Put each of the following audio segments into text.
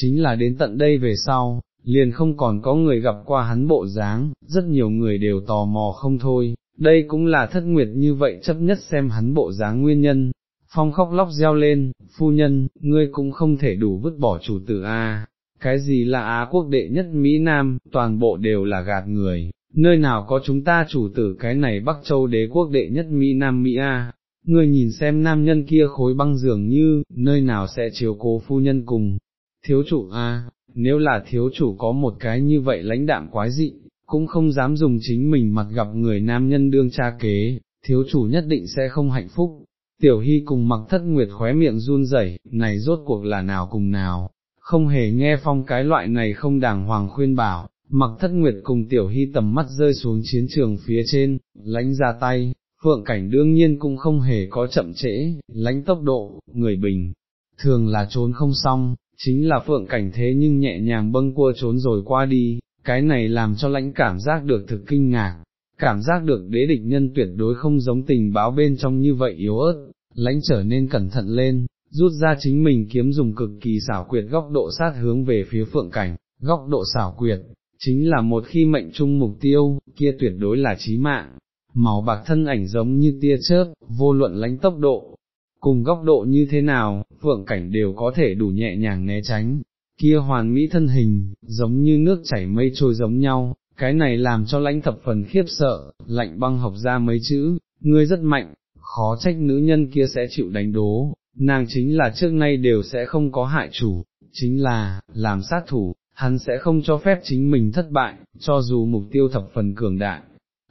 chính là đến tận đây về sau, liền không còn có người gặp qua hắn bộ dáng, rất nhiều người đều tò mò không thôi, đây cũng là thất nguyệt như vậy chấp nhất xem hắn bộ dáng nguyên nhân. Phong khóc lóc reo lên, phu nhân, ngươi cũng không thể đủ vứt bỏ chủ tử A, cái gì là Á quốc đệ nhất Mỹ Nam, toàn bộ đều là gạt người, nơi nào có chúng ta chủ tử cái này Bắc Châu đế quốc đệ nhất Mỹ Nam Mỹ A, ngươi nhìn xem nam nhân kia khối băng dường như, nơi nào sẽ chiếu cố phu nhân cùng, thiếu chủ A, nếu là thiếu chủ có một cái như vậy lãnh đạm quái dị, cũng không dám dùng chính mình mặt gặp người nam nhân đương cha kế, thiếu chủ nhất định sẽ không hạnh phúc. Tiểu Hy cùng mặc thất nguyệt khóe miệng run rẩy, này rốt cuộc là nào cùng nào, không hề nghe phong cái loại này không đàng hoàng khuyên bảo, mặc thất nguyệt cùng Tiểu Hy tầm mắt rơi xuống chiến trường phía trên, lánh ra tay, phượng cảnh đương nhiên cũng không hề có chậm trễ, lánh tốc độ, người bình, thường là trốn không xong, chính là phượng cảnh thế nhưng nhẹ nhàng bâng cua trốn rồi qua đi, cái này làm cho lãnh cảm giác được thực kinh ngạc, cảm giác được đế địch nhân tuyệt đối không giống tình báo bên trong như vậy yếu ớt, lãnh trở nên cẩn thận lên, rút ra chính mình kiếm dùng cực kỳ xảo quyệt góc độ sát hướng về phía phượng cảnh, góc độ xảo quyệt, chính là một khi mệnh trung mục tiêu, kia tuyệt đối là chí mạng, màu bạc thân ảnh giống như tia chớp, vô luận lãnh tốc độ, cùng góc độ như thế nào, phượng cảnh đều có thể đủ nhẹ nhàng né tránh, kia hoàn mỹ thân hình, giống như nước chảy mây trôi giống nhau, cái này làm cho lãnh thập phần khiếp sợ, lạnh băng học ra mấy chữ, ngươi rất mạnh, khó trách nữ nhân kia sẽ chịu đánh đố, nàng chính là trước nay đều sẽ không có hại chủ, chính là, làm sát thủ, hắn sẽ không cho phép chính mình thất bại, cho dù mục tiêu thập phần cường đại.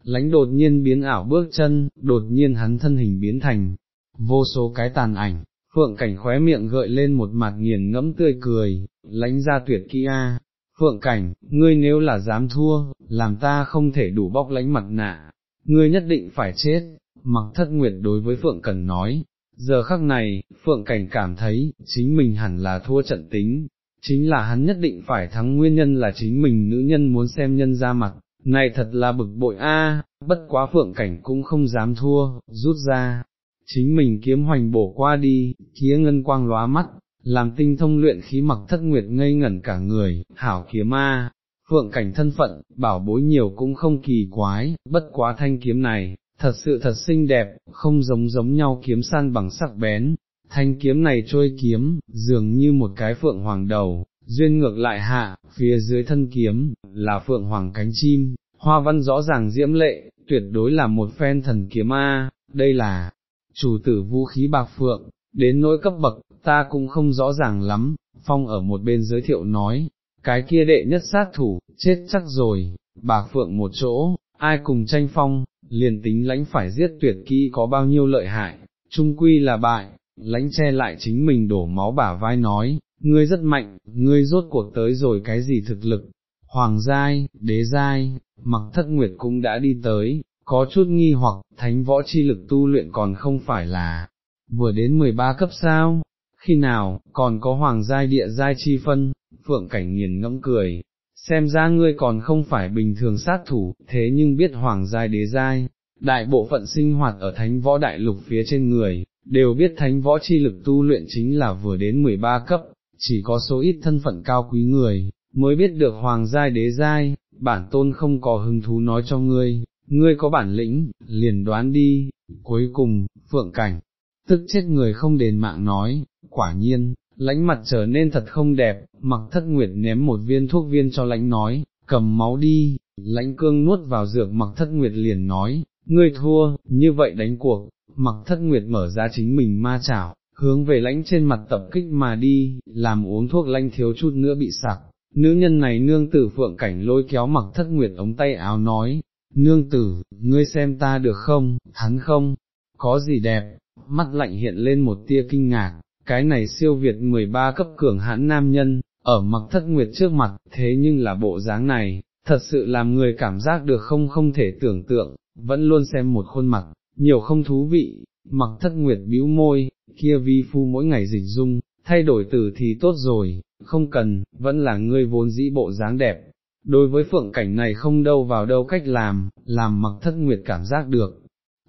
Lánh đột nhiên biến ảo bước chân, đột nhiên hắn thân hình biến thành, vô số cái tàn ảnh, phượng cảnh khóe miệng gợi lên một mặt nghiền ngẫm tươi cười, lánh ra tuyệt kỹ a. Phượng cảnh, ngươi nếu là dám thua, làm ta không thể đủ bóc lánh mặt nạ, ngươi nhất định phải chết, mặc thất nguyệt đối với Phượng Cần nói, giờ khắc này, Phượng Cảnh cảm thấy, chính mình hẳn là thua trận tính, chính là hắn nhất định phải thắng nguyên nhân là chính mình nữ nhân muốn xem nhân ra mặt, này thật là bực bội a, bất quá Phượng Cảnh cũng không dám thua, rút ra, chính mình kiếm hoành bổ qua đi, kia ngân quang lóa mắt, làm tinh thông luyện khí mặc thất nguyệt ngây ngẩn cả người, hảo kiếm ma, phượng cảnh thân phận, bảo bối nhiều cũng không kỳ quái, bất quá thanh kiếm này, thật sự thật xinh đẹp, không giống giống nhau kiếm san bằng sắc bén, thanh kiếm này trôi kiếm, dường như một cái phượng hoàng đầu, duyên ngược lại hạ, phía dưới thân kiếm, là phượng hoàng cánh chim, hoa văn rõ ràng diễm lệ, tuyệt đối là một phen thần kiếm A, đây là, chủ tử vũ khí bạc phượng, đến nỗi cấp bậc, ta cũng không rõ ràng lắm, phong ở một bên giới thiệu nói, cái kia đệ nhất sát thủ, chết chắc rồi, bạc phượng một chỗ, ai cùng tranh phong, liền tính lãnh phải giết tuyệt kỹ có bao nhiêu lợi hại, trung quy là bại, lãnh che lại chính mình đổ máu bả vai nói, ngươi rất mạnh, ngươi rốt cuộc tới rồi cái gì thực lực, hoàng giai, đế giai, mặc thất nguyệt cũng đã đi tới, có chút nghi hoặc, thánh võ chi lực tu luyện còn không phải là, vừa đến 13 cấp sao, khi nào, còn có hoàng giai địa giai chi phân, phượng cảnh nghiền ngẫm cười, xem ra ngươi còn không phải bình thường sát thủ, thế nhưng biết hoàng giai đế giai, đại bộ phận sinh hoạt ở thánh võ đại lục phía trên người, đều biết thánh võ chi lực tu luyện chính là vừa đến 13 cấp, chỉ có số ít thân phận cao quý người, mới biết được hoàng giai đế giai, bản tôn không có hứng thú nói cho ngươi, ngươi có bản lĩnh, liền đoán đi, cuối cùng, phượng cảnh, tức chết người không đền mạng nói, quả nhiên, lãnh mặt trở nên thật không đẹp, mặc thất nguyệt ném một viên thuốc viên cho lãnh nói, cầm máu đi, lãnh cương nuốt vào dược mặc thất nguyệt liền nói, ngươi thua, như vậy đánh cuộc, mặc thất nguyệt mở ra chính mình ma chảo, hướng về lãnh trên mặt tập kích mà đi, làm uống thuốc lãnh thiếu chút nữa bị sặc. Nữ nhân này nương tử phượng cảnh lôi kéo mặc thất nguyệt ống tay áo nói, nương tử, ngươi xem ta được không, hắn không, có gì đẹp, mắt lạnh hiện lên một tia kinh ngạc, cái này siêu việt 13 cấp cường hãn nam nhân, ở mặc thất nguyệt trước mặt, thế nhưng là bộ dáng này, thật sự làm người cảm giác được không không thể tưởng tượng, vẫn luôn xem một khuôn mặt, nhiều không thú vị, mặc thất nguyệt bĩu môi, kia vi phu mỗi ngày dịch dung, thay đổi từ thì tốt rồi, không cần, vẫn là ngươi vốn dĩ bộ dáng đẹp. Đối với phượng cảnh này không đâu vào đâu cách làm, làm mặc thất nguyệt cảm giác được.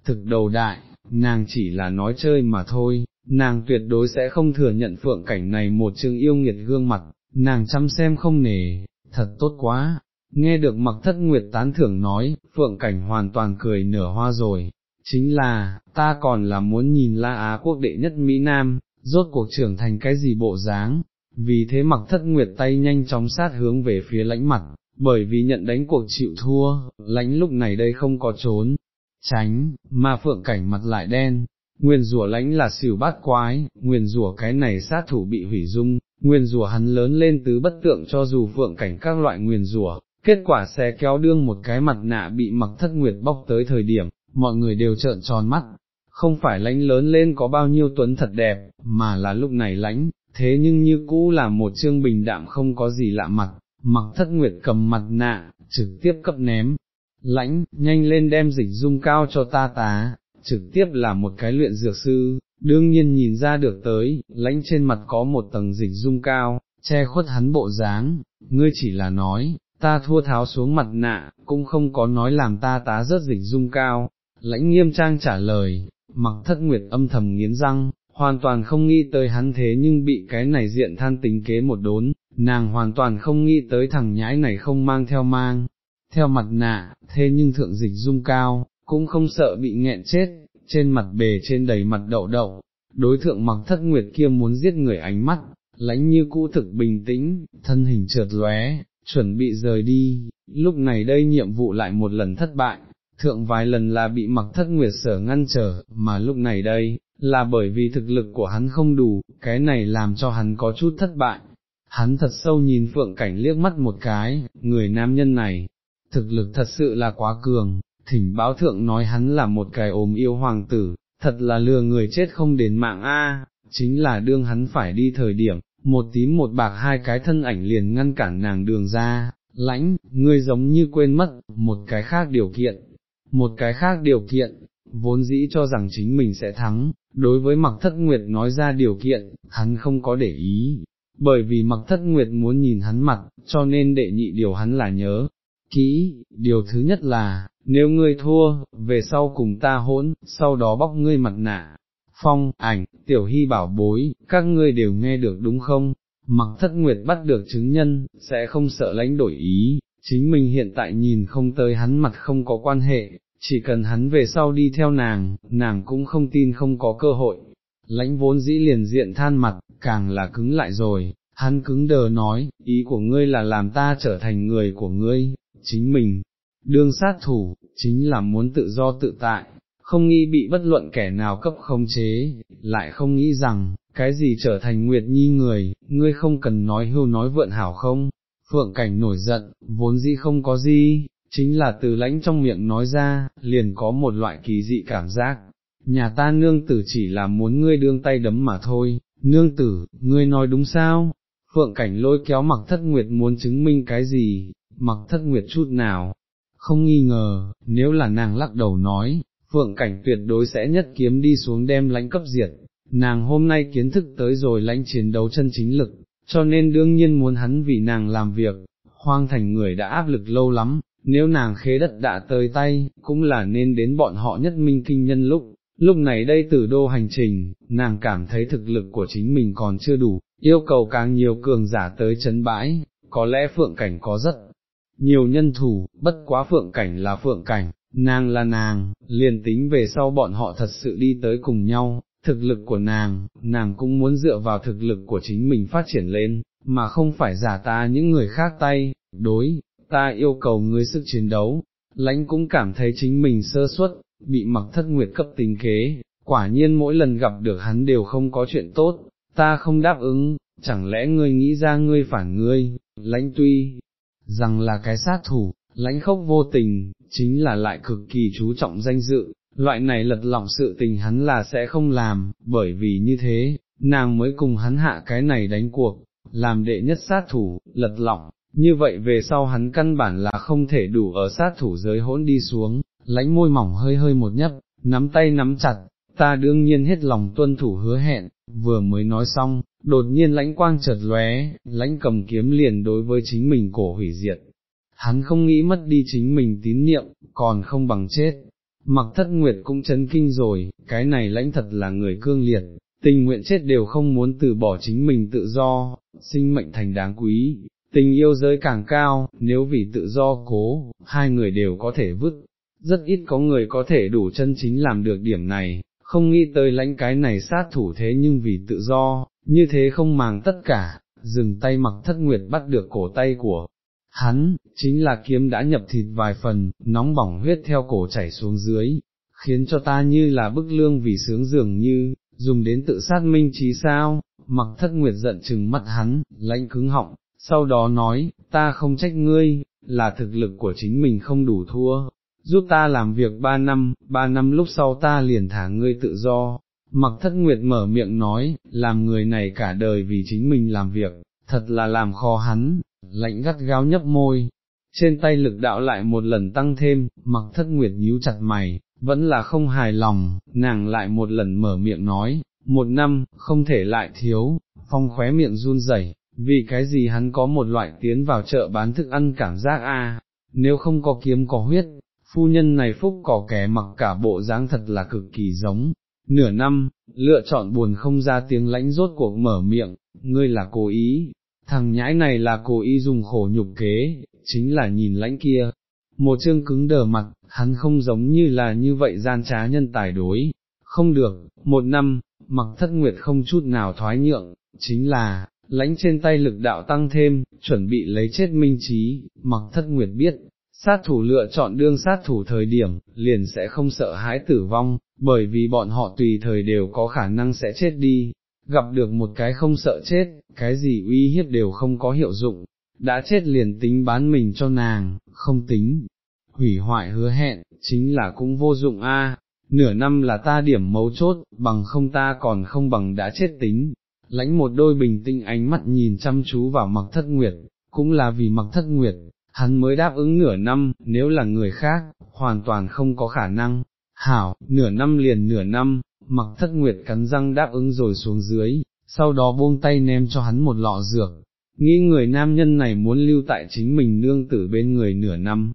Thực đầu đại, nàng chỉ là nói chơi mà thôi, nàng tuyệt đối sẽ không thừa nhận phượng cảnh này một chương yêu nghiệt gương mặt, nàng chăm xem không nề, thật tốt quá, nghe được mặc thất nguyệt tán thưởng nói, phượng cảnh hoàn toàn cười nửa hoa rồi, chính là, ta còn là muốn nhìn La Á quốc đệ nhất Mỹ Nam, rốt cuộc trưởng thành cái gì bộ dáng, vì thế mặc thất nguyệt tay nhanh chóng sát hướng về phía lãnh mặt, bởi vì nhận đánh cuộc chịu thua, lãnh lúc này đây không có trốn, tránh, mà phượng cảnh mặt lại đen, nguyên rủa lãnh là xỉu bát quái, nguyên rủa cái này sát thủ bị hủy dung, nguyên rủa hắn lớn lên tứ bất tượng cho dù phượng cảnh các loại nguyên rủa, kết quả xe kéo đương một cái mặt nạ bị mặc thất nguyệt bóc tới thời điểm, mọi người đều trợn tròn mắt, không phải lãnh lớn lên có bao nhiêu tuấn thật đẹp, mà là lúc này lãnh, thế nhưng như cũ là một chương bình đạm không có gì lạ mặt, mặc thất nguyệt cầm mặt nạ, trực tiếp cấp ném, lãnh, nhanh lên đem dịch dung cao cho ta tá, trực tiếp là một cái luyện dược sư, đương nhiên nhìn ra được tới, lãnh trên mặt có một tầng dịch dung cao, che khuất hắn bộ dáng, ngươi chỉ là nói, ta thua tháo xuống mặt nạ, cũng không có nói làm ta tá rớt dịch dung cao, lãnh nghiêm trang trả lời, mặc thất nguyệt âm thầm nghiến răng, hoàn toàn không nghĩ tới hắn thế nhưng bị cái này diện than tính kế một đốn, nàng hoàn toàn không nghĩ tới thằng nhãi này không mang theo mang, theo mặt nạ, thế nhưng thượng dịch dung cao, cũng không sợ bị nghẹn chết, trên mặt bề trên đầy mặt đậu đậu, đối thượng mặc thất nguyệt kia muốn giết người ánh mắt, lãnh như cũ thực bình tĩnh, thân hình trượt lóe, chuẩn bị rời đi, lúc này đây nhiệm vụ lại một lần thất bại, thượng vài lần là bị mặc thất nguyệt sở ngăn trở, mà lúc này đây, là bởi vì thực lực của hắn không đủ, cái này làm cho hắn có chút thất bại. Hắn thật sâu nhìn phượng cảnh liếc mắt một cái, người nam nhân này, thực lực thật sự là quá cường, thỉnh báo thượng nói hắn là một cái ốm yêu hoàng tử, thật là lừa người chết không đến mạng a, chính là đương hắn phải đi thời điểm, một tím một bạc hai cái thân ảnh liền ngăn cản nàng đường ra, lãnh, ngươi giống như quên mất, một cái khác điều kiện, một cái khác điều kiện, vốn dĩ cho rằng chính mình sẽ thắng, đối với mặc thất nguyệt nói ra điều kiện, hắn không có để ý, bởi vì mặc thất nguyệt muốn nhìn hắn mặt, cho nên đệ nhị điều hắn là nhớ, kỹ, điều thứ nhất là, nếu ngươi thua, về sau cùng ta hỗn, sau đó bóc ngươi mặt nạ. Phong, ảnh, tiểu hy bảo bối, các ngươi đều nghe được đúng không? Mặc thất nguyệt bắt được chứng nhân, sẽ không sợ lãnh đổi ý, chính mình hiện tại nhìn không tới hắn mặt không có quan hệ, chỉ cần hắn về sau đi theo nàng, nàng cũng không tin không có cơ hội. Lãnh vốn dĩ liền diện than mặt, càng là cứng lại rồi, hắn cứng đờ nói, ý của ngươi là làm ta trở thành người của ngươi, chính mình, đương sát thủ, chính là muốn tự do tự tại, không nghĩ bị bất luận kẻ nào cấp không chế, lại không nghĩ rằng, cái gì trở thành Nguyệt Nhi người, ngươi không cần nói hưu nói vượn hảo không, phượng cảnh nổi giận, vốn dĩ không có gì, chính là từ lãnh trong miệng nói ra, liền có một loại kỳ dị cảm giác, nhà ta nương tử chỉ là muốn ngươi đương tay đấm mà thôi, nương tử, ngươi nói đúng sao? Phượng cảnh lôi kéo mặc thất nguyệt muốn chứng minh cái gì, mặc thất nguyệt chút nào, không nghi ngờ, nếu là nàng lắc đầu nói, phượng cảnh tuyệt đối sẽ nhất kiếm đi xuống đem lãnh cấp diệt, nàng hôm nay kiến thức tới rồi lãnh chiến đấu chân chính lực, cho nên đương nhiên muốn hắn vì nàng làm việc, hoang thành người đã áp lực lâu lắm, nếu nàng khế đất đã tới tay, cũng là nên đến bọn họ nhất minh kinh nhân lúc, lúc này đây tử đô hành trình, nàng cảm thấy thực lực của chính mình còn chưa đủ, yêu cầu càng nhiều cường giả tới chấn bãi, có lẽ phượng cảnh có rất nhiều nhân thủ, bất quá phượng cảnh là phượng cảnh, nàng là nàng, liền tính về sau bọn họ thật sự đi tới cùng nhau, thực lực của nàng, nàng cũng muốn dựa vào thực lực của chính mình phát triển lên, mà không phải giả ta những người khác tay, đối, ta yêu cầu người sức chiến đấu, lãnh cũng cảm thấy chính mình sơ suất, bị mặc thất nguyệt cấp tình kế, quả nhiên mỗi lần gặp được hắn đều không có chuyện tốt, ta không đáp ứng, chẳng lẽ ngươi nghĩ ra ngươi phản ngươi, lãnh tuy, rằng là cái sát thủ, lãnh khốc vô tình, chính là lại cực kỳ chú trọng danh dự, loại này lật lọng sự tình hắn là sẽ không làm, bởi vì như thế, nàng mới cùng hắn hạ cái này đánh cuộc, làm đệ nhất sát thủ, lật lọng, như vậy về sau hắn căn bản là không thể đủ ở sát thủ giới hỗn đi xuống, lãnh môi mỏng hơi hơi một nhấp, nắm tay nắm chặt, ta đương nhiên hết lòng tuân thủ hứa hẹn, vừa mới nói xong, đột nhiên lãnh quang chợt lóe, lãnh cầm kiếm liền đối với chính mình cổ hủy diệt. Hắn không nghĩ mất đi chính mình tín niệm, còn không bằng chết. Mặc thất nguyệt cũng chấn kinh rồi, cái này lãnh thật là người cương liệt, tình nguyện chết đều không muốn từ bỏ chính mình tự do, sinh mệnh thành đáng quý, tình yêu giới càng cao, nếu vì tự do cố, hai người đều có thể vứt, rất ít có người có thể đủ chân chính làm được điểm này, không nghĩ tới lãnh cái này sát thủ thế nhưng vì tự do, như thế không màng tất cả, dừng tay mặc thất nguyệt bắt được cổ tay của hắn, chính là kiếm đã nhập thịt vài phần, nóng bỏng huyết theo cổ chảy xuống dưới, khiến cho ta như là bức lương vì sướng dường như, dùng đến tự sát minh trí sao, mặc thất nguyệt giận chừng mắt hắn, lãnh cứng họng, sau đó nói, ta không trách ngươi, là thực lực của chính mình không đủ thua, giúp ta làm việc ba năm, ba năm lúc sau ta liền thả ngươi tự do. Mặc thất nguyệt mở miệng nói, làm người này cả đời vì chính mình làm việc, thật là làm khó hắn, lạnh gắt gao nhấp môi, trên tay lực đạo lại một lần tăng thêm, mặc thất nguyệt nhíu chặt mày, vẫn là không hài lòng, nàng lại một lần mở miệng nói, một năm, không thể lại thiếu, phong khóe miệng run rẩy, vì cái gì hắn có một loại tiến vào chợ bán thức ăn cảm giác a, nếu không có kiếm có huyết, phu nhân này phúc có kẻ mặc cả bộ dáng thật là cực kỳ giống. Nửa năm, lựa chọn buồn không ra tiếng lãnh rốt cuộc mở miệng, ngươi là cố ý, thằng nhãi này là cố ý dùng khổ nhục kế, chính là nhìn lãnh kia. Một chương cứng đờ mặt, hắn không giống như là như vậy gian trá nhân tài đối, không được, một năm, mặc thất nguyệt không chút nào thoái nhượng, chính là, lãnh trên tay lực đạo tăng thêm, chuẩn bị lấy chết minh trí, mặc thất nguyệt biết, sát thủ lựa chọn đương sát thủ thời điểm, liền sẽ không sợ hãi tử vong, bởi vì bọn họ tùy thời đều có khả năng sẽ chết đi, gặp được một cái không sợ chết, cái gì uy hiếp đều không có hiệu dụng, đã chết liền tính bán mình cho nàng, không tính, hủy hoại hứa hẹn, chính là cũng vô dụng a. nửa năm là ta điểm mấu chốt, bằng không ta còn không bằng đã chết tính, lãnh một đôi bình tĩnh ánh mắt nhìn chăm chú vào mặc thất nguyệt, cũng là vì mặc thất nguyệt, hắn mới đáp ứng nửa năm, nếu là người khác, hoàn toàn không có khả năng, hảo, nửa năm liền nửa năm, mặc thất nguyệt cắn răng đáp ứng rồi xuống dưới, sau đó buông tay ném cho hắn một lọ dược, nghĩ người nam nhân này muốn lưu tại chính mình nương tử bên người nửa năm,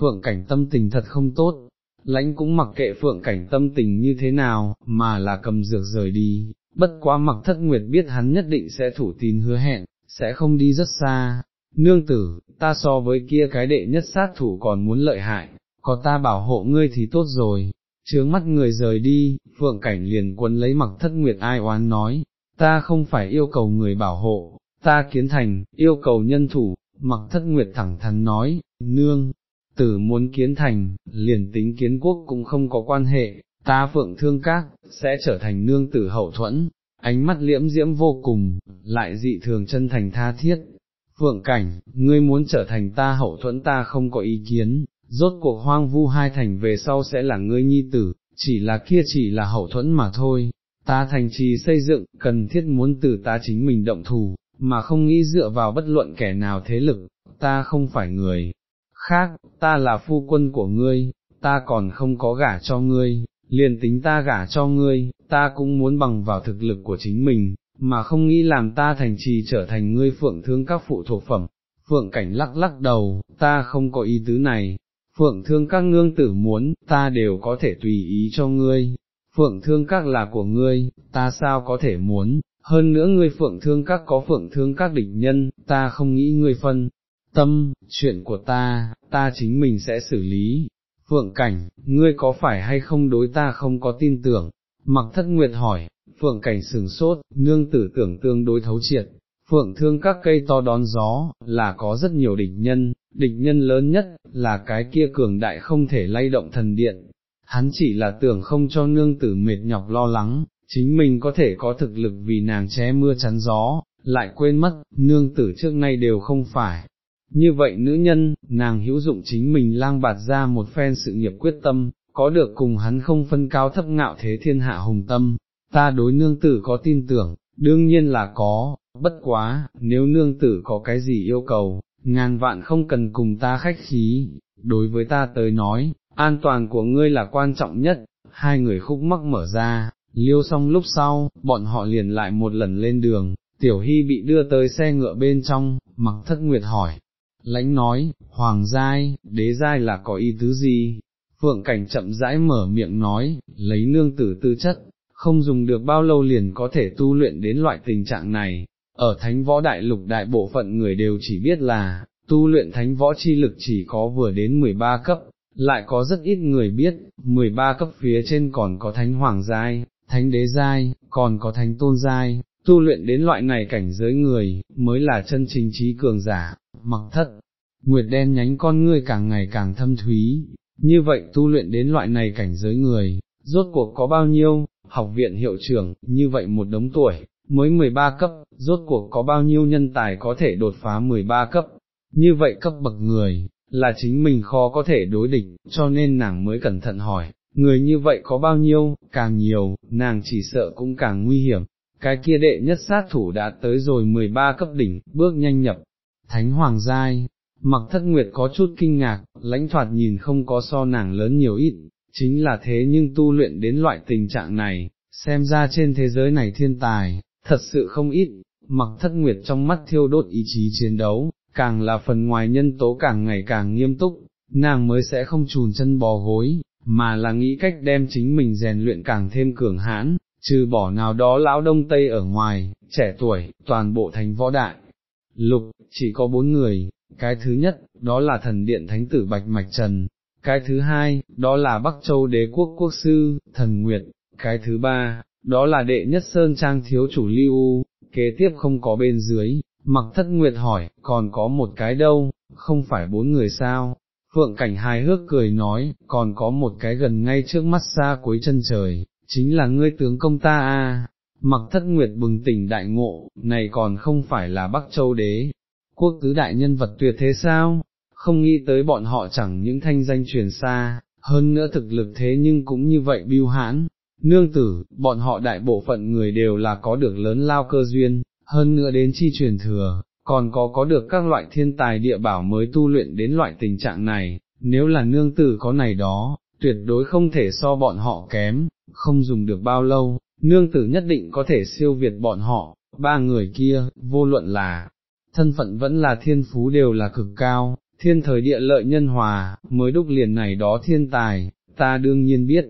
phượng cảnh tâm tình thật không tốt, lãnh cũng mặc kệ phượng cảnh tâm tình như thế nào, mà là cầm dược rời đi, bất quá mặc thất nguyệt biết hắn nhất định sẽ thủ tín hứa hẹn, sẽ không đi rất xa, nương tử, ta so với kia cái đệ nhất sát thủ còn muốn lợi hại, có ta bảo hộ ngươi thì tốt rồi, chướng mắt người rời đi, phượng cảnh liền quân lấy mặc thất nguyệt ai oán nói, ta không phải yêu cầu người bảo hộ, ta kiến thành, yêu cầu nhân thủ, mặc thất nguyệt thẳng thắn nói, nương, tử muốn kiến thành, liền tính kiến quốc cũng không có quan hệ, ta phượng thương các, sẽ trở thành nương tử hậu thuẫn, ánh mắt liễm diễm vô cùng, lại dị thường chân thành tha thiết. Phượng cảnh, ngươi muốn trở thành ta hậu thuẫn ta không có ý kiến, rốt cuộc hoang vu hai thành về sau sẽ là ngươi nhi tử, chỉ là kia chỉ là hậu thuẫn mà thôi, ta thành trì xây dựng, cần thiết muốn từ ta chính mình động thủ, mà không nghĩ dựa vào bất luận kẻ nào thế lực, ta không phải người. Khác, ta là phu quân của ngươi, ta còn không có gả cho ngươi, liền tính ta gả cho ngươi, ta cũng muốn bằng vào thực lực của chính mình, mà không nghĩ làm ta thành trì trở thành ngươi phượng thương các phụ thuộc phẩm. Phượng cảnh lắc lắc đầu, ta không có ý tứ này, phượng thương các ngương tử muốn, ta đều có thể tùy ý cho ngươi, phượng thương các là của ngươi, ta sao có thể muốn, hơn nữa ngươi phượng thương các có phượng thương các địch nhân, ta không nghĩ ngươi phân, tâm, chuyện của ta, ta chính mình sẽ xử lý. Phượng cảnh, ngươi có phải hay không đối ta không có tin tưởng, mặc thất nguyệt hỏi, phượng cảnh sừng sốt, nương tử tưởng tương đối thấu triệt, phượng thương các cây to đón gió, là có rất nhiều địch nhân, địch nhân lớn nhất, là cái kia cường đại không thể lay động thần điện, hắn chỉ là tưởng không cho nương tử mệt nhọc lo lắng, chính mình có thể có thực lực vì nàng che mưa chắn gió, lại quên mất, nương tử trước nay đều không phải. Như vậy nữ nhân, nàng hữu dụng chính mình lang bạt ra một phen sự nghiệp quyết tâm, có được cùng hắn không phân cao thấp ngạo thế thiên hạ hùng tâm, ta đối nương tử có tin tưởng, đương nhiên là có, bất quá, nếu nương tử có cái gì yêu cầu, ngàn vạn không cần cùng ta khách khí, đối với ta tới nói, an toàn của ngươi là quan trọng nhất, hai người khúc mắc mở ra, liêu xong lúc sau, bọn họ liền lại một lần lên đường, tiểu hy bị đưa tới xe ngựa bên trong, mặc thất nguyệt hỏi, lãnh nói, hoàng giai, đế giai là có ý tứ gì? Phượng cảnh chậm rãi mở miệng nói, lấy nương tử tư chất, không dùng được bao lâu liền có thể tu luyện đến loại tình trạng này, ở thánh võ đại lục đại bộ phận người đều chỉ biết là, tu luyện thánh võ chi lực chỉ có vừa đến 13 cấp, lại có rất ít người biết, 13 cấp phía trên còn có thánh hoàng giai, thánh đế giai, còn có thánh tôn giai, tu luyện đến loại này cảnh giới người, mới là chân chính trí cường giả, mặc thất. Nguyệt đen nhánh con ngươi càng ngày càng thâm thúy, như vậy tu luyện đến loại này cảnh giới người, rốt cuộc có bao nhiêu, học viện hiệu trưởng, như vậy một đống tuổi, mới 13 cấp, rốt cuộc có bao nhiêu nhân tài có thể đột phá 13 cấp, như vậy cấp bậc người, là chính mình khó có thể đối địch, cho nên nàng mới cẩn thận hỏi, người như vậy có bao nhiêu, càng nhiều, nàng chỉ sợ cũng càng nguy hiểm, cái kia đệ nhất sát thủ đã tới rồi 13 cấp đỉnh, bước nhanh nhập, thánh hoàng giai, mặc thất nguyệt có chút kinh ngạc, lãnh thoạt nhìn không có so nàng lớn nhiều ít, chính là thế nhưng tu luyện đến loại tình trạng này, xem ra trên thế giới này thiên tài, thật sự không ít, mặc thất nguyệt trong mắt thiêu đốt ý chí chiến đấu, càng là phần ngoài nhân tố càng ngày càng nghiêm túc, nàng mới sẽ không chùn chân bò gối, mà là nghĩ cách đem chính mình rèn luyện càng thêm cường hãn, trừ bỏ nào đó lão đông tây ở ngoài, trẻ tuổi, toàn bộ thành võ đại. Lục, chỉ có bốn người, cái thứ nhất, đó là thần điện thánh tử Bạch Mạch Trần, cái thứ hai, đó là Bắc Châu đế quốc quốc sư, thần Nguyệt, cái thứ ba, đó là đệ nhất Sơn Trang thiếu chủ Lưu, kế tiếp không có bên dưới, mặc thất Nguyệt hỏi, còn có một cái đâu, không phải bốn người sao, Phượng Cảnh hài hước cười nói, còn có một cái gần ngay trước mắt xa cuối chân trời, chính là ngươi tướng công ta a. Mặc thất nguyệt bừng tỉnh đại ngộ, này còn không phải là Bắc Châu đế, quốc tứ đại nhân vật tuyệt thế sao, không nghĩ tới bọn họ chẳng những thanh danh truyền xa, hơn nữa thực lực thế nhưng cũng như vậy biêu hãn, nương tử, bọn họ đại bộ phận người đều là có được lớn lao cơ duyên, hơn nữa đến chi truyền thừa, còn có có được các loại thiên tài địa bảo mới tu luyện đến loại tình trạng này, nếu là nương tử có này đó, tuyệt đối không thể so bọn họ kém, không dùng được bao lâu, nương tử nhất định có thể siêu việt bọn họ, ba người kia, vô luận là, thân phận vẫn là thiên phú đều là cực cao, thiên thời địa lợi nhân hòa, mới đúc liền này đó thiên tài, ta đương nhiên biết,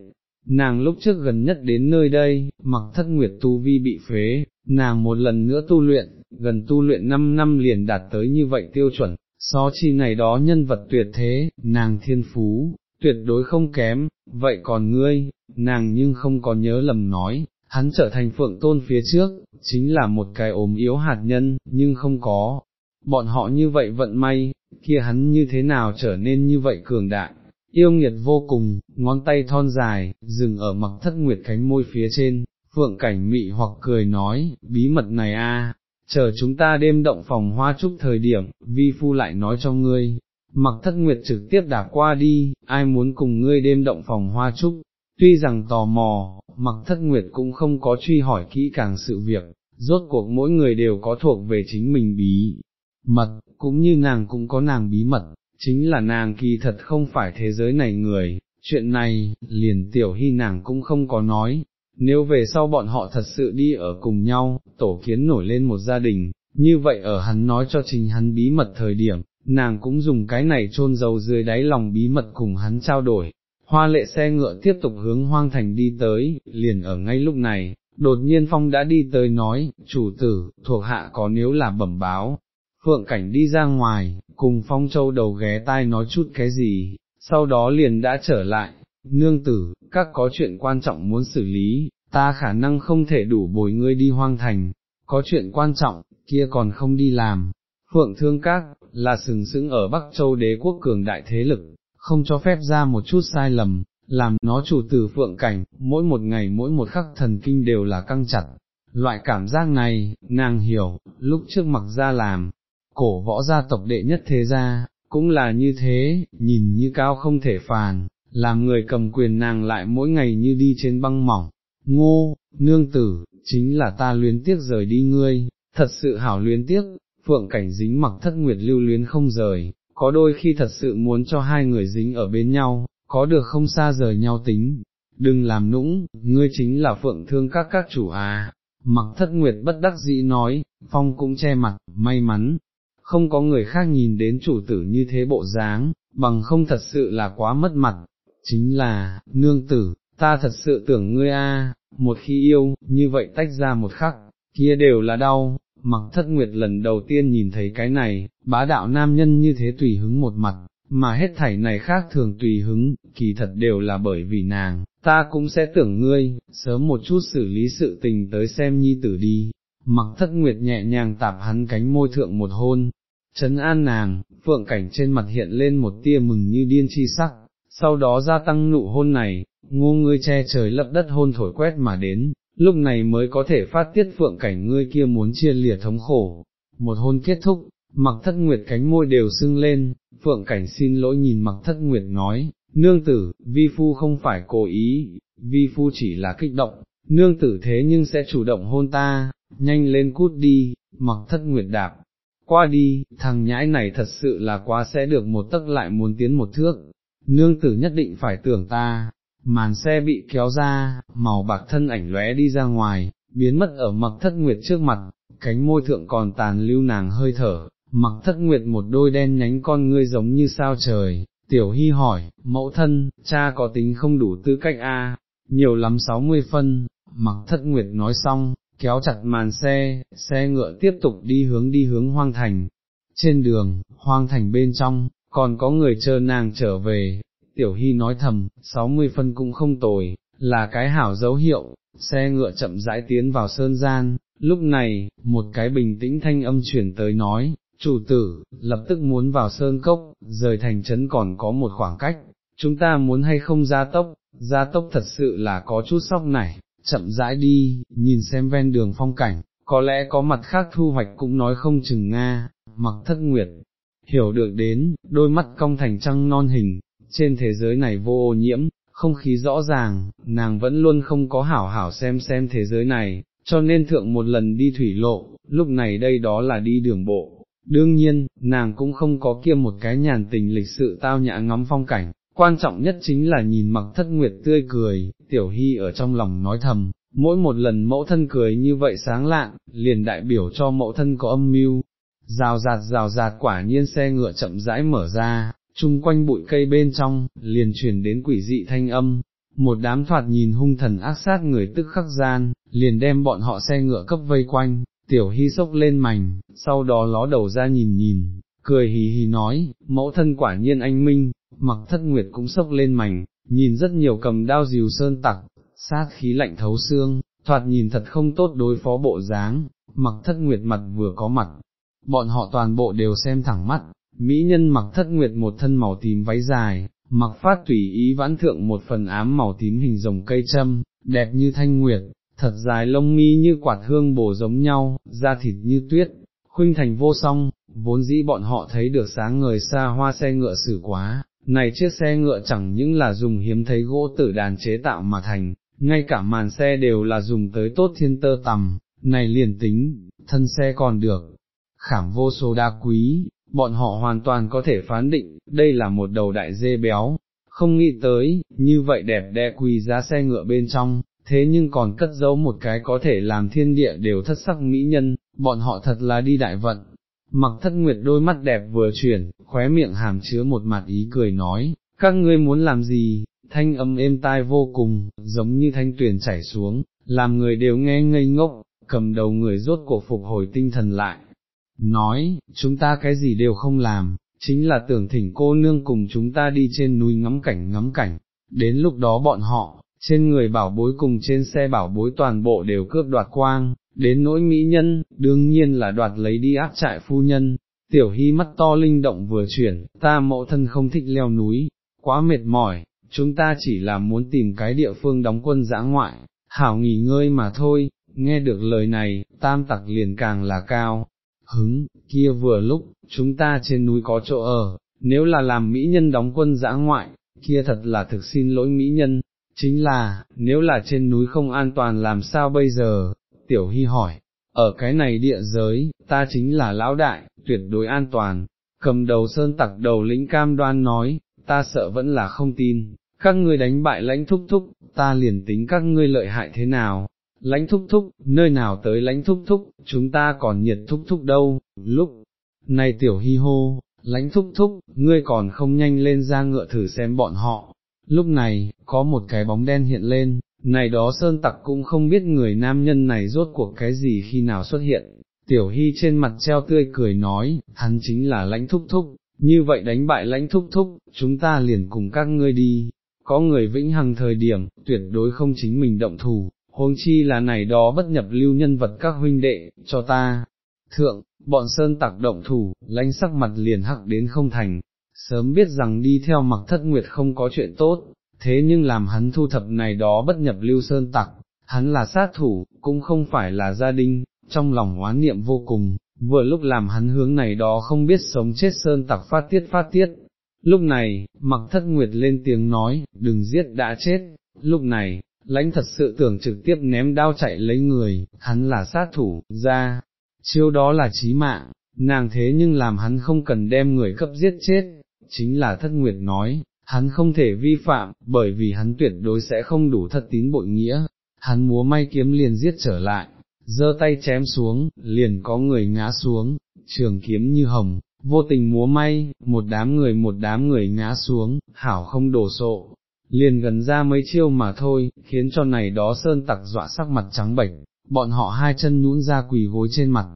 nàng lúc trước gần nhất đến nơi đây, mặc thất nguyệt tu vi bị phế, nàng một lần nữa tu luyện, gần tu luyện 5 năm liền đạt tới như vậy tiêu chuẩn, so chi này đó nhân vật tuyệt thế, nàng thiên phú, tuyệt đối không kém, vậy còn ngươi, nàng nhưng không có nhớ lầm nói, hắn trở thành phượng tôn phía trước, chính là một cái ốm yếu hạt nhân, nhưng không có, bọn họ như vậy vận may, kia hắn như thế nào trở nên như vậy cường đại, yêu nghiệt vô cùng, ngón tay thon dài, dừng ở mặc thất nguyệt cánh môi phía trên, phượng cảnh mị hoặc cười nói, bí mật này a, chờ chúng ta đêm động phòng hoa trúc thời điểm, vi phu lại nói cho ngươi, mặc thất nguyệt trực tiếp đả qua đi, ai muốn cùng ngươi đêm động phòng hoa trúc, tuy rằng tò mò, mặc thất nguyệt cũng không có truy hỏi kỹ càng sự việc, rốt cuộc mỗi người đều có thuộc về chính mình bí mật, cũng như nàng cũng có nàng bí mật, chính là nàng kỳ thật không phải thế giới này người, chuyện này, liền tiểu hy nàng cũng không có nói, nếu về sau bọn họ thật sự đi ở cùng nhau, tổ kiến nổi lên một gia đình, như vậy ở hắn nói cho chính hắn bí mật thời điểm, nàng cũng dùng cái này chôn dầu dưới đáy lòng bí mật cùng hắn trao đổi. Hoa lệ xe ngựa tiếp tục hướng hoang thành đi tới, liền ở ngay lúc này, đột nhiên phong đã đi tới nói, chủ tử, thuộc hạ có nếu là bẩm báo, phượng cảnh đi ra ngoài, cùng phong châu đầu ghé tai nói chút cái gì, sau đó liền đã trở lại, nương tử, các có chuyện quan trọng muốn xử lý, ta khả năng không thể đủ bồi ngươi đi hoang thành, có chuyện quan trọng, kia còn không đi làm. Phượng Thương Các, là sừng sững ở Bắc Châu đế quốc cường đại thế lực, không cho phép ra một chút sai lầm, làm nó chủ tử Phượng Cảnh, mỗi một ngày mỗi một khắc thần kinh đều là căng chặt. Loại cảm giác này, nàng hiểu, lúc trước mặc ra làm, cổ võ gia tộc đệ nhất thế gia, cũng là như thế, nhìn như cao không thể phàn, làm người cầm quyền nàng lại mỗi ngày như đi trên băng mỏng, ngô, nương tử, chính là ta luyến tiếc rời đi ngươi, thật sự hảo luyến tiếc, phượng cảnh dính mặc thất nguyệt lưu luyến không rời, có đôi khi thật sự muốn cho hai người dính ở bên nhau, có được không xa rời nhau tính, đừng làm nũng, ngươi chính là phượng thương các các chủ à, mặc thất nguyệt bất đắc dĩ nói, phong cũng che mặt, may mắn, không có người khác nhìn đến chủ tử như thế bộ dáng, bằng không thật sự là quá mất mặt, chính là, nương tử, ta thật sự tưởng ngươi a, một khi yêu, như vậy tách ra một khắc, kia đều là đau, mặc thất nguyệt lần đầu tiên nhìn thấy cái này, bá đạo nam nhân như thế tùy hứng một mặt, mà hết thảy này khác thường tùy hứng, kỳ thật đều là bởi vì nàng, ta cũng sẽ tưởng ngươi, sớm một chút xử lý sự tình tới xem nhi tử đi, mặc thất nguyệt nhẹ nhàng tạp hắn cánh môi thượng một hôn, chấn an nàng, phượng cảnh trên mặt hiện lên một tia mừng như điên chi sắc, sau đó gia tăng nụ hôn này, ngô ngươi che trời lấp đất hôn thổi quét mà đến, lúc này mới có thể phát tiết phượng cảnh ngươi kia muốn chia lìa thống khổ. Một hôn kết thúc, mặc thất nguyệt cánh môi đều sưng lên, phượng cảnh xin lỗi nhìn mặc thất nguyệt nói, nương tử, vi phu không phải cố ý, vi phu chỉ là kích động, nương tử thế nhưng sẽ chủ động hôn ta, nhanh lên cút đi, mặc thất nguyệt đạp. Qua đi, thằng nhãi này thật sự là quá sẽ được một tấc lại muốn tiến một thước, nương tử nhất định phải tưởng ta, màn xe bị kéo ra, màu bạc thân ảnh lóe đi ra ngoài, biến mất ở mặc thất nguyệt trước mặt, cánh môi thượng còn tàn lưu nàng hơi thở, mặc thất nguyệt một đôi đen nhánh con ngươi giống như sao trời, tiểu hy hỏi, mẫu thân, cha có tính không đủ tư cách a? Nhiều lắm sáu mươi phân, mặc thất nguyệt nói xong, kéo chặt màn xe, xe ngựa tiếp tục đi hướng đi hướng hoang thành, trên đường, hoang thành bên trong, còn có người chờ nàng trở về, tiểu hy nói thầm, 60 phân cũng không tồi, là cái hảo dấu hiệu, xe ngựa chậm rãi tiến vào sơn gian, lúc này, một cái bình tĩnh thanh âm chuyển tới nói, chủ tử, lập tức muốn vào sơn cốc, rời thành trấn còn có một khoảng cách, chúng ta muốn hay không ra tốc, ra tốc thật sự là có chút sóc này, chậm rãi đi, nhìn xem ven đường phong cảnh, có lẽ có mặt khác thu hoạch cũng nói không chừng Nga, mặc thất nguyệt, hiểu được đến, đôi mắt cong thành trăng non hình, trên thế giới này vô ô nhiễm, không khí rõ ràng, nàng vẫn luôn không có hảo hảo xem xem thế giới này, cho nên thượng một lần đi thủy lộ, lúc này đây đó là đi đường bộ. Đương nhiên, nàng cũng không có kia một cái nhàn tình lịch sự tao nhã ngắm phong cảnh, quan trọng nhất chính là nhìn mặc thất nguyệt tươi cười, tiểu hy ở trong lòng nói thầm, mỗi một lần mẫu thân cười như vậy sáng lạng, liền đại biểu cho mẫu thân có âm mưu. Rào rạt rào rạt quả nhiên xe ngựa chậm rãi mở ra, chung quanh bụi cây bên trong, liền truyền đến quỷ dị thanh âm, một đám thoạt nhìn hung thần ác sát người tức khắc gian, liền đem bọn họ xe ngựa cấp vây quanh, tiểu hy sốc lên mảnh, sau đó ló đầu ra nhìn nhìn, cười hì hì nói, mẫu thân quả nhiên anh minh, mặc thất nguyệt cũng sốc lên mảnh, nhìn rất nhiều cầm đao dìu sơn tặc, sát khí lạnh thấu xương, thoạt nhìn thật không tốt đối phó bộ dáng, mặc thất nguyệt mặt vừa có mặt, bọn họ toàn bộ đều xem thẳng mắt, Mỹ nhân mặc thất nguyệt một thân màu tím váy dài, mặc phát tùy ý vãn thượng một phần ám màu tím hình rồng cây châm, đẹp như thanh nguyệt, thật dài lông mi như quạt hương bổ giống nhau, da thịt như tuyết, khuynh thành vô song, vốn dĩ bọn họ thấy được sáng ngời xa hoa xe ngựa xử quá, này chiếc xe ngựa chẳng những là dùng hiếm thấy gỗ tử đàn chế tạo mà thành, ngay cả màn xe đều là dùng tới tốt thiên tơ tầm, này liền tính, thân xe còn được, khảm vô số đa quý, bọn họ hoàn toàn có thể phán định, đây là một đầu đại dê béo, không nghĩ tới, như vậy đẹp đẽ quỳ giá xe ngựa bên trong, thế nhưng còn cất giấu một cái có thể làm thiên địa đều thất sắc mỹ nhân, bọn họ thật là đi đại vận. Mặc thất nguyệt đôi mắt đẹp vừa chuyển, khóe miệng hàm chứa một mặt ý cười nói, các ngươi muốn làm gì, thanh âm êm tai vô cùng, giống như thanh tuyển chảy xuống, làm người đều nghe ngây ngốc, cầm đầu người rốt cuộc phục hồi tinh thần lại, nói, chúng ta cái gì đều không làm, chính là tưởng thỉnh cô nương cùng chúng ta đi trên núi ngắm cảnh ngắm cảnh, đến lúc đó bọn họ, trên người bảo bối cùng trên xe bảo bối toàn bộ đều cướp đoạt quang, đến nỗi mỹ nhân, đương nhiên là đoạt lấy đi áp trại phu nhân, tiểu hy mắt to linh động vừa chuyển, ta mẫu thân không thích leo núi, quá mệt mỏi, chúng ta chỉ là muốn tìm cái địa phương đóng quân giã ngoại, hảo nghỉ ngơi mà thôi, nghe được lời này, tam tặc liền càng là cao, hứng, kia vừa lúc, chúng ta trên núi có chỗ ở, nếu là làm mỹ nhân đóng quân giã ngoại, kia thật là thực xin lỗi mỹ nhân, chính là, nếu là trên núi không an toàn làm sao bây giờ, tiểu hy hỏi, ở cái này địa giới, ta chính là lão đại, tuyệt đối an toàn, cầm đầu sơn tặc đầu lĩnh cam đoan nói, ta sợ vẫn là không tin, các ngươi đánh bại lãnh thúc thúc, ta liền tính các ngươi lợi hại thế nào, lãnh thúc thúc, nơi nào tới lãnh thúc thúc, chúng ta còn nhiệt thúc thúc đâu, lúc này tiểu hy hô, lãnh thúc thúc, ngươi còn không nhanh lên ra ngựa thử xem bọn họ. Lúc này, có một cái bóng đen hiện lên, này đó sơn tặc cũng không biết người nam nhân này rốt cuộc cái gì khi nào xuất hiện, tiểu hy trên mặt treo tươi cười nói, hắn chính là lãnh thúc thúc, như vậy đánh bại lãnh thúc thúc, chúng ta liền cùng các ngươi đi, có người vĩnh hằng thời điểm, tuyệt đối không chính mình động thủ, huống chi là này đó bất nhập lưu nhân vật các huynh đệ, cho ta. Thượng, bọn sơn tặc động thủ, lãnh sắc mặt liền hắc đến không thành, sớm biết rằng đi theo mặc thất nguyệt không có chuyện tốt, thế nhưng làm hắn thu thập này đó bất nhập lưu sơn tặc, hắn là sát thủ, cũng không phải là gia đình, trong lòng hóa niệm vô cùng, vừa lúc làm hắn hướng này đó không biết sống chết sơn tặc phát tiết phát tiết. Lúc này, mặc thất nguyệt lên tiếng nói, đừng giết đã chết, lúc này, lãnh thật sự tưởng trực tiếp ném đao chạy lấy người, hắn là sát thủ, ra, chiêu đó là chí mạng, nàng thế nhưng làm hắn không cần đem người cấp giết chết, chính là thất nguyệt nói, hắn không thể vi phạm, bởi vì hắn tuyệt đối sẽ không đủ thật tín bội nghĩa, hắn múa may kiếm liền giết trở lại, giơ tay chém xuống, liền có người ngã xuống, trường kiếm như hồng, vô tình múa may, một đám người một đám người ngã xuống, hảo không đổ sộ, liền gần ra mấy chiêu mà thôi, khiến cho này đó sơn tặc dọa sắc mặt trắng bệch, bọn họ hai chân nhũn ra quỳ gối trên mặt,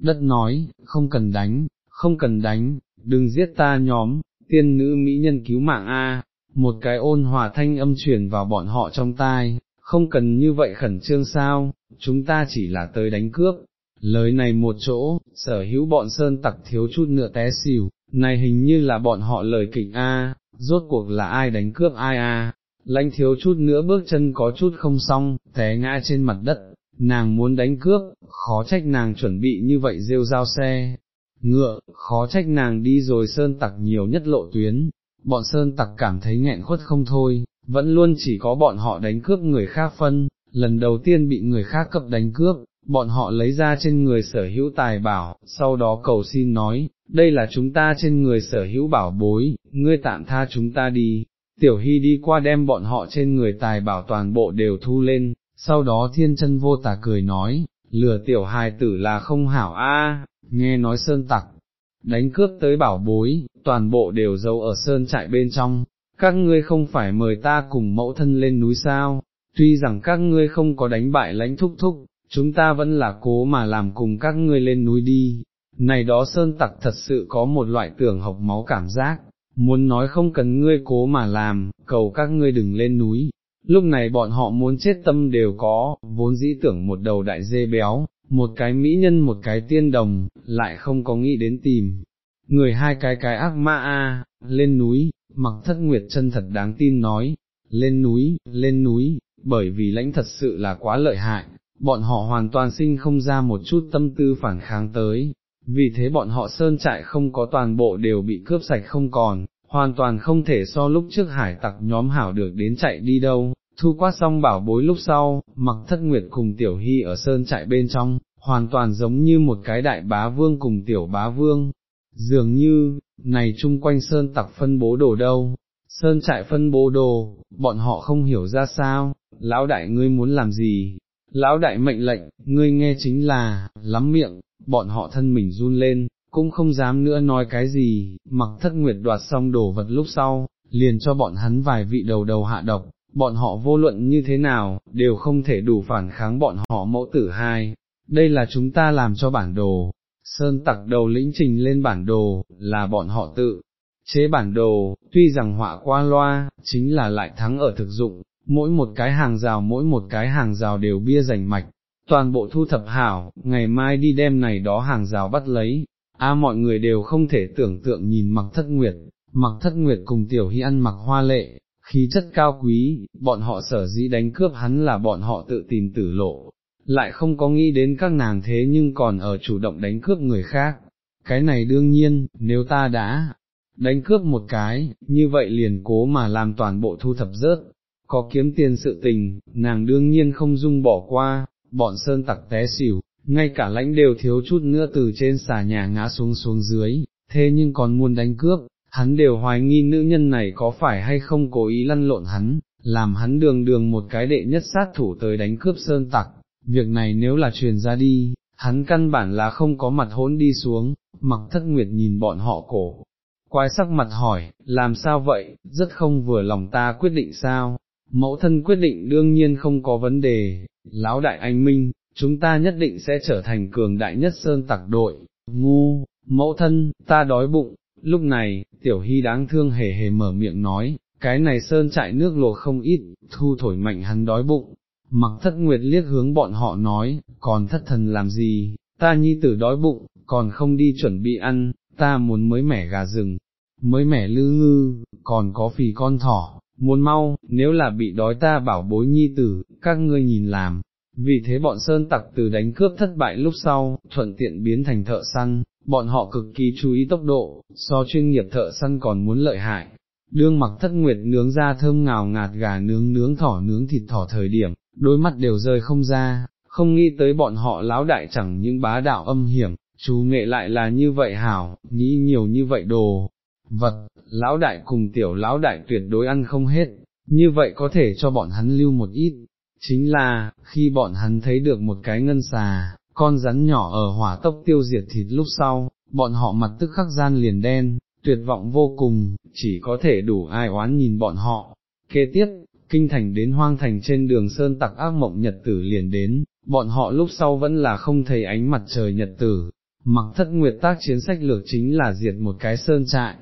đất nói, không cần đánh, không cần đánh, đừng giết ta nhóm, tiên nữ mỹ nhân cứu mạng A, một cái ôn hòa thanh âm truyền vào bọn họ trong tai, không cần như vậy khẩn trương sao, chúng ta chỉ là tới đánh cướp. Lời này một chỗ, sở hữu bọn sơn tặc thiếu chút nữa té xỉu, này hình như là bọn họ lời kịch A, rốt cuộc là ai đánh cướp ai A, lãnh thiếu chút nữa bước chân có chút không xong, té ngã trên mặt đất, nàng muốn đánh cướp, khó trách nàng chuẩn bị như vậy rêu rao xe, ngựa, khó trách nàng đi rồi sơn tặc nhiều nhất lộ tuyến, bọn sơn tặc cảm thấy nghẹn khuất không thôi, vẫn luôn chỉ có bọn họ đánh cướp người khác phân, lần đầu tiên bị người khác cập đánh cướp, bọn họ lấy ra trên người sở hữu tài bảo, sau đó cầu xin nói, đây là chúng ta trên người sở hữu bảo bối, ngươi tạm tha chúng ta đi. Tiểu Hy đi qua đem bọn họ trên người tài bảo toàn bộ đều thu lên, sau đó thiên chân vô tà cười nói, lừa tiểu hài tử là không hảo a, nghe nói sơn tặc, đánh cướp tới bảo bối, toàn bộ đều giấu ở sơn trại bên trong, các ngươi không phải mời ta cùng mẫu thân lên núi sao, tuy rằng các ngươi không có đánh bại lãnh thúc thúc, chúng ta vẫn là cố mà làm cùng các ngươi lên núi đi. Này đó sơn tặc thật sự có một loại tưởng học máu cảm giác, muốn nói không cần ngươi cố mà làm, cầu các ngươi đừng lên núi. Lúc này bọn họ muốn chết tâm đều có, vốn dĩ tưởng một đầu đại dê béo, một cái mỹ nhân một cái tiên đồng, lại không có nghĩ đến tìm. Người hai cái cái ác ma a, lên núi, mặc thất nguyệt chân thật đáng tin nói, lên núi, lên núi, bởi vì lãnh thật sự là quá lợi hại, bọn họ hoàn toàn sinh không ra một chút tâm tư phản kháng tới, vì thế bọn họ sơn trại không có toàn bộ đều bị cướp sạch không còn, hoàn toàn không thể so lúc trước hải tặc nhóm hảo được đến chạy đi đâu. Thu quát xong bảo bối lúc sau, mặc thất nguyệt cùng tiểu hy ở sơn trại bên trong, hoàn toàn giống như một cái đại bá vương cùng tiểu bá vương, dường như, này chung quanh sơn tặc phân bố đồ đâu, sơn trại phân bố đồ, bọn họ không hiểu ra sao, lão đại ngươi muốn làm gì, lão đại mệnh lệnh, ngươi nghe chính là, lắm miệng, bọn họ thân mình run lên, cũng không dám nữa nói cái gì, mặc thất nguyệt đoạt xong đồ vật lúc sau, liền cho bọn hắn vài vị đầu đầu hạ độc, bọn họ vô luận như thế nào, đều không thể đủ phản kháng bọn họ mẫu tử hai, đây là chúng ta làm cho bản đồ, sơn tặc đầu lĩnh trình lên bản đồ, là bọn họ tự chế bản đồ, tuy rằng họa qua loa, chính là lại thắng ở thực dụng, mỗi một cái hàng rào mỗi một cái hàng rào đều bia rành mạch, toàn bộ thu thập hảo, ngày mai đi đem này đó hàng rào bắt lấy, a mọi người đều không thể tưởng tượng nhìn mặc thất nguyệt, mặc thất nguyệt cùng tiểu hy ăn mặc hoa lệ, khí chất cao quý, bọn họ sở dĩ đánh cướp hắn là bọn họ tự tìm tử lộ, lại không có nghĩ đến các nàng thế nhưng còn ở chủ động đánh cướp người khác. Cái này đương nhiên, nếu ta đã đánh cướp một cái, như vậy liền cố mà làm toàn bộ thu thập rớt, có kiếm tiền sự tình, nàng đương nhiên không dung bỏ qua, bọn sơn tặc té xỉu, ngay cả lãnh đều thiếu chút nữa từ trên xà nhà ngã xuống xuống dưới, thế nhưng còn muốn đánh cướp, hắn đều hoài nghi nữ nhân này có phải hay không cố ý lăn lộn hắn, làm hắn đường đường một cái đệ nhất sát thủ tới đánh cướp sơn tặc, việc này nếu là truyền ra đi, hắn căn bản là không có mặt hỗn đi xuống, mặc thất nguyệt nhìn bọn họ cổ. Quái sắc mặt hỏi, làm sao vậy, rất không vừa lòng ta quyết định sao, mẫu thân quyết định đương nhiên không có vấn đề, lão đại anh minh, chúng ta nhất định sẽ trở thành cường đại nhất sơn tặc đội, ngu, mẫu thân, ta đói bụng, lúc này, tiểu hy đáng thương hề hề mở miệng nói, cái này sơn chạy nước lột không ít, thu thổi mạnh hắn đói bụng, mặc thất nguyệt liếc hướng bọn họ nói, còn thất thần làm gì, ta nhi tử đói bụng, còn không đi chuẩn bị ăn, ta muốn mới mẻ gà rừng, mới mẻ lư ngư, còn có phì con thỏ, muốn mau, nếu là bị đói ta bảo bối nhi tử, các ngươi nhìn làm. Vì thế bọn sơn tặc từ đánh cướp thất bại lúc sau, thuận tiện biến thành thợ săn, bọn họ cực kỳ chú ý tốc độ, so chuyên nghiệp thợ săn còn muốn lợi hại. Đương mặc thất nguyệt nướng ra thơm ngào ngạt gà nướng nướng thỏ nướng thịt thỏ thời điểm, đôi mắt đều rơi không ra, không nghĩ tới bọn họ láo đại chẳng những bá đạo âm hiểm, chú nghệ lại là như vậy hảo, nghĩ nhiều như vậy đồ, vật, lão đại cùng tiểu lão đại tuyệt đối ăn không hết, như vậy có thể cho bọn hắn lưu một ít, chính là, khi bọn hắn thấy được một cái ngân xà, con rắn nhỏ ở hỏa tốc tiêu diệt thịt lúc sau, bọn họ mặt tức khắc gian liền đen, tuyệt vọng vô cùng, chỉ có thể đủ ai oán nhìn bọn họ. Kế tiếp, kinh thành đến hoang thành trên đường sơn tặc ác mộng nhật tử liền đến, bọn họ lúc sau vẫn là không thấy ánh mặt trời nhật tử, mặc thất nguyệt tác chiến sách lược chính là diệt một cái sơn trại,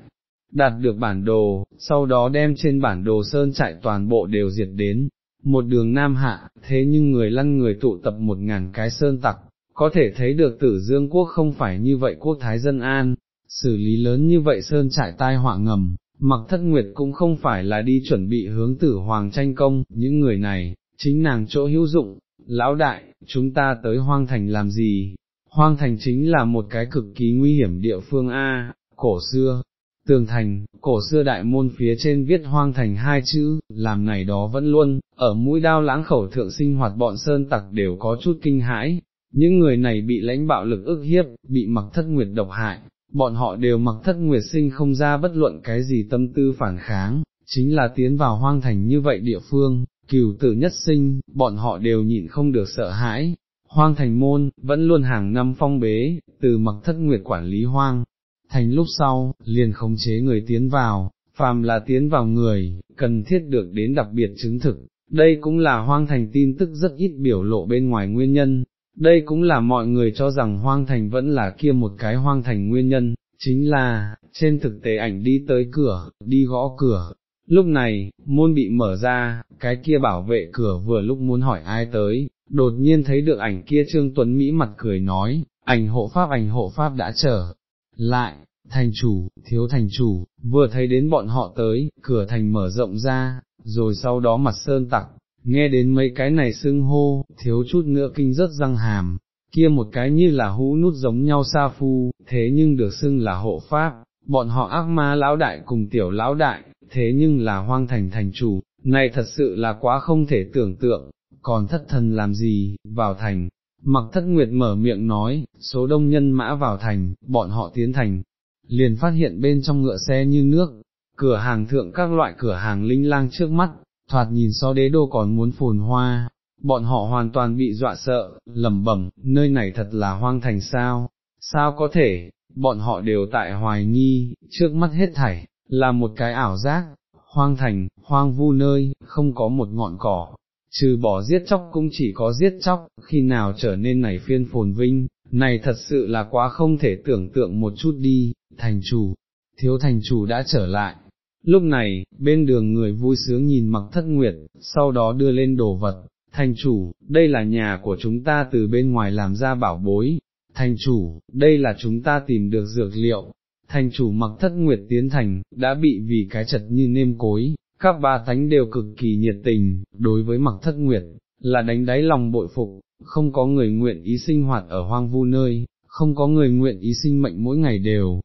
đạt được bản đồ, sau đó đem trên bản đồ sơn trại toàn bộ đều diệt đến, một đường nam hạ, thế nhưng người lăn người tụ tập một ngàn cái sơn tặc, có thể thấy được tử dương quốc không phải như vậy quốc thái dân an, xử lý lớn như vậy sơn trại tai họa ngầm, mặc thất nguyệt cũng không phải là đi chuẩn bị hướng tử hoàng tranh công, những người này, chính nàng chỗ hữu dụng, lão đại, chúng ta tới hoang thành làm gì? Hoang thành chính là một cái cực kỳ nguy hiểm địa phương A, cổ xưa, tường thành, cổ xưa đại môn phía trên viết hoang thành hai chữ, làm này đó vẫn luôn, ở mũi đao lãng khẩu thượng sinh hoạt bọn sơn tặc đều có chút kinh hãi, những người này bị lãnh bạo lực ức hiếp, bị mặc thất nguyệt độc hại, bọn họ đều mặc thất nguyệt sinh không ra bất luận cái gì tâm tư phản kháng, chính là tiến vào hoang thành như vậy địa phương, cửu tử nhất sinh, bọn họ đều nhịn không được sợ hãi. Hoang thành môn, vẫn luôn hàng năm phong bế, từ mặc thất nguyệt quản lý hoang, thành lúc sau, liền khống chế người tiến vào, phàm là tiến vào người, cần thiết được đến đặc biệt chứng thực, đây cũng là hoang thành tin tức rất ít biểu lộ bên ngoài nguyên nhân, đây cũng là mọi người cho rằng hoang thành vẫn là kia một cái hoang thành nguyên nhân, chính là, trên thực tế ảnh đi tới cửa, đi gõ cửa. Lúc này, môn bị mở ra, cái kia bảo vệ cửa vừa lúc muốn hỏi ai tới, đột nhiên thấy được ảnh kia Trương Tuấn Mỹ mặt cười nói, ảnh hộ pháp ảnh hộ pháp đã trở lại, thành chủ, thiếu thành chủ, vừa thấy đến bọn họ tới, cửa thành mở rộng ra, rồi sau đó mặt sơn tặc, nghe đến mấy cái này xưng hô, thiếu chút nữa kinh rất răng hàm, kia một cái như là hũ nút giống nhau sa phu, thế nhưng được xưng là hộ pháp, bọn họ ác ma lão đại cùng tiểu lão đại, thế nhưng là hoang thành thành chủ, này thật sự là quá không thể tưởng tượng, còn thất thần làm gì, vào thành. Mặc thất nguyệt mở miệng nói, số đông nhân mã vào thành, bọn họ tiến thành, liền phát hiện bên trong ngựa xe như nước, cửa hàng thượng các loại cửa hàng linh lang trước mắt, thoạt nhìn so đế đô còn muốn phồn hoa, bọn họ hoàn toàn bị dọa sợ, lẩm bẩm, nơi này thật là hoang thành sao, sao có thể, bọn họ đều tại hoài nghi, trước mắt hết thảy, là một cái ảo giác, hoang thành, hoang vu nơi, không có một ngọn cỏ, trừ bỏ giết chóc cũng chỉ có giết chóc, khi nào trở nên này phiên phồn vinh, này thật sự là quá không thể tưởng tượng một chút đi, thành chủ, thiếu thành chủ đã trở lại. Lúc này, bên đường người vui sướng nhìn mặc thất nguyệt, sau đó đưa lên đồ vật, thành chủ, đây là nhà của chúng ta từ bên ngoài làm ra bảo bối, thành chủ, đây là chúng ta tìm được dược liệu, thành chủ mặc thất nguyệt tiến thành, đã bị vì cái chật như nêm cối, các ba thánh đều cực kỳ nhiệt tình, đối với mặc thất nguyệt, là đánh đáy lòng bội phục, không có người nguyện ý sinh hoạt ở hoang vu nơi, không có người nguyện ý sinh mệnh mỗi ngày đều,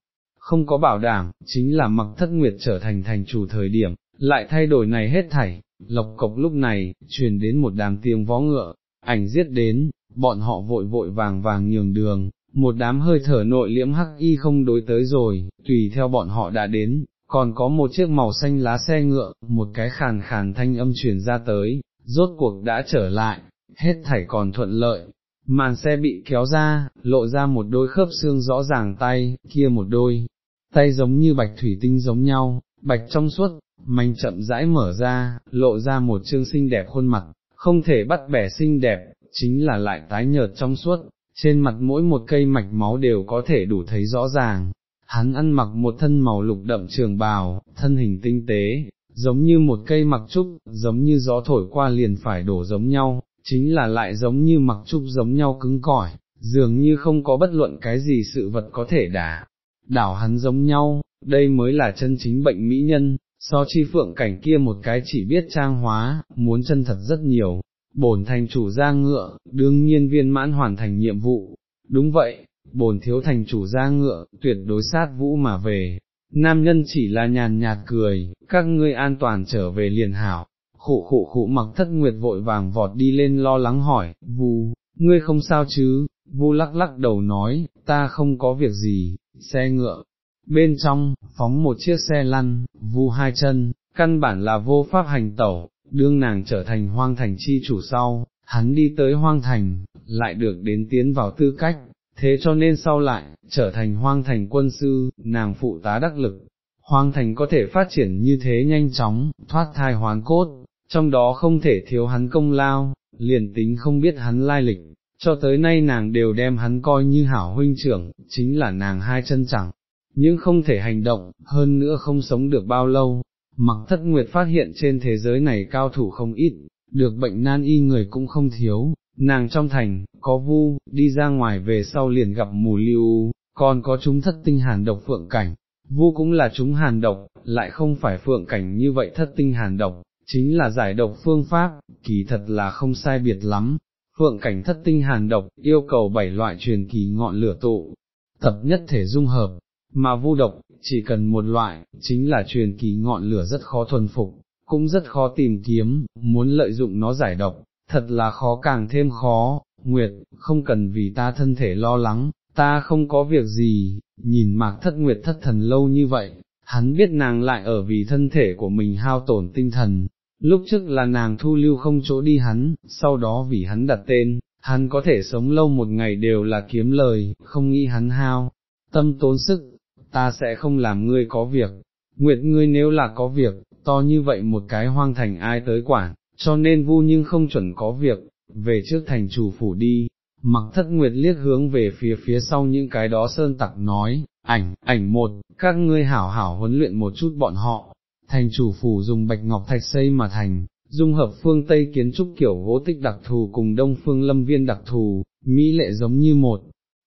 không có bảo đảm, chính là mặc thất nguyệt trở thành thành chủ thời điểm, lại thay đổi này hết thảy, lộc cộc lúc này, truyền đến một đám tiếng vó ngựa, ảnh giết đến, bọn họ vội vội vàng vàng nhường đường, một đám hơi thở nội liễm hắc y không đối tới rồi, tùy theo bọn họ đã đến, còn có một chiếc màu xanh lá xe ngựa, một cái khàn khàn thanh âm truyền ra tới, rốt cuộc đã trở lại, hết thảy còn thuận lợi, màn xe bị kéo ra, lộ ra một đôi khớp xương rõ ràng tay, kia một đôi, tay giống như bạch thủy tinh giống nhau, bạch trong suốt, manh chậm rãi mở ra, lộ ra một chương xinh đẹp khuôn mặt, không thể bắt bẻ xinh đẹp, chính là lại tái nhợt trong suốt, trên mặt mỗi một cây mạch máu đều có thể đủ thấy rõ ràng. Hắn ăn mặc một thân màu lục đậm trường bào, thân hình tinh tế, giống như một cây mặc trúc, giống như gió thổi qua liền phải đổ giống nhau, chính là lại giống như mặc trúc giống nhau cứng cỏi, dường như không có bất luận cái gì sự vật có thể đả, đảo hắn giống nhau, đây mới là chân chính bệnh mỹ nhân, so chi phượng cảnh kia một cái chỉ biết trang hóa, muốn chân thật rất nhiều, bổn thành chủ ra ngựa, đương nhiên viên mãn hoàn thành nhiệm vụ, đúng vậy, bổn thiếu thành chủ ra ngựa, tuyệt đối sát vũ mà về, nam nhân chỉ là nhàn nhạt cười, các ngươi an toàn trở về liền hảo, khụ khụ khụ mặc thất nguyệt vội vàng vọt đi lên lo lắng hỏi, vu, ngươi không sao chứ, vu lắc lắc đầu nói, ta không có việc gì, xe ngựa, bên trong, phóng một chiếc xe lăn, vu hai chân, căn bản là vô pháp hành tẩu, đương nàng trở thành hoang thành chi chủ sau, hắn đi tới hoang thành, lại được đến tiến vào tư cách, thế cho nên sau lại, trở thành hoang thành quân sư, nàng phụ tá đắc lực. Hoang thành có thể phát triển như thế nhanh chóng, thoát thai hoán cốt, trong đó không thể thiếu hắn công lao, liền tính không biết hắn lai lịch, cho tới nay nàng đều đem hắn coi như hảo huynh trưởng, chính là nàng hai chân chẳng, nhưng không thể hành động, hơn nữa không sống được bao lâu. Mặc thất nguyệt phát hiện trên thế giới này cao thủ không ít, được bệnh nan y người cũng không thiếu, nàng trong thành, có vu, đi ra ngoài về sau liền gặp mù lưu, còn có chúng thất tinh hàn độc phượng cảnh, vu cũng là chúng hàn độc, lại không phải phượng cảnh như vậy thất tinh hàn độc, chính là giải độc phương pháp, kỳ thật là không sai biệt lắm. Phượng cảnh thất tinh hàn độc, yêu cầu bảy loại truyền kỳ ngọn lửa tụ, tập nhất thể dung hợp, mà vu độc, chỉ cần một loại, chính là truyền kỳ ngọn lửa rất khó thuần phục, cũng rất khó tìm kiếm, muốn lợi dụng nó giải độc, thật là khó càng thêm khó, Nguyệt, không cần vì ta thân thể lo lắng, ta không có việc gì, nhìn mạc thất Nguyệt thất thần lâu như vậy, hắn biết nàng lại ở vì thân thể của mình hao tổn tinh thần, lúc trước là nàng thu lưu không chỗ đi hắn, sau đó vì hắn đặt tên, hắn có thể sống lâu một ngày đều là kiếm lời, không nghĩ hắn hao, tâm tốn sức, ta sẽ không làm ngươi có việc, Nguyệt ngươi nếu là có việc, to như vậy một cái hoang thành ai tới quản, cho nên vu nhưng không chuẩn có việc, về trước thành chủ phủ đi, mặc thất nguyệt liếc hướng về phía phía sau những cái đó sơn tặc nói, ảnh, ảnh một, các ngươi hảo hảo huấn luyện một chút bọn họ, thành chủ phủ dùng bạch ngọc thạch xây mà thành, dung hợp phương Tây kiến trúc kiểu gỗ tích đặc thù cùng đông phương lâm viên đặc thù, mỹ lệ giống như một,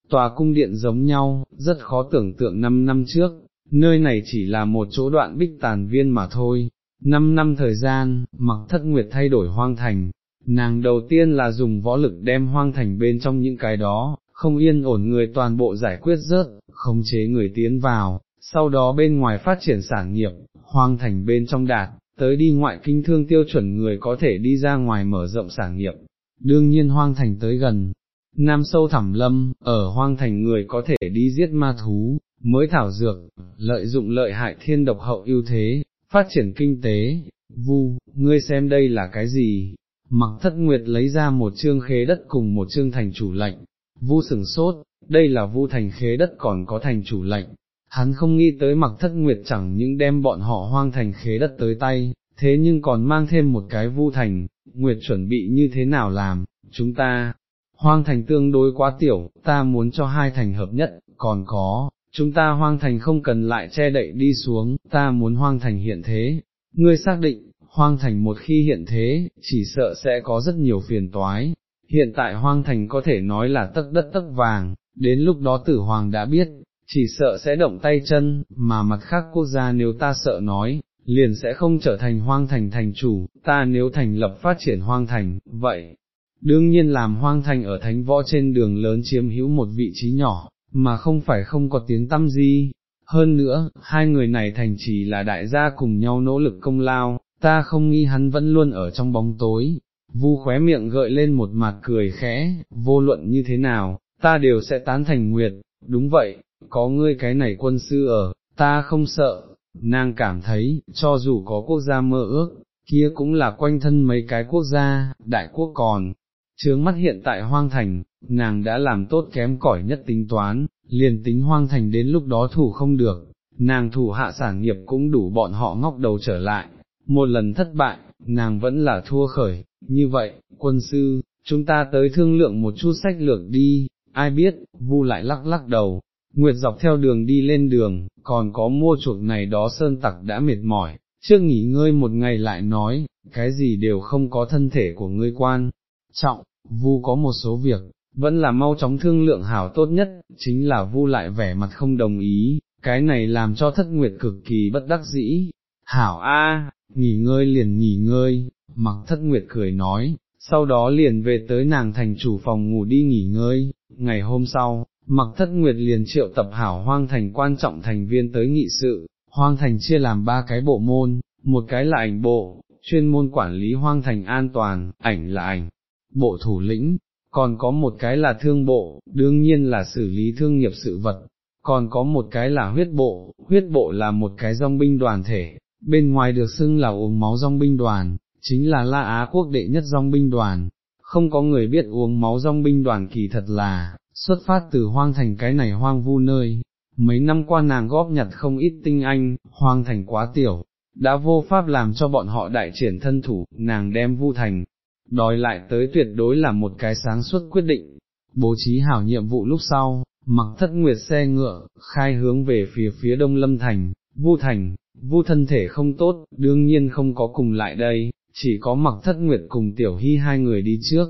tòa cung điện giống nhau, rất khó tưởng tượng năm năm trước, nơi này chỉ là một chỗ đoạn bích tàn viên mà thôi, năm năm thời gian, mặc thất nguyệt thay đổi hoang thành, nàng đầu tiên là dùng võ lực đem hoang thành bên trong những cái đó, không yên ổn người toàn bộ giải quyết rớt, khống chế người tiến vào, sau đó bên ngoài phát triển sản nghiệp, hoang thành bên trong đạt, tới đi ngoại kinh thương tiêu chuẩn người có thể đi ra ngoài mở rộng sản nghiệp, đương nhiên hoang thành tới gần. Nam sâu thẳm lâm, ở hoang thành người có thể đi giết ma thú, mới thảo dược, lợi dụng lợi hại thiên độc hậu ưu thế, phát triển kinh tế, vu, ngươi xem đây là cái gì, mặc thất nguyệt lấy ra một chương khế đất cùng một chương thành chủ lệnh, vu sừng sốt, đây là vu thành khế đất còn có thành chủ lệnh, hắn không nghĩ tới mặc thất nguyệt chẳng những đem bọn họ hoang thành khế đất tới tay, thế nhưng còn mang thêm một cái vu thành, nguyệt chuẩn bị như thế nào làm, chúng ta, hoang thành tương đối quá tiểu, ta muốn cho hai thành hợp nhất, còn có, chúng ta hoang thành không cần lại che đậy đi xuống, ta muốn hoang thành hiện thế, ngươi xác định, hoang thành một khi hiện thế, chỉ sợ sẽ có rất nhiều phiền toái, hiện tại hoang thành có thể nói là tất đất tất vàng, đến lúc đó tử hoàng đã biết, chỉ sợ sẽ động tay chân, mà mặt khác quốc gia nếu ta sợ nói, liền sẽ không trở thành hoang thành thành chủ, ta nếu thành lập phát triển hoang thành, vậy, đương nhiên làm hoang thành ở thánh võ trên đường lớn chiếm hữu một vị trí nhỏ, mà không phải không có tiếng tâm gì. Hơn nữa, hai người này thành chỉ là đại gia cùng nhau nỗ lực công lao, ta không nghĩ hắn vẫn luôn ở trong bóng tối. Vu khóe miệng gợi lên một mặt cười khẽ, vô luận như thế nào, ta đều sẽ tán thành nguyệt, đúng vậy, có ngươi cái này quân sư ở, ta không sợ, nàng cảm thấy, cho dù có quốc gia mơ ước, kia cũng là quanh thân mấy cái quốc gia, đại quốc còn, chướng mắt hiện tại hoang thành, nàng đã làm tốt kém cỏi nhất tính toán, liền tính hoang thành đến lúc đó thủ không được, nàng thủ hạ sản nghiệp cũng đủ bọn họ ngóc đầu trở lại, một lần thất bại, nàng vẫn là thua khởi, như vậy, quân sư, chúng ta tới thương lượng một chút sách lược đi, ai biết, vu lại lắc lắc đầu, Nguyệt dọc theo đường đi lên đường, còn có mua chuộc này đó sơn tặc đã mệt mỏi, trước nghỉ ngơi một ngày lại nói, cái gì đều không có thân thể của ngươi quan. Trọng, vu có một số việc, vẫn là mau chóng thương lượng hảo tốt nhất, chính là vu lại vẻ mặt không đồng ý, cái này làm cho thất nguyệt cực kỳ bất đắc dĩ. Hảo A, nghỉ ngơi liền nghỉ ngơi, mặc thất nguyệt cười nói, sau đó liền về tới nàng thành chủ phòng ngủ đi nghỉ ngơi, ngày hôm sau, mặc thất nguyệt liền triệu tập hảo hoang thành quan trọng thành viên tới nghị sự, hoang thành chia làm ba cái bộ môn, một cái là ảnh bộ, chuyên môn quản lý hoang thành an toàn, ảnh là ảnh, bộ thủ lĩnh, còn có một cái là thương bộ, đương nhiên là xử lý thương nghiệp sự vật, còn có một cái là huyết bộ, huyết bộ là một cái dòng binh đoàn thể, bên ngoài được xưng là uống máu dòng binh đoàn, chính là La Á quốc đệ nhất dòng binh đoàn, không có người biết uống máu dòng binh đoàn kỳ thật là, xuất phát từ hoang thành cái này hoang vu nơi, mấy năm qua nàng góp nhặt không ít tinh anh, hoang thành quá tiểu, đã vô pháp làm cho bọn họ đại triển thân thủ, nàng đem vu thành, đòi lại tới tuyệt đối là một cái sáng suốt quyết định, bố trí hảo nhiệm vụ lúc sau, mặc thất nguyệt xe ngựa, khai hướng về phía phía đông lâm thành, vu thành, vu thân thể không tốt, đương nhiên không có cùng lại đây, chỉ có mặc thất nguyệt cùng tiểu hy hai người đi trước,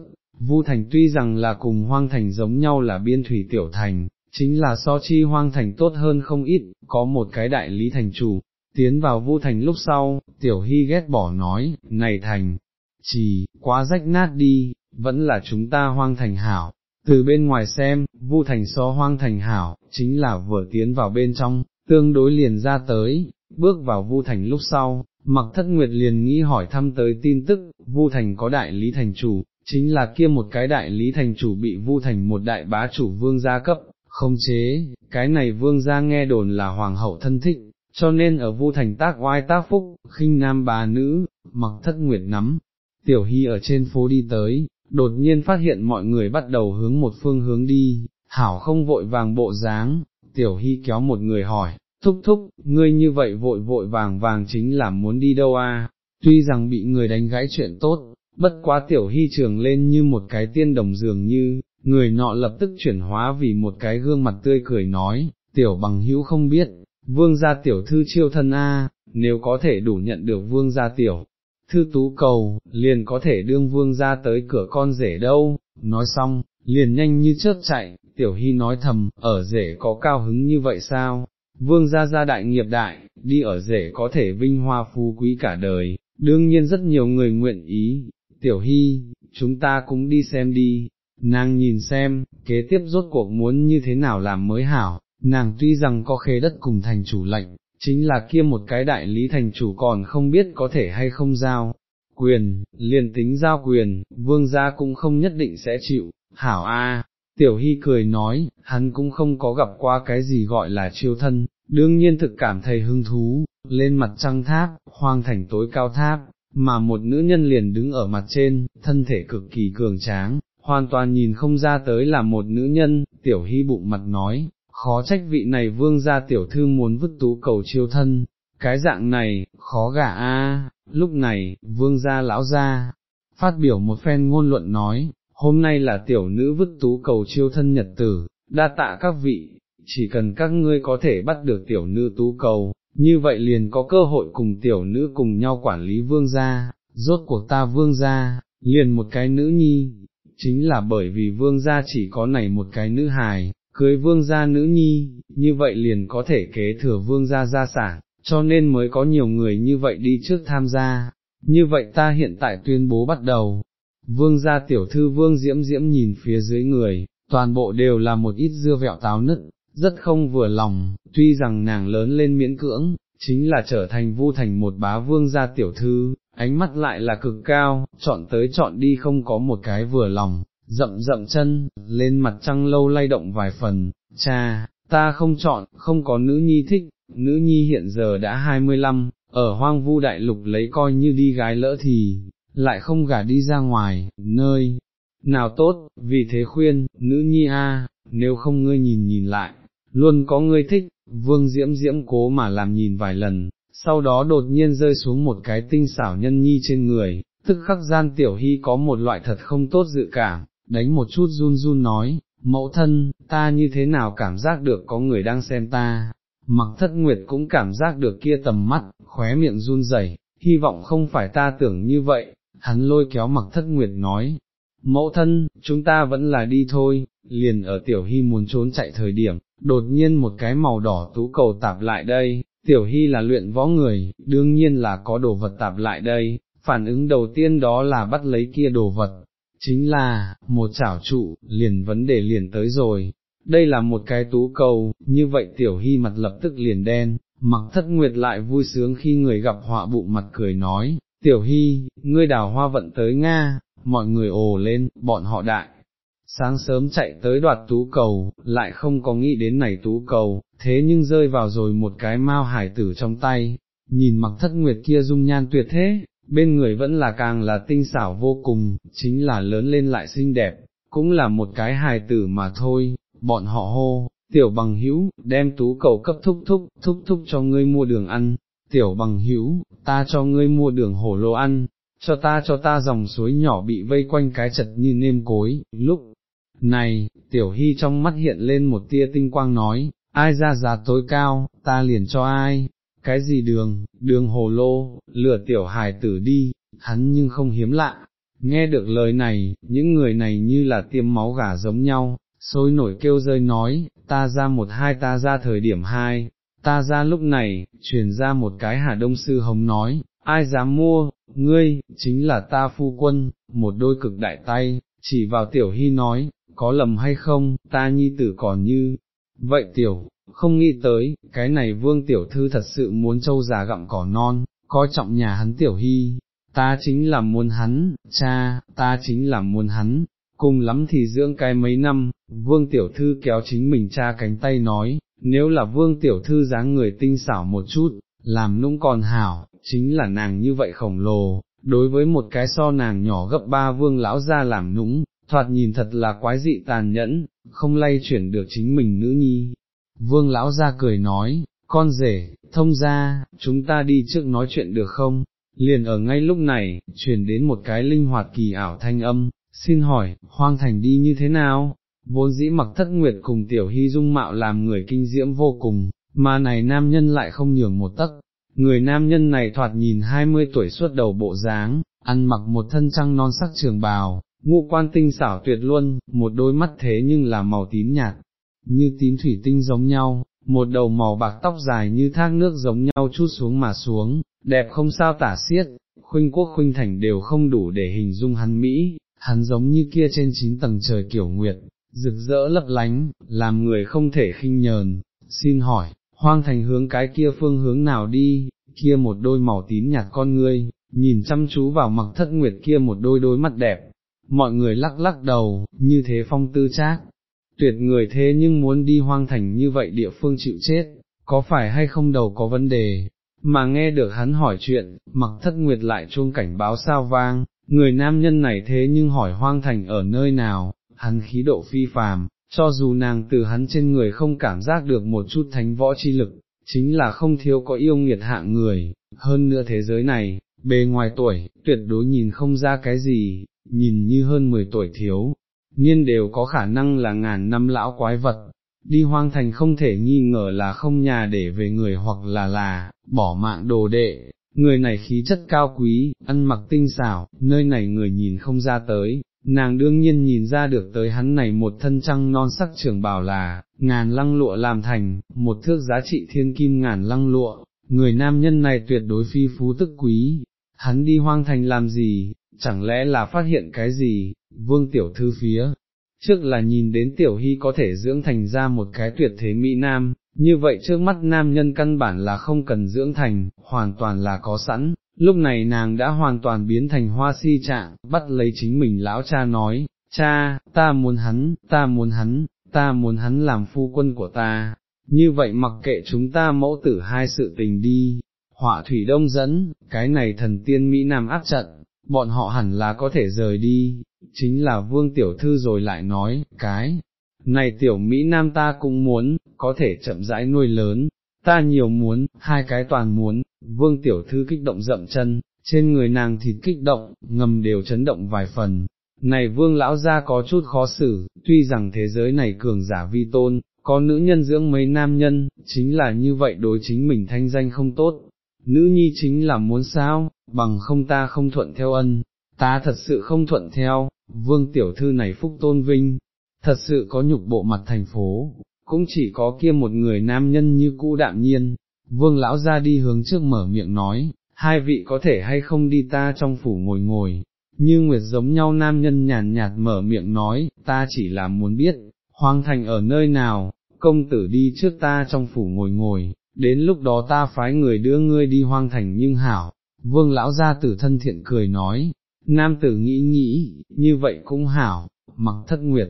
vu thành tuy rằng là cùng hoang thành giống nhau là biên thủy tiểu thành, chính là so chi hoang thành tốt hơn không ít, có một cái đại lý thành chủ, tiến vào vu thành lúc sau, tiểu hy ghét bỏ nói, này thành, chỉ, quá rách nát đi, vẫn là chúng ta hoang thành hảo, từ bên ngoài xem, vu thành so hoang thành hảo, chính là vừa tiến vào bên trong, tương đối liền ra tới, bước vào vu thành lúc sau, mặc thất nguyệt liền nghĩ hỏi thăm tới tin tức, vu thành có đại lý thành chủ, chính là kia một cái đại lý thành chủ bị vu thành một đại bá chủ vương gia cấp, không chế, cái này vương gia nghe đồn là hoàng hậu thân thích, cho nên ở vu thành tác oai tác phúc, khinh nam bà nữ, mặc thất nguyệt nắm, tiểu hy ở trên phố đi tới, đột nhiên phát hiện mọi người bắt đầu hướng một phương hướng đi, hảo không vội vàng bộ dáng, tiểu hy kéo một người hỏi, thúc thúc, ngươi như vậy vội vội vàng vàng chính là muốn đi đâu a? tuy rằng bị người đánh gãy chuyện tốt, bất quá tiểu hy trường lên như một cái tiên đồng dường như, người nọ lập tức chuyển hóa vì một cái gương mặt tươi cười nói, tiểu bằng hữu không biết, vương gia tiểu thư chiêu thân a, nếu có thể đủ nhận được vương gia tiểu thư tú cầu, liền có thể đương vương ra tới cửa con rể đâu, nói xong, liền nhanh như chớp chạy, tiểu hy nói thầm, ở rể có cao hứng như vậy sao, vương gia gia đại nghiệp đại, đi ở rể có thể vinh hoa phú quý cả đời, đương nhiên rất nhiều người nguyện ý, tiểu hy, chúng ta cũng đi xem đi, nàng nhìn xem, kế tiếp rốt cuộc muốn như thế nào làm mới hảo, nàng tuy rằng có khế đất cùng thành chủ lệnh, chính là kia một cái đại lý thành chủ còn không biết có thể hay không giao. Quyền, liền tính giao quyền, vương gia cũng không nhất định sẽ chịu, hảo a. Tiểu Hy cười nói, hắn cũng không có gặp qua cái gì gọi là chiêu thân, đương nhiên thực cảm thấy hứng thú, lên mặt trăng tháp, hoang thành tối cao tháp, mà một nữ nhân liền đứng ở mặt trên, thân thể cực kỳ cường tráng, hoàn toàn nhìn không ra tới là một nữ nhân, tiểu hy bụng mặt nói, khó trách vị này vương gia tiểu thư muốn vứt tú cầu chiêu thân, cái dạng này, khó gả a. lúc này, vương gia lão gia, phát biểu một phen ngôn luận nói, hôm nay là tiểu nữ vứt tú cầu chiêu thân nhật tử, đa tạ các vị, chỉ cần các ngươi có thể bắt được tiểu nữ tú cầu, như vậy liền có cơ hội cùng tiểu nữ cùng nhau quản lý vương gia, rốt cuộc ta vương gia, liền một cái nữ nhi, chính là bởi vì vương gia chỉ có này một cái nữ hài, cưới vương gia nữ nhi, như vậy liền có thể kế thừa vương gia gia sản, cho nên mới có nhiều người như vậy đi trước tham gia, như vậy ta hiện tại tuyên bố bắt đầu. Vương gia tiểu thư vương diễm diễm nhìn phía dưới người, toàn bộ đều là một ít dưa vẹo táo nứt, rất không vừa lòng, tuy rằng nàng lớn lên miễn cưỡng, chính là trở thành vu thành một bá vương gia tiểu thư, ánh mắt lại là cực cao, chọn tới chọn đi không có một cái vừa lòng, rậm rậm chân, lên mặt trăng lâu lay động vài phần, cha, ta không chọn, không có nữ nhi thích, nữ nhi hiện giờ đã 25, ở hoang vu đại lục lấy coi như đi gái lỡ thì, lại không gả đi ra ngoài, nơi, nào tốt, vì thế khuyên, nữ nhi a, nếu không ngươi nhìn nhìn lại, luôn có ngươi thích, vương diễm diễm cố mà làm nhìn vài lần, sau đó đột nhiên rơi xuống một cái tinh xảo nhân nhi trên người, tức khắc gian tiểu hy có một loại thật không tốt dự cảm, đánh một chút run run nói, mẫu thân, ta như thế nào cảm giác được có người đang xem ta, mặc thất nguyệt cũng cảm giác được kia tầm mắt, khóe miệng run rẩy, hy vọng không phải ta tưởng như vậy, hắn lôi kéo mặc thất nguyệt nói, mẫu thân, chúng ta vẫn là đi thôi, liền ở tiểu hy muốn trốn chạy thời điểm, đột nhiên một cái màu đỏ tú cầu tạp lại đây, tiểu hy là luyện võ người, đương nhiên là có đồ vật tạp lại đây, phản ứng đầu tiên đó là bắt lấy kia đồ vật, chính là, một chảo trụ, liền vấn đề liền tới rồi, đây là một cái tú cầu, như vậy tiểu hy mặt lập tức liền đen, mặc thất nguyệt lại vui sướng khi người gặp họa bụng mặt cười nói, tiểu hy, ngươi đào hoa vận tới Nga, mọi người ồ lên, bọn họ đại. Sáng sớm chạy tới đoạt tú cầu, lại không có nghĩ đến này tú cầu, thế nhưng rơi vào rồi một cái mao hải tử trong tay, nhìn mặc thất nguyệt kia dung nhan tuyệt thế, bên người vẫn là càng là tinh xảo vô cùng, chính là lớn lên lại xinh đẹp, cũng là một cái hài tử mà thôi, bọn họ hô, tiểu bằng hữu, đem tú cầu cấp thúc thúc, thúc thúc cho ngươi mua đường ăn, tiểu bằng hữu, ta cho ngươi mua đường hổ lô ăn, cho ta cho ta dòng suối nhỏ bị vây quanh cái chật như nêm cối, lúc này, tiểu hy trong mắt hiện lên một tia tinh quang nói, ai ra giá tối cao, ta liền cho ai, cái gì đường, đường hồ lô, lừa tiểu hài tử đi, hắn nhưng không hiếm lạ. Nghe được lời này, những người này như là tiêm máu gà giống nhau, sôi nổi kêu rơi nói, ta ra một hai ta ra thời điểm hai, ta ra lúc này, truyền ra một cái hà đông sư hồng nói, ai dám mua, ngươi, chính là ta phu quân, một đôi cực đại tay, chỉ vào tiểu hy nói, có lầm hay không, ta nhi tử còn như, vậy tiểu, không nghĩ tới, cái này vương tiểu thư thật sự muốn trâu già gặm cỏ non, coi trọng nhà hắn tiểu hy, ta chính là muốn hắn, cha, ta chính là muốn hắn, cùng lắm thì dưỡng cái mấy năm, vương tiểu thư kéo chính mình cha cánh tay nói, nếu là vương tiểu thư dáng người tinh xảo một chút, làm nũng còn hảo, chính là nàng như vậy khổng lồ, đối với một cái so nàng nhỏ gấp ba vương lão ra làm nũng, thoạt nhìn thật là quái dị tàn nhẫn, không lay chuyển được chính mình nữ nhi, Vương lão ra cười nói, con rể, thông ra, chúng ta đi trước nói chuyện được không? Liền ở ngay lúc này, truyền đến một cái linh hoạt kỳ ảo thanh âm, xin hỏi, hoang thành đi như thế nào? Vốn dĩ mặc thất nguyệt cùng tiểu hy dung mạo làm người kinh diễm vô cùng, mà này nam nhân lại không nhường một tấc. Người nam nhân này thoạt nhìn hai mươi tuổi suốt đầu bộ dáng, ăn mặc một thân trăng non sắc trường bào, ngũ quan tinh xảo tuyệt luôn, một đôi mắt thế nhưng là màu tím nhạt, như tím thủy tinh giống nhau, một đầu màu bạc tóc dài như thác nước giống nhau chút xuống mà xuống, đẹp không sao tả xiết, khuynh quốc khuynh thành đều không đủ để hình dung hắn Mỹ, hắn giống như kia trên chín tầng trời kiểu nguyệt, rực rỡ lấp lánh, làm người không thể khinh nhờn, xin hỏi, hoang thành hướng cái kia phương hướng nào đi, kia một đôi màu tím nhạt con ngươi, nhìn chăm chú vào mặc thất nguyệt kia một đôi đôi mắt đẹp, mọi người lắc lắc đầu, như thế phong tư trác, tuyệt người thế nhưng muốn đi hoang thành như vậy địa phương chịu chết, có phải hay không đầu có vấn đề, mà nghe được hắn hỏi chuyện, mặc thất nguyệt lại chuông cảnh báo sao vang, người nam nhân này thế nhưng hỏi hoang thành ở nơi nào, hắn khí độ phi phàm, cho dù nàng từ hắn trên người không cảm giác được một chút thánh võ chi lực, chính là không thiếu có yêu nghiệt hạng người, hơn nữa thế giới này, bề ngoài tuổi, tuyệt đối nhìn không ra cái gì, nhìn như hơn 10 tuổi thiếu, niên đều có khả năng là ngàn năm lão quái vật, đi hoang thành không thể nghi ngờ là không nhà để về người hoặc là là, bỏ mạng đồ đệ, người này khí chất cao quý, ăn mặc tinh xảo, nơi này người nhìn không ra tới, nàng đương nhiên nhìn ra được tới hắn này một thân trăng non sắc trưởng bảo là, ngàn lăng lụa làm thành, một thước giá trị thiên kim ngàn lăng lụa, người nam nhân này tuyệt đối phi phú tức quý, hắn đi hoang thành làm gì, chẳng lẽ là phát hiện cái gì, vương tiểu thư phía, trước là nhìn đến tiểu hy có thể dưỡng thành ra một cái tuyệt thế Mỹ Nam, như vậy trước mắt nam nhân căn bản là không cần dưỡng thành, hoàn toàn là có sẵn, lúc này nàng đã hoàn toàn biến thành hoa si trạng, bắt lấy chính mình lão cha nói, cha, ta muốn hắn, ta muốn hắn, ta muốn hắn làm phu quân của ta, như vậy mặc kệ chúng ta mẫu tử hai sự tình đi, họa thủy đông dẫn, cái này thần tiên Mỹ Nam áp trận, bọn họ hẳn là có thể rời đi, chính là vương tiểu thư rồi lại nói, cái này tiểu Mỹ Nam ta cũng muốn, có thể chậm rãi nuôi lớn, ta nhiều muốn, hai cái toàn muốn, vương tiểu thư kích động rậm chân, trên người nàng thịt kích động, ngầm đều chấn động vài phần. Này vương lão gia có chút khó xử, tuy rằng thế giới này cường giả vi tôn, có nữ nhân dưỡng mấy nam nhân, chính là như vậy đối chính mình thanh danh không tốt. Nữ nhi chính là muốn sao, bằng không ta không thuận theo ân, ta thật sự không thuận theo, vương tiểu thư này phúc tôn vinh, thật sự có nhục bộ mặt thành phố, cũng chỉ có kia một người nam nhân như cũ đạm nhiên, vương lão ra đi hướng trước mở miệng nói, hai vị có thể hay không đi ta trong phủ ngồi ngồi, như nguyệt giống nhau nam nhân nhàn nhạt mở miệng nói, ta chỉ là muốn biết, hoang thành ở nơi nào, công tử đi trước ta trong phủ ngồi ngồi, đến lúc đó ta phái người đưa ngươi đi hoang thành nhưng hảo, vương lão gia tử thân thiện cười nói, nam tử nghĩ nghĩ, như vậy cũng hảo, mặc thất nguyệt,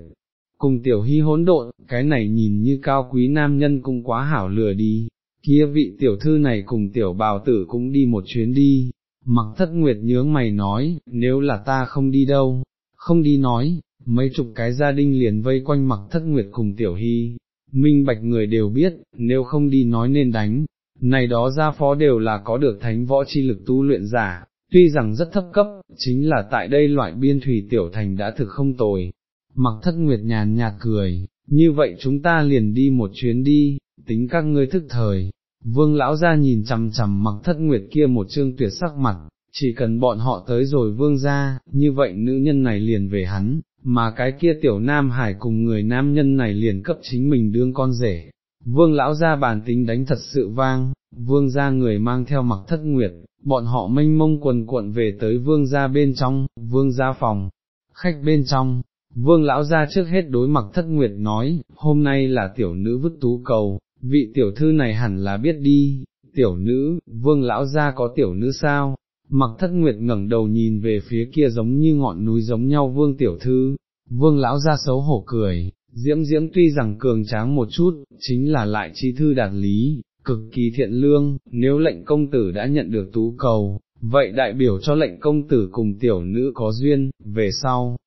cùng tiểu hy hỗn độn, cái này nhìn như cao quý nam nhân cũng quá hảo lừa đi, kia vị tiểu thư này cùng tiểu bào tử cũng đi một chuyến đi, mặc thất nguyệt nhướng mày nói, nếu là ta không đi đâu, không đi nói, mấy chục cái gia đình liền vây quanh mặc thất nguyệt cùng tiểu hy, minh bạch người đều biết, nếu không đi nói nên đánh, này đó gia phó đều là có được thánh võ chi lực tu luyện giả, tuy rằng rất thấp cấp, chính là tại đây loại biên thủy tiểu thành đã thực không tồi. Mặc thất nguyệt nhàn nhạt cười, như vậy chúng ta liền đi một chuyến đi, tính các ngươi thức thời. Vương lão ra nhìn chằm chằm mặc thất nguyệt kia một chương tuyệt sắc mặt, chỉ cần bọn họ tới rồi vương ra, như vậy nữ nhân này liền về hắn, mà cái kia tiểu nam hải cùng người nam nhân này liền cấp chính mình đương con rể. Vương lão ra bản tính đánh thật sự vang, vương ra người mang theo mặc thất nguyệt, bọn họ mênh mông quần cuộn về tới vương gia bên trong, vương gia phòng, khách bên trong, vương lão gia trước hết đối mặt thất nguyệt nói, hôm nay là tiểu nữ vứt tú cầu, vị tiểu thư này hẳn là biết đi, tiểu nữ, vương lão gia có tiểu nữ sao, mặc thất nguyệt ngẩng đầu nhìn về phía kia giống như ngọn núi giống nhau vương tiểu thư, vương lão gia xấu hổ cười, diễm diễm tuy rằng cường tráng một chút, chính là lại chi thư đạt lý, cực kỳ thiện lương, nếu lệnh công tử đã nhận được tú cầu, vậy đại biểu cho lệnh công tử cùng tiểu nữ có duyên, về sau,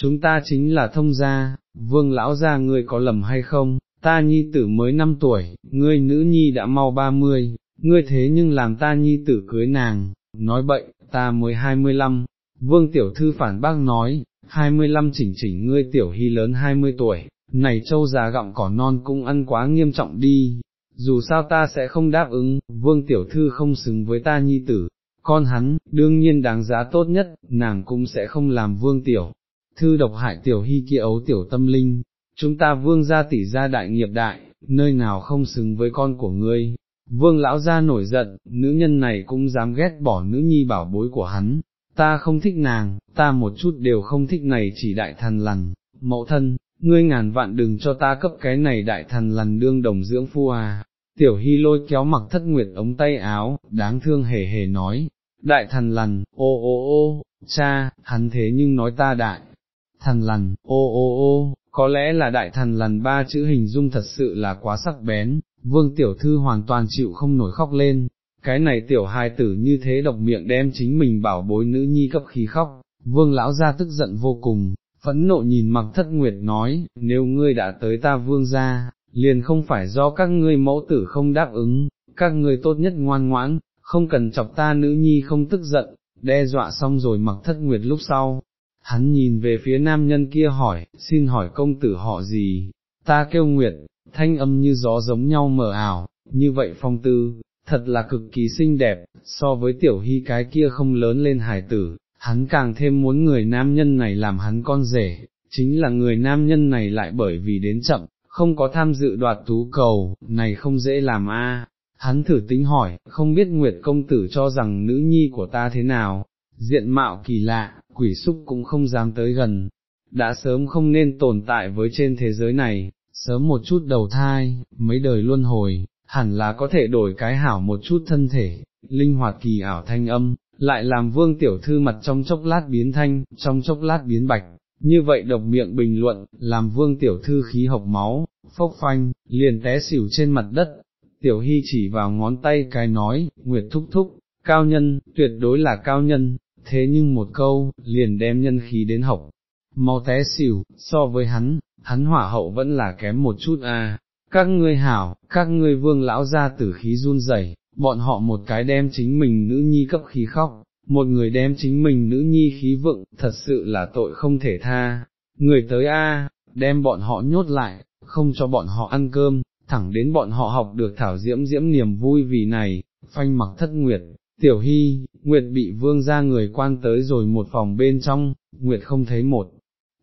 chúng ta chính là thông gia, vương lão gia ngươi có lầm hay không, ta nhi tử mới 5 tuổi, ngươi nữ nhi đã mau 30, ngươi thế nhưng làm ta nhi tử cưới nàng, nói bậy, ta mới 25, vương tiểu thư phản bác nói, 25 chỉnh chỉnh ngươi tiểu hy lớn 20 tuổi, này châu già gọng cỏ non cũng ăn quá nghiêm trọng đi, dù sao ta sẽ không đáp ứng, vương tiểu thư không xứng với ta nhi tử, con hắn, đương nhiên đáng giá tốt nhất, nàng cũng sẽ không làm vương tiểu, thư độc hại tiểu hy kia ấu tiểu tâm linh, chúng ta vương gia tỷ gia đại nghiệp đại, nơi nào không xứng với con của ngươi. Vương lão gia nổi giận, nữ nhân này cũng dám ghét bỏ nữ nhi bảo bối của hắn, ta không thích nàng, ta một chút đều không thích này chỉ đại thần lằn, mẫu thân, ngươi ngàn vạn đừng cho ta cấp cái này đại thần lằn đương đồng dưỡng phu à, tiểu hy lôi kéo mặc thất nguyệt ống tay áo, đáng thương hề hề nói, đại thần lằn, ô ô ô, cha, hắn thế nhưng nói ta đại, thần lằn, ô ô ô, có lẽ là đại thần lằn ba chữ hình dung thật sự là quá sắc bén, vương tiểu thư hoàn toàn chịu không nổi khóc lên, cái này tiểu hài tử như thế độc miệng đem chính mình bảo bối nữ nhi cấp khí khóc, vương lão ra tức giận vô cùng, phẫn nộ nhìn mặc thất nguyệt nói, nếu ngươi đã tới ta vương ra, liền không phải do các ngươi mẫu tử không đáp ứng, các ngươi tốt nhất ngoan ngoãn, không cần chọc ta nữ nhi không tức giận, đe dọa xong rồi mặc thất nguyệt lúc sau. Hắn nhìn về phía nam nhân kia hỏi, xin hỏi công tử họ gì, ta kêu nguyệt, thanh âm như gió giống nhau mờ ảo, như vậy phong tư, thật là cực kỳ xinh đẹp, so với tiểu hy cái kia không lớn lên hải tử, hắn càng thêm muốn người nam nhân này làm hắn con rể, chính là người nam nhân này lại bởi vì đến chậm, không có tham dự đoạt tú cầu, này không dễ làm a. Hắn thử tính hỏi, không biết Nguyệt công tử cho rằng nữ nhi của ta thế nào, diện mạo kỳ lạ, quỷ xúc cũng không dám tới gần, đã sớm không nên tồn tại với trên thế giới này, sớm một chút đầu thai, mấy đời luân hồi, hẳn là có thể đổi cái hảo một chút thân thể, linh hoạt kỳ ảo thanh âm, lại làm vương tiểu thư mặt trong chốc lát biến thanh, trong chốc lát biến bạch, như vậy độc miệng bình luận, làm vương tiểu thư khí học máu, phốc phanh, liền té xỉu trên mặt đất, tiểu hy chỉ vào ngón tay cái nói, nguyệt thúc thúc, cao nhân, tuyệt đối là cao nhân, thế nhưng một câu, liền đem nhân khí đến học, mau té xỉu, so với hắn, hắn hỏa hậu vẫn là kém một chút a. các ngươi hảo, các ngươi vương lão ra tử khí run rẩy, bọn họ một cái đem chính mình nữ nhi cấp khí khóc, một người đem chính mình nữ nhi khí vựng, thật sự là tội không thể tha, người tới a, đem bọn họ nhốt lại, không cho bọn họ ăn cơm, thẳng đến bọn họ học được thảo diễm diễm niềm vui vì này, phanh mặc thất nguyệt, tiểu hy, nguyệt bị vương ra người quan tới rồi một phòng bên trong, nguyệt không thấy một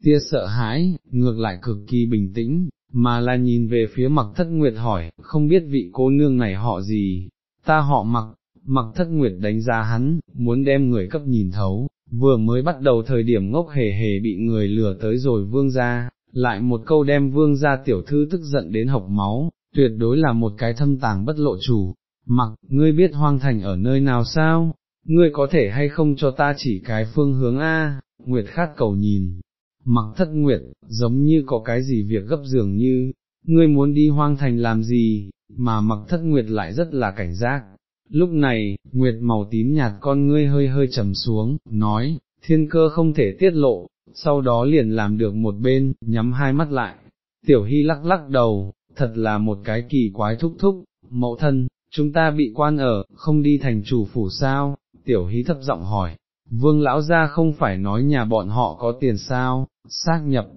tia sợ hãi, ngược lại cực kỳ bình tĩnh, mà là nhìn về phía mặc thất nguyệt hỏi, không biết vị cô nương này họ gì, ta họ mặc, mặc thất nguyệt đánh giá hắn, muốn đem người cấp nhìn thấu, vừa mới bắt đầu thời điểm ngốc hề hề bị người lừa tới rồi vương ra, lại một câu đem vương ra tiểu thư tức giận đến hộc máu, tuyệt đối là một cái thâm tàng bất lộ chủ, mặc, ngươi biết hoang thành ở nơi nào sao, ngươi có thể hay không cho ta chỉ cái phương hướng A, Nguyệt khát cầu nhìn, mặc thất Nguyệt, giống như có cái gì việc gấp dường như, ngươi muốn đi hoang thành làm gì, mà mặc thất Nguyệt lại rất là cảnh giác. Lúc này, Nguyệt màu tím nhạt con ngươi hơi hơi trầm xuống, nói, thiên cơ không thể tiết lộ, sau đó liền làm được một bên, nhắm hai mắt lại. Tiểu Hy lắc lắc đầu, thật là một cái kỳ quái thúc thúc, mẫu thân, chúng ta bị quan ở, không đi thành chủ phủ sao, Tiểu hí thấp giọng hỏi, vương lão gia không phải nói nhà bọn họ có tiền sao, xác nhập,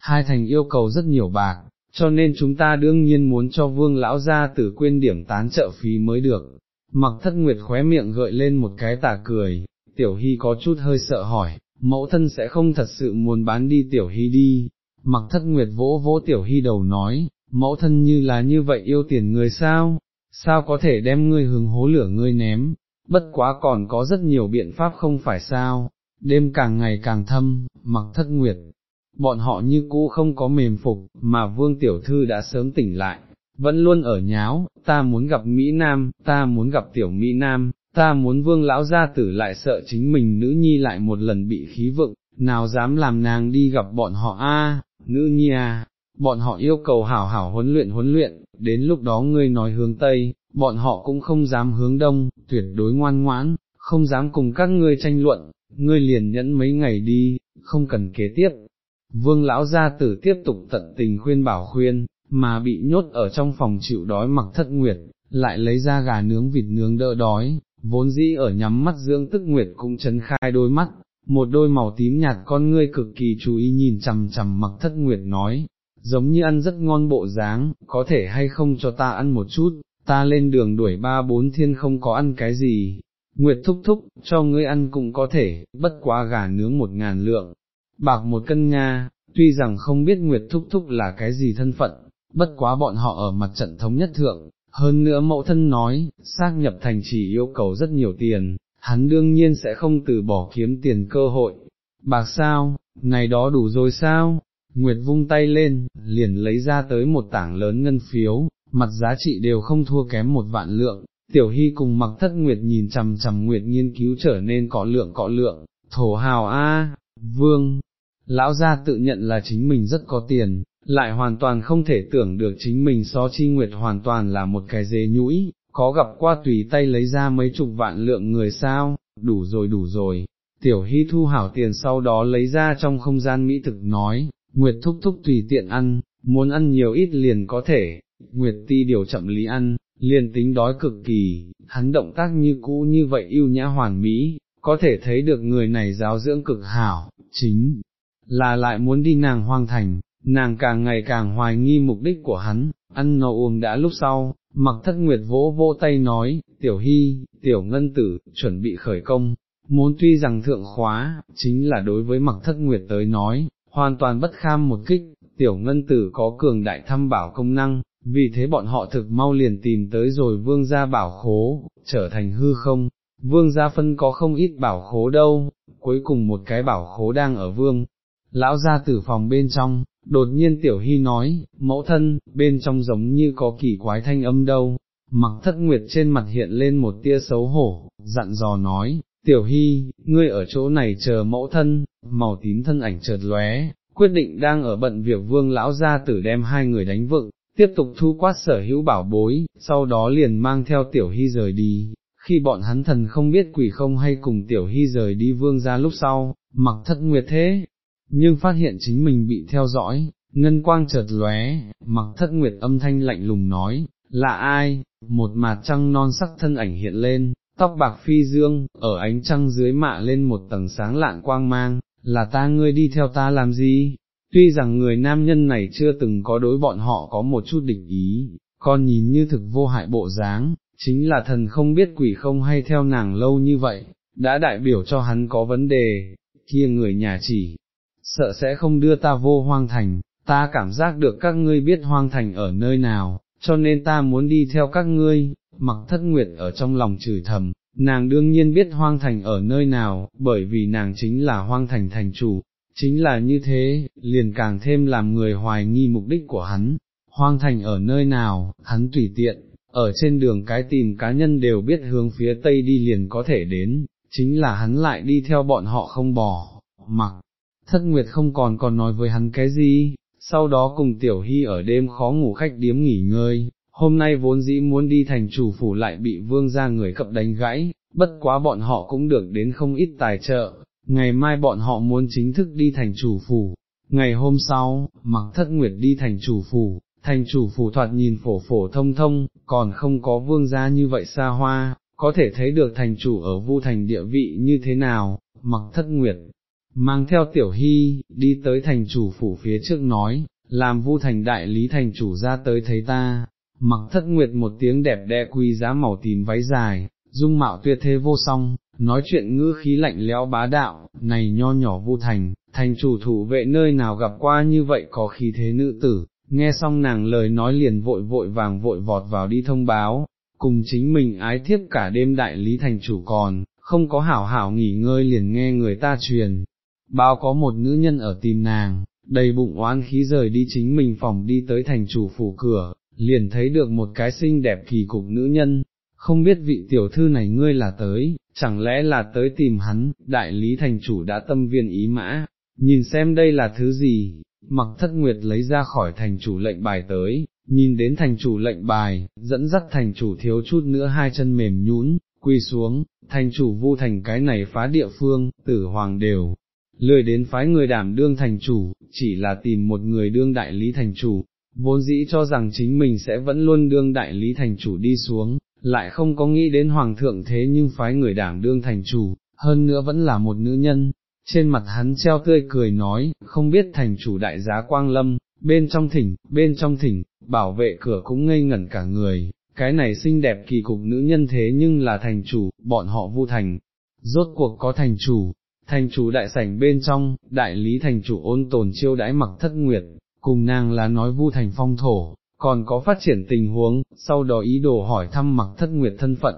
hai thành yêu cầu rất nhiều bạc, cho nên chúng ta đương nhiên muốn cho vương lão gia tử quên điểm tán trợ phí mới được. Mặc thất nguyệt khóe miệng gợi lên một cái tà cười, tiểu hy có chút hơi sợ hỏi, mẫu thân sẽ không thật sự muốn bán đi tiểu hy đi, mặc thất nguyệt vỗ vỗ tiểu hy đầu nói, mẫu thân như là như vậy yêu tiền người sao, sao có thể đem ngươi hướng hố lửa ngươi ném, bất quá còn có rất nhiều biện pháp không phải sao, đêm càng ngày càng thâm, mặc thất nguyệt, bọn họ như cũ không có mềm phục, mà vương tiểu thư đã sớm tỉnh lại, vẫn luôn ở nháo, ta muốn gặp Mỹ Nam, ta muốn gặp tiểu Mỹ Nam, ta muốn vương lão gia tử lại sợ chính mình nữ nhi lại một lần bị khí vựng, nào dám làm nàng đi gặp bọn họ a nữ nhi à, bọn họ yêu cầu hảo hảo huấn luyện huấn luyện, đến lúc đó ngươi nói hướng Tây, bọn họ cũng không dám hướng Đông, tuyệt đối ngoan ngoãn, không dám cùng các ngươi tranh luận, ngươi liền nhẫn mấy ngày đi, không cần kế tiếp. Vương lão gia tử tiếp tục tận tình khuyên bảo khuyên, mà bị nhốt ở trong phòng chịu đói mặc thất nguyệt, lại lấy ra gà nướng vịt nướng đỡ đói, vốn dĩ ở nhắm mắt dưỡng tức nguyệt cũng chấn khai đôi mắt, một đôi màu tím nhạt con ngươi cực kỳ chú ý nhìn chằm chằm mặc thất nguyệt nói, giống như ăn rất ngon bộ dáng, có thể hay không cho ta ăn một chút, ta lên đường đuổi ba bốn thiên không có ăn cái gì, Nguyệt thúc thúc, cho ngươi ăn cũng có thể, bất quá gà nướng một ngàn lượng, bạc một cân nha, tuy rằng không biết Nguyệt thúc thúc là cái gì thân phận, bất quá bọn họ ở mặt trận thống nhất thượng, hơn nữa mẫu thân nói, xác nhập thành chỉ yêu cầu rất nhiều tiền, hắn đương nhiên sẽ không từ bỏ kiếm tiền cơ hội. Bạc sao, này đó đủ rồi sao? Nguyệt vung tay lên, liền lấy ra tới một tảng lớn ngân phiếu, mặt giá trị đều không thua kém một vạn lượng. Tiểu Hy cùng mặc thất Nguyệt nhìn chằm chằm Nguyệt nghiên cứu trở nên có lượng có lượng, thổ hào a, vương, lão gia tự nhận là chính mình rất có tiền, lại hoàn toàn không thể tưởng được chính mình so chi Nguyệt hoàn toàn là một cái dế nhũi, có gặp qua tùy tay lấy ra mấy chục vạn lượng người sao, đủ rồi đủ rồi. Tiểu Hy thu hảo tiền sau đó lấy ra trong không gian mỹ thực nói, Nguyệt thúc thúc tùy tiện ăn, muốn ăn nhiều ít liền có thể, Nguyệt ti điều chậm lý ăn, liền tính đói cực kỳ, hắn động tác như cũ như vậy yêu nhã hoàn mỹ, có thể thấy được người này giáo dưỡng cực hảo, chính là lại muốn đi nàng hoang thành, nàng càng ngày càng hoài nghi mục đích của hắn, ăn no uống đã lúc sau, mặc thất nguyệt vỗ vô tay nói, tiểu hy, tiểu ngân tử, chuẩn bị khởi công, muốn tuy rằng thượng khóa, chính là đối với mặc thất nguyệt tới nói, hoàn toàn bất kham một kích, tiểu ngân tử có cường đại thăm bảo công năng, vì thế bọn họ thực mau liền tìm tới rồi vương gia bảo khố, trở thành hư không, vương gia phân có không ít bảo khố đâu, cuối cùng một cái bảo khố đang ở vương, lão gia tử phòng bên trong, đột nhiên tiểu hy nói, mẫu thân, bên trong giống như có kỳ quái thanh âm đâu, mặc thất nguyệt trên mặt hiện lên một tia xấu hổ, dặn dò nói, tiểu hy, ngươi ở chỗ này chờ mẫu thân, màu tím thân ảnh chợt lóe, quyết định đang ở bận việc vương lão gia tử đem hai người đánh vựng, tiếp tục thu quát sở hữu bảo bối, sau đó liền mang theo tiểu hy rời đi. Khi bọn hắn thần không biết quỷ không hay cùng tiểu hy rời đi vương ra lúc sau, mặc thất nguyệt thế, nhưng phát hiện chính mình bị theo dõi, ngân quang chợt lóe, mặc thất nguyệt âm thanh lạnh lùng nói, là ai, một mặt trăng non sắc thân ảnh hiện lên, tóc bạc phi dương, ở ánh trăng dưới mạ lên một tầng sáng lạn quang mang, là ta ngươi đi theo ta làm gì? Tuy rằng người nam nhân này chưa từng có đối bọn họ có một chút định ý, con nhìn như thực vô hại bộ dáng, chính là thần không biết quỷ không hay theo nàng lâu như vậy, đã đại biểu cho hắn có vấn đề, kia người nhà chỉ, sợ sẽ không đưa ta vô hoang thành, ta cảm giác được các ngươi biết hoang thành ở nơi nào, cho nên ta muốn đi theo các ngươi, mặc thất nguyệt ở trong lòng chửi thầm, nàng đương nhiên biết hoang thành ở nơi nào, bởi vì nàng chính là hoang thành thành chủ, chính là như thế, liền càng thêm làm người hoài nghi mục đích của hắn, hoang thành ở nơi nào, hắn tùy tiện, ở trên đường cái tìm cá nhân đều biết hướng phía tây đi liền có thể đến, chính là hắn lại đi theo bọn họ không bỏ, mặc, thất nguyệt không còn còn nói với hắn cái gì, sau đó cùng tiểu hy ở đêm khó ngủ khách điếm nghỉ ngơi, hôm nay vốn dĩ muốn đi thành chủ phủ lại bị vương ra người cập đánh gãy, bất quá bọn họ cũng được đến không ít tài trợ, ngày mai bọn họ muốn chính thức đi thành chủ phủ, ngày hôm sau, mặc thất nguyệt đi thành chủ phủ, thành chủ phủ thoạt nhìn phổ phổ thông thông, còn không có vương gia như vậy xa hoa, có thể thấy được thành chủ ở vu thành địa vị như thế nào, mặc thất nguyệt, mang theo tiểu hy, đi tới thành chủ phủ phía trước nói, làm vu thành đại lý thành chủ ra tới thấy ta, mặc thất nguyệt một tiếng đẹp đẽ quý giá màu tím váy dài, dung mạo tuyệt thế vô song, nói chuyện ngữ khí lạnh lẽo bá đạo, này nho nhỏ vu thành, thành chủ thủ vệ nơi nào gặp qua như vậy có khí thế nữ tử, nghe xong nàng lời nói liền vội vội vàng vội vọt vào đi thông báo, cùng chính mình ái thiếp cả đêm đại lý thành chủ còn, không có hảo hảo nghỉ ngơi liền nghe người ta truyền, bao có một nữ nhân ở tìm nàng, đầy bụng oán khí rời đi chính mình phòng đi tới thành chủ phủ cửa, liền thấy được một cái xinh đẹp kỳ cục nữ nhân, không biết vị tiểu thư này ngươi là tới, chẳng lẽ là tới tìm hắn, đại lý thành chủ đã tâm viên ý mã, nhìn xem đây là thứ gì, mặc thất nguyệt lấy ra khỏi thành chủ lệnh bài tới, nhìn đến thành chủ lệnh bài, dẫn dắt thành chủ thiếu chút nữa hai chân mềm nhũn, quy xuống, thành chủ vu thành cái này phá địa phương, tử hoàng đều, lười đến phái người đảm đương thành chủ, chỉ là tìm một người đương đại lý thành chủ, vốn dĩ cho rằng chính mình sẽ vẫn luôn đương đại lý thành chủ đi xuống, lại không có nghĩ đến hoàng thượng thế nhưng phái người đảng đương thành chủ, hơn nữa vẫn là một nữ nhân. Trên mặt hắn treo tươi cười nói, không biết thành chủ đại giá quang lâm, bên trong thỉnh, bên trong thỉnh, bảo vệ cửa cũng ngây ngẩn cả người, cái này xinh đẹp kỳ cục nữ nhân thế nhưng là thành chủ, bọn họ vu thành, rốt cuộc có thành chủ, thành chủ đại sảnh bên trong, đại lý thành chủ ôn tồn chiêu đãi mặc thất nguyệt, cùng nàng là nói vu thành phong thổ, còn có phát triển tình huống, sau đó ý đồ hỏi thăm mặc thất nguyệt thân phận.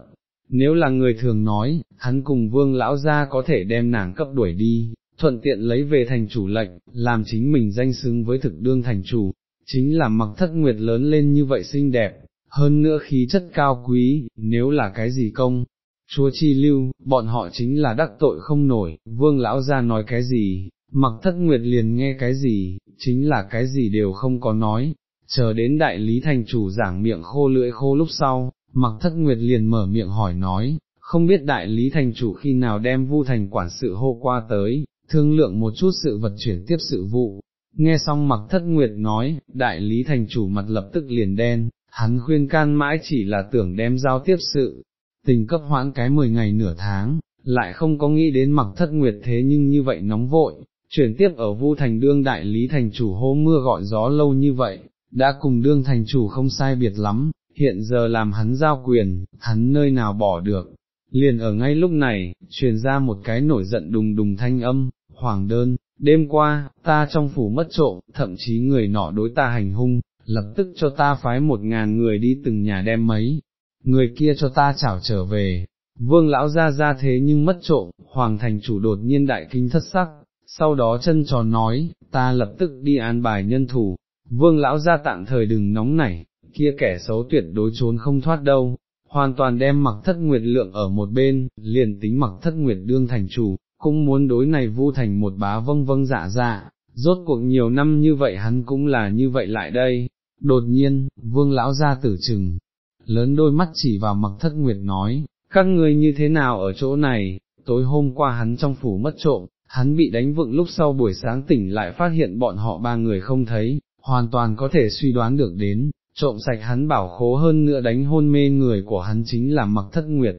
Nếu là người thường nói, hắn cùng vương lão gia có thể đem nàng cấp đuổi đi, thuận tiện lấy về thành chủ lệnh, làm chính mình danh xứng với thực đương thành chủ, chính là mặc thất nguyệt lớn lên như vậy xinh đẹp, hơn nữa khí chất cao quý, nếu là cái gì công, chúa chi lưu, bọn họ chính là đắc tội không nổi, vương lão ra nói cái gì, mặc thất nguyệt liền nghe cái gì, chính là cái gì đều không có nói, chờ đến đại lý thành chủ giảng miệng khô lưỡi khô lúc sau, mặc thất nguyệt liền mở miệng hỏi nói, không biết đại lý thành chủ khi nào đem vu thành quản sự hô qua tới, thương lượng một chút sự vật chuyển tiếp sự vụ. Nghe xong mặc thất nguyệt nói, đại lý thành chủ mặt lập tức liền đen, hắn khuyên can mãi chỉ là tưởng đem giao tiếp sự, tình cấp hoãn cái 10 ngày nửa tháng, lại không có nghĩ đến mặc thất nguyệt thế nhưng như vậy nóng vội, chuyển tiếp ở vu thành đương đại lý thành chủ hô mưa gọi gió lâu như vậy, đã cùng đương thành chủ không sai biệt lắm, hiện giờ làm hắn giao quyền, hắn nơi nào bỏ được. Liền ở ngay lúc này, truyền ra một cái nổi giận đùng đùng thanh âm, hoàng đơn, đêm qua, ta trong phủ mất trộm, thậm chí người nọ đối ta hành hung, lập tức cho ta phái một ngàn người đi từng nhà đem mấy, người kia cho ta chảo trở về, vương lão ra ra thế nhưng mất trộm, hoàng thành chủ đột nhiên đại kinh thất sắc, sau đó chân tròn nói, ta lập tức đi an bài nhân thủ, vương lão ra tạm thời đừng nóng nảy, kia kẻ xấu tuyệt đối trốn không thoát đâu, hoàn toàn đem mặc thất nguyệt lượng ở một bên, liền tính mặc thất nguyệt đương thành chủ, cũng muốn đối này vu thành một bá vâng vâng dạ dạ, rốt cuộc nhiều năm như vậy hắn cũng là như vậy lại đây, đột nhiên, vương lão ra tử trừng, lớn đôi mắt chỉ vào mặc thất nguyệt nói, các ngươi như thế nào ở chỗ này, tối hôm qua hắn trong phủ mất trộm, hắn bị đánh vựng lúc sau buổi sáng tỉnh lại phát hiện bọn họ ba người không thấy, hoàn toàn có thể suy đoán được đến, trộm sạch hắn bảo khố hơn nữa đánh hôn mê người của hắn chính là mặc thất nguyệt.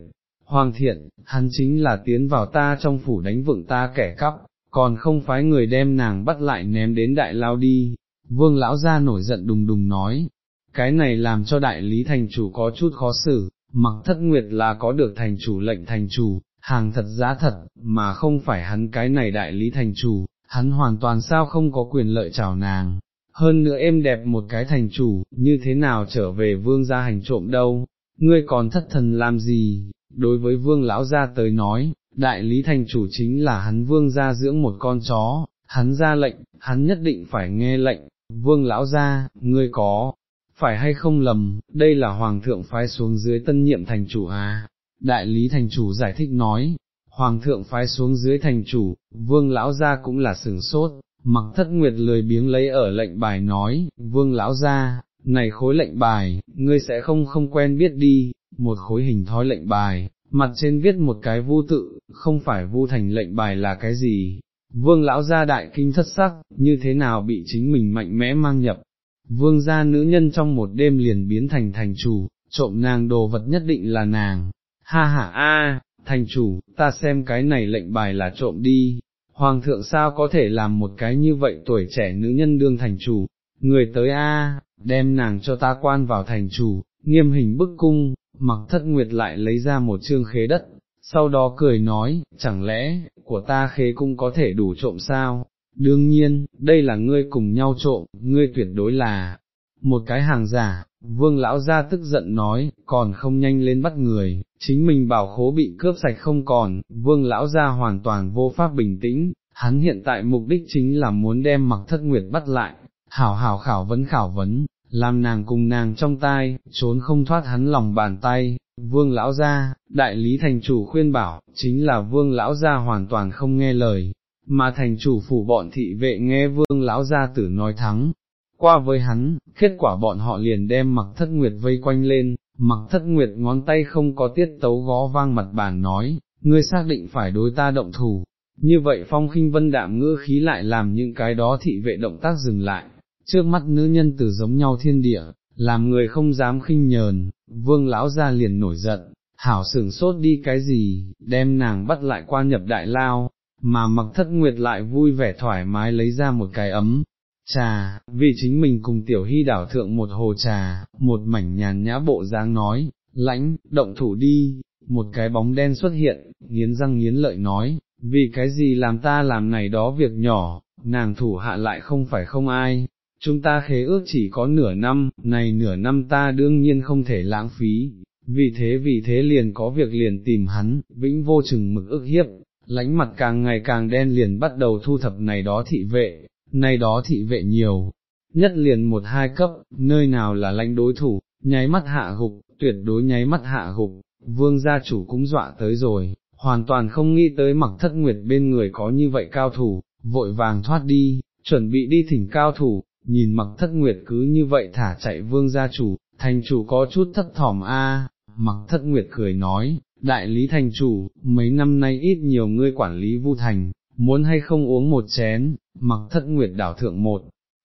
Hoàng thiện, hắn chính là tiến vào ta trong phủ đánh vựng ta kẻ cắp, còn không phái người đem nàng bắt lại ném đến đại lao đi. Vương lão ra nổi giận đùng đùng nói, cái này làm cho đại lý thành chủ có chút khó xử, mặc thất nguyệt là có được thành chủ lệnh thành chủ, hàng thật giá thật, mà không phải hắn cái này đại lý thành chủ, hắn hoàn toàn sao không có quyền lợi chào nàng, hơn nữa em đẹp một cái thành chủ, như thế nào trở về vương gia hành trộm đâu, ngươi còn thất thần làm gì, đối với vương lão gia tới nói, đại lý thành chủ chính là hắn vương gia dưỡng một con chó, hắn ra lệnh, hắn nhất định phải nghe lệnh, vương lão gia, ngươi có, phải hay không lầm, đây là hoàng thượng phái xuống dưới tân nhiệm thành chủ à, đại lý thành chủ giải thích nói, hoàng thượng phái xuống dưới thành chủ, vương lão gia cũng là sừng sốt, mặc thất nguyệt lười biếng lấy ở lệnh bài nói, vương lão gia, này khối lệnh bài, ngươi sẽ không không quen biết đi, một khối hình thói lệnh bài, mặt trên viết một cái vu tự, không phải vu thành lệnh bài là cái gì, vương lão gia đại kinh thất sắc, như thế nào bị chính mình mạnh mẽ mang nhập, vương gia nữ nhân trong một đêm liền biến thành thành chủ, trộm nàng đồ vật nhất định là nàng, ha ha a, thành chủ, ta xem cái này lệnh bài là trộm đi, hoàng thượng sao có thể làm một cái như vậy tuổi trẻ nữ nhân đương thành chủ, người tới a, đem nàng cho ta quan vào thành chủ, nghiêm hình bức cung, mặc thất nguyệt lại lấy ra một chương khế đất, sau đó cười nói, chẳng lẽ, của ta khế cung có thể đủ trộm sao, đương nhiên, đây là ngươi cùng nhau trộm, ngươi tuyệt đối là, một cái hàng giả, vương lão ra tức giận nói, còn không nhanh lên bắt người, chính mình bảo khố bị cướp sạch không còn, vương lão ra hoàn toàn vô pháp bình tĩnh, hắn hiện tại mục đích chính là muốn đem mặc thất nguyệt bắt lại, hảo hảo khảo vấn khảo vấn, làm nàng cùng nàng trong tai, trốn không thoát hắn lòng bàn tay, vương lão gia, đại lý thành chủ khuyên bảo, chính là vương lão gia hoàn toàn không nghe lời, mà thành chủ phủ bọn thị vệ nghe vương lão gia tử nói thắng, qua với hắn, kết quả bọn họ liền đem mặc thất nguyệt vây quanh lên, mặc thất nguyệt ngón tay không có tiết tấu gó vang mặt bàn nói, ngươi xác định phải đối ta động thủ, như vậy phong khinh vân đạm ngữ khí lại làm những cái đó thị vệ động tác dừng lại, trước mắt nữ nhân từ giống nhau thiên địa, làm người không dám khinh nhờn, vương lão ra liền nổi giận, hảo sửng sốt đi cái gì, đem nàng bắt lại qua nhập đại lao, mà mặc thất nguyệt lại vui vẻ thoải mái lấy ra một cái ấm, trà, vì chính mình cùng tiểu hy đảo thượng một hồ trà, một mảnh nhàn nhã bộ dáng nói, lãnh, động thủ đi, một cái bóng đen xuất hiện, nghiến răng nghiến lợi nói, vì cái gì làm ta làm này đó việc nhỏ, nàng thủ hạ lại không phải không ai, chúng ta khế ước chỉ có nửa năm, này nửa năm ta đương nhiên không thể lãng phí, vì thế vì thế liền có việc liền tìm hắn, vĩnh vô chừng mực ức hiếp, lánh mặt càng ngày càng đen liền bắt đầu thu thập này đó thị vệ, nay đó thị vệ nhiều, nhất liền một hai cấp, nơi nào là lãnh đối thủ, nháy mắt hạ gục, tuyệt đối nháy mắt hạ gục, vương gia chủ cũng dọa tới rồi, hoàn toàn không nghĩ tới mặc thất nguyệt bên người có như vậy cao thủ, vội vàng thoát đi, chuẩn bị đi thỉnh cao thủ, nhìn mặc thất nguyệt cứ như vậy thả chạy vương gia chủ, thành chủ có chút thất thỏm a. mặc thất nguyệt cười nói, đại lý thành chủ, mấy năm nay ít nhiều ngươi quản lý vu thành, muốn hay không uống một chén, mặc thất nguyệt đảo thượng một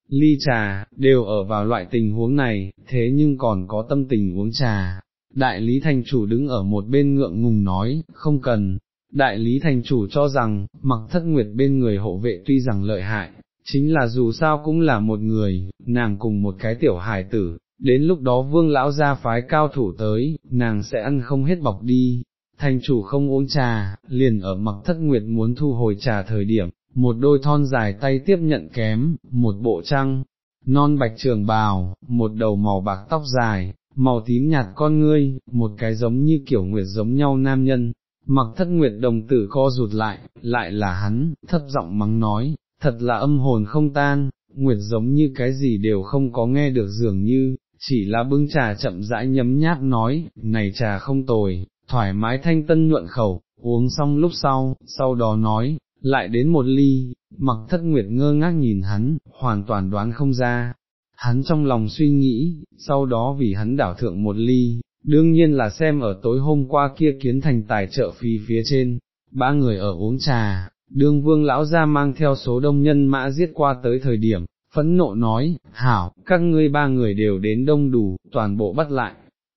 ly trà, đều ở vào loại tình huống này, thế nhưng còn có tâm tình uống trà. Đại lý thành chủ đứng ở một bên ngượng ngùng nói, không cần, đại lý thành chủ cho rằng, mặc thất nguyệt bên người hộ vệ tuy rằng lợi hại, chính là dù sao cũng là một người, nàng cùng một cái tiểu hài tử, đến lúc đó vương lão ra phái cao thủ tới, nàng sẽ ăn không hết bọc đi, thành chủ không uống trà, liền ở mặc thất nguyệt muốn thu hồi trà thời điểm, một đôi thon dài tay tiếp nhận kém, một bộ trăng, non bạch trường bào, một đầu màu bạc tóc dài, màu tím nhạt con ngươi, một cái giống như kiểu nguyệt giống nhau nam nhân, mặc thất nguyệt đồng tử co rụt lại, lại là hắn, thất giọng mắng nói, thật là âm hồn không tan, nguyệt giống như cái gì đều không có nghe được dường như, chỉ là bưng trà chậm rãi nhấm nháp nói, này trà không tồi, thoải mái thanh tân nhuận khẩu, uống xong lúc sau, sau đó nói, lại đến một ly, mặc thất nguyệt ngơ ngác nhìn hắn, hoàn toàn đoán không ra, hắn trong lòng suy nghĩ, sau đó vì hắn đảo thượng một ly, đương nhiên là xem ở tối hôm qua kia kiến thành tài trợ phí phía trên, ba người ở uống trà, đương vương lão ra mang theo số đông nhân mã giết qua tới thời điểm, phẫn nộ nói, hảo, các ngươi ba người đều đến đông đủ, toàn bộ bắt lại.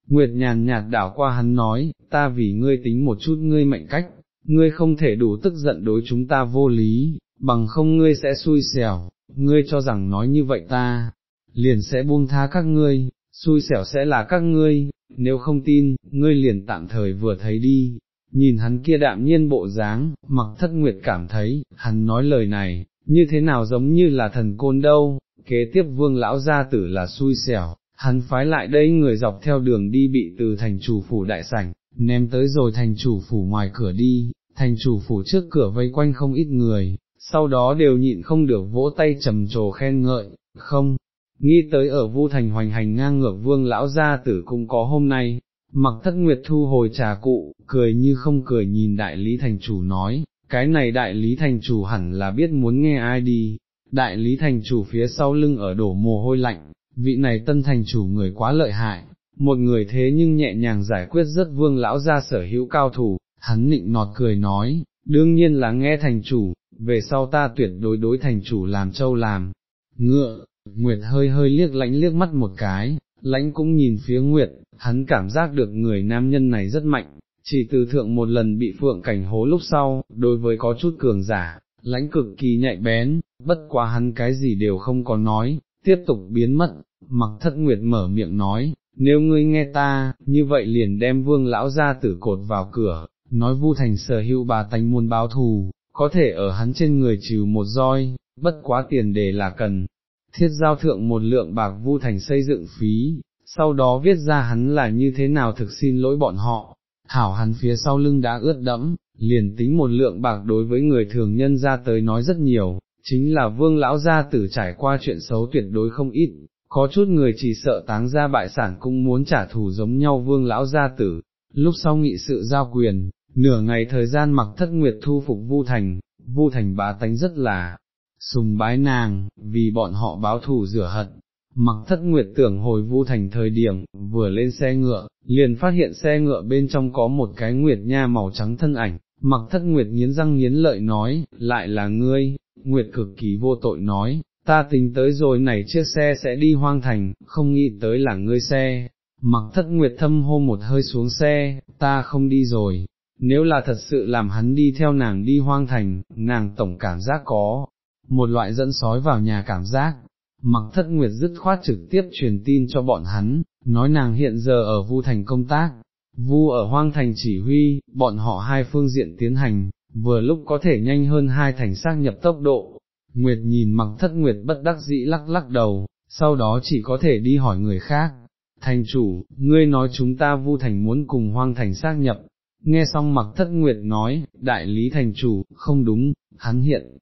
Nguyệt nhàn nhạt đảo qua hắn nói, ta vì ngươi tính một chút ngươi mệnh cách, ngươi không thể đủ tức giận đối chúng ta vô lý, bằng không ngươi sẽ xui xẻo, ngươi cho rằng nói như vậy ta, liền sẽ buông tha các ngươi, xui xẻo sẽ là các ngươi, nếu không tin, ngươi liền tạm thời vừa thấy đi. Nhìn hắn kia đạm nhiên bộ dáng, mặc thất nguyệt cảm thấy, hắn nói lời này, như thế nào giống như là thần côn đâu, kế tiếp vương lão gia tử là xui xẻo, hắn phái lại đây người dọc theo đường đi bị từ thành chủ phủ đại sảnh, ném tới rồi thành chủ phủ ngoài cửa đi, thành chủ phủ trước cửa vây quanh không ít người, sau đó đều nhịn không được vỗ tay trầm trồ khen ngợi, không, nghĩ tới ở vu thành hoành hành ngang ngược vương lão gia tử cũng có hôm nay, mặc thất nguyệt thu hồi trà cụ, cười như không cười nhìn đại lý thành chủ nói, cái này đại lý thành chủ hẳn là biết muốn nghe ai đi, đại lý thành chủ phía sau lưng ở đổ mồ hôi lạnh, vị này tân thành chủ người quá lợi hại, một người thế nhưng nhẹ nhàng giải quyết rất vương lão gia sở hữu cao thủ, hắn nịnh nọt cười nói, đương nhiên là nghe thành chủ, về sau ta tuyệt đối đối thành chủ làm châu làm, ngựa, Nguyệt hơi hơi liếc lãnh liếc mắt một cái, lãnh cũng nhìn phía Nguyệt, hắn cảm giác được người nam nhân này rất mạnh, chỉ từ thượng một lần bị phượng cảnh hố lúc sau, đối với có chút cường giả, lãnh cực kỳ nhạy bén, bất quá hắn cái gì đều không có nói, tiếp tục biến mất, mặc thất Nguyệt mở miệng nói, nếu ngươi nghe ta, như vậy liền đem vương lão ra tử cột vào cửa, nói vu thành sở hữu bà tánh muôn báo thù, có thể ở hắn trên người trừ một roi, bất quá tiền đề là cần, thiết giao thượng một lượng bạc vu thành xây dựng phí, sau đó viết ra hắn là như thế nào thực xin lỗi bọn họ, Thảo hắn phía sau lưng đã ướt đẫm, liền tính một lượng bạc đối với người thường nhân ra tới nói rất nhiều, chính là vương lão gia tử trải qua chuyện xấu tuyệt đối không ít, có chút người chỉ sợ táng ra bại sản cũng muốn trả thù giống nhau vương lão gia tử, lúc sau nghị sự giao quyền, nửa ngày thời gian mặc thất nguyệt thu phục Vu Thành, Vu Thành bá tánh rất là sùng bái nàng, vì bọn họ báo thù rửa hận. Mặc thất nguyệt tưởng hồi Vu Thành thời điểm, vừa lên xe ngựa, liền phát hiện xe ngựa bên trong có một cái nguyệt nha màu trắng thân ảnh, mặc thất nguyệt nghiến răng nghiến lợi nói, lại là ngươi, nguyệt cực kỳ vô tội nói, ta tính tới rồi này chiếc xe sẽ đi hoang thành, không nghĩ tới là ngươi xe, mặc thất nguyệt thâm hô một hơi xuống xe, ta không đi rồi, nếu là thật sự làm hắn đi theo nàng đi hoang thành, nàng tổng cảm giác có, một loại dẫn sói vào nhà cảm giác, mặc thất nguyệt dứt khoát trực tiếp truyền tin cho bọn hắn, nói nàng hiện giờ ở vu thành công tác, vu ở hoang thành chỉ huy, bọn họ hai phương diện tiến hành, vừa lúc có thể nhanh hơn hai thành xác nhập tốc độ. Nguyệt nhìn mặc thất nguyệt bất đắc dĩ lắc lắc đầu, sau đó chỉ có thể đi hỏi người khác. Thành chủ, ngươi nói chúng ta vu thành muốn cùng hoang thành xác nhập, nghe xong mặc thất nguyệt nói, đại lý thành chủ, không đúng, hắn hiện,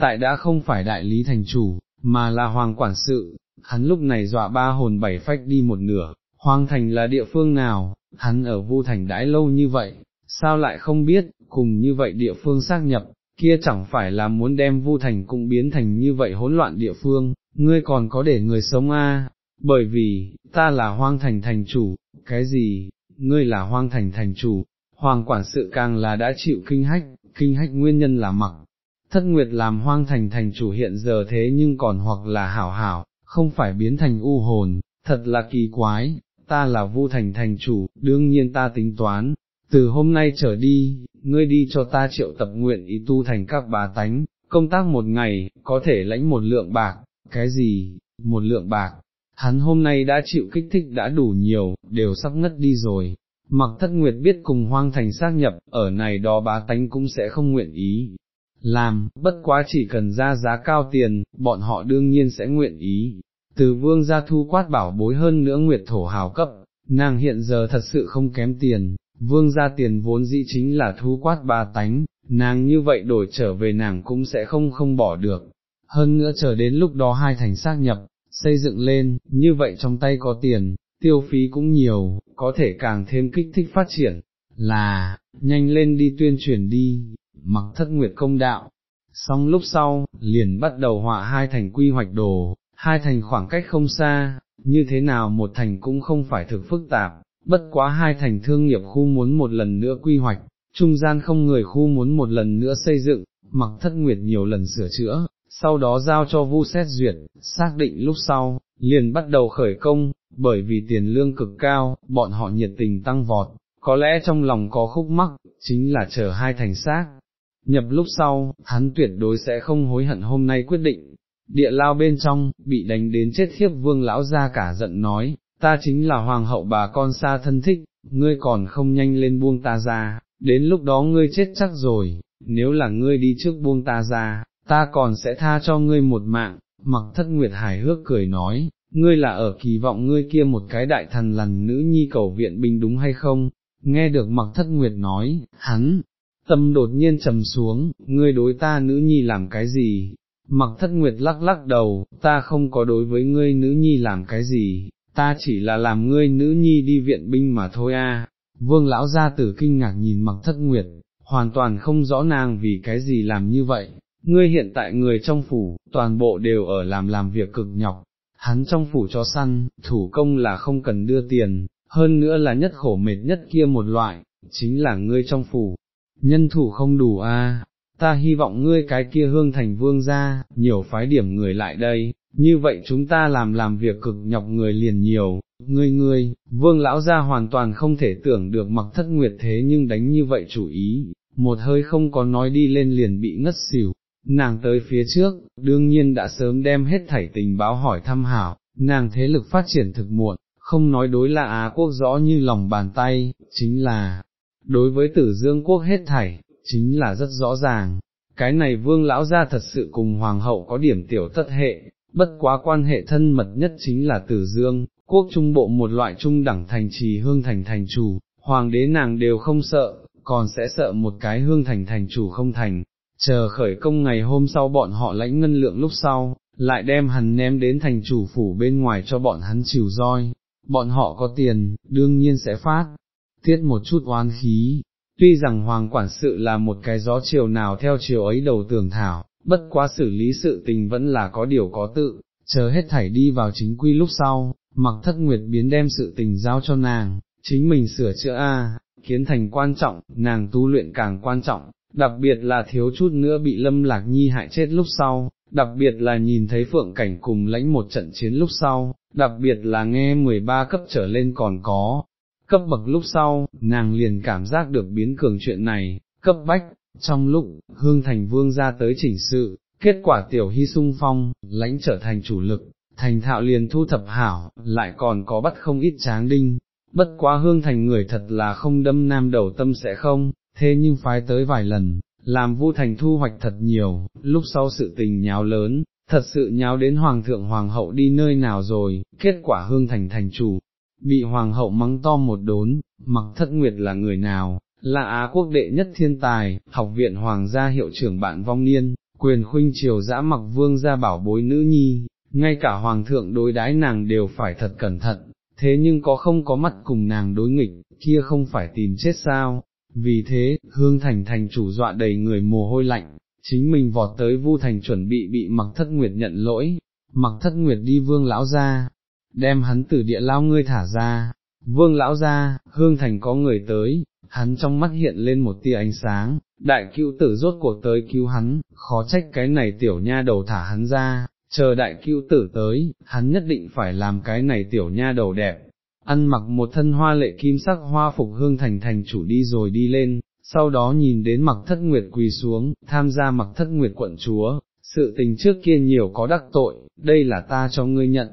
tại đã không phải đại lý thành chủ, mà là hoàng quản sự, hắn lúc này dọa ba hồn bảy phách đi một nửa, Hoang thành là địa phương nào, hắn ở vu thành đãi lâu như vậy, sao lại không biết, cùng như vậy địa phương xác nhập, kia chẳng phải là muốn đem vu thành cũng biến thành như vậy hỗn loạn địa phương, ngươi còn có để người sống a? À? bởi vì, ta là hoang thành thành chủ, cái gì, ngươi là hoang thành thành chủ, hoàng quản sự càng là đã chịu kinh hách, kinh hách nguyên nhân là mặc, thất nguyệt làm hoang thành thành chủ hiện giờ thế nhưng còn hoặc là hảo hảo, không phải biến thành u hồn, thật là kỳ quái, ta là vu thành thành chủ, đương nhiên ta tính toán, từ hôm nay trở đi, ngươi đi cho ta triệu tập nguyện ý tu thành các bà tánh, công tác một ngày, có thể lãnh một lượng bạc, cái gì, một lượng bạc, hắn hôm nay đã chịu kích thích đã đủ nhiều, đều sắp ngất đi rồi, mặc thất nguyệt biết cùng hoang thành xác nhập, ở này đó bá tánh cũng sẽ không nguyện ý. Làm, bất quá chỉ cần ra giá cao tiền, bọn họ đương nhiên sẽ nguyện ý. Từ vương gia thu quát bảo bối hơn nữa nguyệt thổ hào cấp, nàng hiện giờ thật sự không kém tiền, vương gia tiền vốn dĩ chính là thu quát ba tánh, nàng như vậy đổi trở về nàng cũng sẽ không không bỏ được. Hơn nữa chờ đến lúc đó hai thành xác nhập, xây dựng lên, như vậy trong tay có tiền, tiêu phí cũng nhiều, có thể càng thêm kích thích phát triển, là, nhanh lên đi tuyên truyền đi, mặc thất nguyệt công đạo. Xong lúc sau, liền bắt đầu họa hai thành quy hoạch đồ, hai thành khoảng cách không xa, như thế nào một thành cũng không phải thực phức tạp, bất quá hai thành thương nghiệp khu muốn một lần nữa quy hoạch, trung gian không người khu muốn một lần nữa xây dựng, mặc thất nguyệt nhiều lần sửa chữa, sau đó giao cho vu xét duyệt, xác định lúc sau, liền bắt đầu khởi công, bởi vì tiền lương cực cao, bọn họ nhiệt tình tăng vọt, có lẽ trong lòng có khúc mắc, chính là chờ hai thành xác. Nhập lúc sau, hắn tuyệt đối sẽ không hối hận hôm nay quyết định. Địa lao bên trong, bị đánh đến chết thiếp vương lão ra cả giận nói, ta chính là hoàng hậu bà con xa thân thích, ngươi còn không nhanh lên buông ta ra, đến lúc đó ngươi chết chắc rồi, nếu là ngươi đi trước buông ta ra, ta còn sẽ tha cho ngươi một mạng, mặc thất nguyệt hài hước cười nói, ngươi là ở kỳ vọng ngươi kia một cái đại thần lằn nữ nhi cầu viện binh đúng hay không, nghe được mặc thất nguyệt nói, hắn, tâm đột nhiên trầm xuống, ngươi đối ta nữ nhi làm cái gì, mặc thất nguyệt lắc lắc đầu, ta không có đối với ngươi nữ nhi làm cái gì, ta chỉ là làm ngươi nữ nhi đi viện binh mà thôi a. Vương lão gia tử kinh ngạc nhìn mặc thất nguyệt, hoàn toàn không rõ nàng vì cái gì làm như vậy, ngươi hiện tại người trong phủ, toàn bộ đều ở làm làm việc cực nhọc, hắn trong phủ cho săn, thủ công là không cần đưa tiền, hơn nữa là nhất khổ mệt nhất kia một loại, chính là ngươi trong phủ, nhân thủ không đủ a. ta hy vọng ngươi cái kia hương thành vương ra, nhiều phái điểm người lại đây, như vậy chúng ta làm làm việc cực nhọc người liền nhiều, ngươi ngươi, vương lão gia hoàn toàn không thể tưởng được mặc thất nguyệt thế nhưng đánh như vậy chủ ý, một hơi không có nói đi lên liền bị ngất xỉu, nàng tới phía trước, đương nhiên đã sớm đem hết thảy tình báo hỏi thăm hảo, nàng thế lực phát triển thực muộn, không nói đối là Á quốc rõ như lòng bàn tay, chính là, đối với tử dương quốc hết thảy, chính là rất rõ ràng, cái này vương lão gia thật sự cùng hoàng hậu có điểm tiểu tất hệ, bất quá quan hệ thân mật nhất chính là tử dương, quốc trung bộ một loại trung đẳng thành trì hương thành thành chủ, hoàng đế nàng đều không sợ, còn sẽ sợ một cái hương thành thành chủ không thành, chờ khởi công ngày hôm sau bọn họ lãnh ngân lượng lúc sau, lại đem hắn ném đến thành chủ phủ bên ngoài cho bọn hắn chịu roi, bọn họ có tiền, đương nhiên sẽ phát, tiết một chút oan khí, tuy rằng hoàng quản sự là một cái gió chiều nào theo chiều ấy đầu tưởng thảo, bất quá xử lý sự tình vẫn là có điều có tự, chờ hết thảy đi vào chính quy lúc sau, mặc thất nguyệt biến đem sự tình giao cho nàng, chính mình sửa chữa A, kiến thành quan trọng, nàng tu luyện càng quan trọng, đặc biệt là thiếu chút nữa bị lâm lạc nhi hại chết lúc sau, đặc biệt là nhìn thấy phượng cảnh cùng lãnh một trận chiến lúc sau, đặc biệt là nghe 13 cấp trở lên còn có, cấp bậc lúc sau, nàng liền cảm giác được biến cường chuyện này, cấp bách, trong lúc, hương thành vương ra tới chỉnh sự, kết quả tiểu hy sung phong, lãnh trở thành chủ lực, thành thạo liền thu thập hảo, lại còn có bắt không ít tráng đinh, bất quá hương thành người thật là không đâm nam đầu tâm sẽ không, thế nhưng phái tới vài lần, làm vu thành thu hoạch thật nhiều, lúc sau sự tình nháo lớn, thật sự nháo đến hoàng thượng hoàng hậu đi nơi nào rồi, kết quả hương thành thành chủ, bị hoàng hậu mắng to một đốn, mặc thất nguyệt là người nào, là Á quốc đệ nhất thiên tài, học viện hoàng gia hiệu trưởng bạn vong niên, quyền khuynh triều dã mặc vương gia bảo bối nữ nhi, ngay cả hoàng thượng đối đái nàng đều phải thật cẩn thận, thế nhưng có không có mặt cùng nàng đối nghịch, kia không phải tìm chết sao, vì thế, hương thành thành chủ dọa đầy người mồ hôi lạnh, chính mình vọt tới vu thành chuẩn bị bị mặc thất nguyệt nhận lỗi, mặc thất nguyệt đi vương lão ra, đem hắn từ địa lao ngươi thả ra, vương lão ra, hương thành có người tới, hắn trong mắt hiện lên một tia ánh sáng, đại cứu tử rốt cuộc tới cứu hắn, khó trách cái này tiểu nha đầu thả hắn ra, chờ đại cứu tử tới, hắn nhất định phải làm cái này tiểu nha đầu đẹp, ăn mặc một thân hoa lệ kim sắc hoa phục hương thành thành chủ đi rồi đi lên, sau đó nhìn đến mặc thất nguyệt quỳ xuống, tham gia mặc thất nguyệt quận chúa, sự tình trước kia nhiều có đắc tội, đây là ta cho ngươi nhận.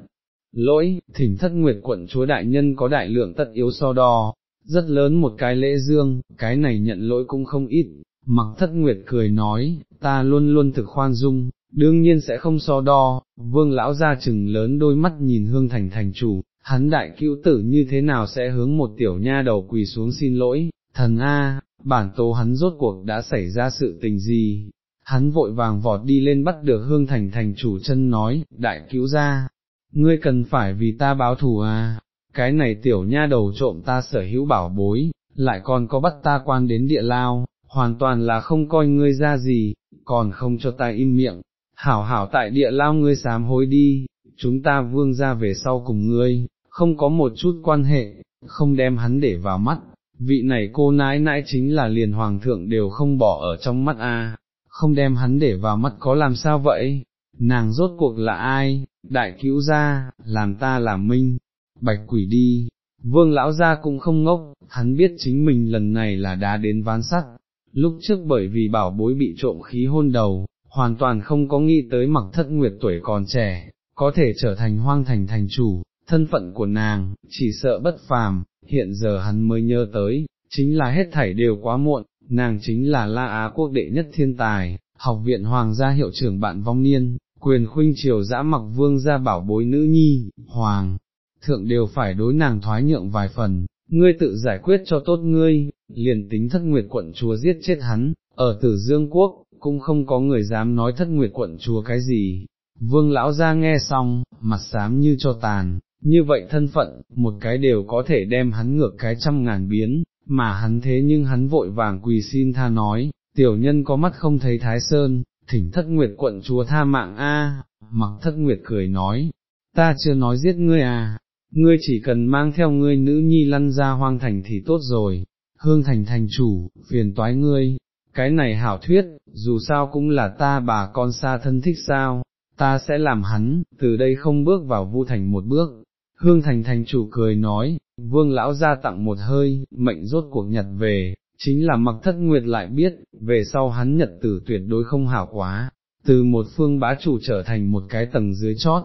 Lỗi, thỉnh thất nguyệt quận chúa đại nhân có đại lượng tất yếu so đo, rất lớn một cái lễ dương, cái này nhận lỗi cũng không ít, mặc thất nguyệt cười nói, ta luôn luôn thực khoan dung, đương nhiên sẽ không so đo, vương lão ra chừng lớn đôi mắt nhìn hương thành thành chủ, hắn đại cứu tử như thế nào sẽ hướng một tiểu nha đầu quỳ xuống xin lỗi, thần A, bản tố hắn rốt cuộc đã xảy ra sự tình gì, hắn vội vàng vọt đi lên bắt được hương thành thành chủ chân nói, đại cứu ra, ngươi cần phải vì ta báo thù à, cái này tiểu nha đầu trộm ta sở hữu bảo bối, lại còn có bắt ta quan đến địa lao, hoàn toàn là không coi ngươi ra gì, còn không cho ta im miệng, hảo hảo tại địa lao ngươi sám hối đi, chúng ta vương ra về sau cùng ngươi, không có một chút quan hệ, không đem hắn để vào mắt, vị này cô nãi nãi chính là liền hoàng thượng đều không bỏ ở trong mắt a, không đem hắn để vào mắt có làm sao vậy, nàng rốt cuộc là ai, đại cứu gia, làm ta làm minh, bạch quỷ đi, vương lão gia cũng không ngốc, hắn biết chính mình lần này là đá đến ván sắt, lúc trước bởi vì bảo bối bị trộm khí hôn đầu, hoàn toàn không có nghĩ tới mặc thất nguyệt tuổi còn trẻ, có thể trở thành hoang thành thành chủ, thân phận của nàng, chỉ sợ bất phàm, hiện giờ hắn mới nhớ tới, chính là hết thảy đều quá muộn, nàng chính là La Á quốc đệ nhất thiên tài, học viện hoàng gia hiệu trưởng bạn vong niên, quyền khuynh triều dã mặc vương gia bảo bối nữ nhi, hoàng, thượng đều phải đối nàng thoái nhượng vài phần, ngươi tự giải quyết cho tốt ngươi, liền tính thất nguyệt quận chúa giết chết hắn, ở tử dương quốc, cũng không có người dám nói thất nguyệt quận chúa cái gì. Vương lão ra nghe xong, mặt xám như cho tàn, như vậy thân phận, một cái đều có thể đem hắn ngược cái trăm ngàn biến, mà hắn thế nhưng hắn vội vàng quỳ xin tha nói, tiểu nhân có mắt không thấy thái sơn, thỉnh thất nguyệt quận chúa tha mạng a. mặc thất nguyệt cười nói, ta chưa nói giết ngươi à, ngươi chỉ cần mang theo ngươi nữ nhi lăn ra hoang thành thì tốt rồi, hương thành thành chủ, phiền toái ngươi, cái này hảo thuyết, dù sao cũng là ta bà con xa thân thích sao, ta sẽ làm hắn, từ đây không bước vào vu thành một bước. Hương thành thành chủ cười nói, vương lão ra tặng một hơi, mệnh rốt cuộc nhật về, chính là mặc thất nguyệt lại biết, về sau hắn nhật tử tuyệt đối không hảo quá, từ một phương bá chủ trở thành một cái tầng dưới chót,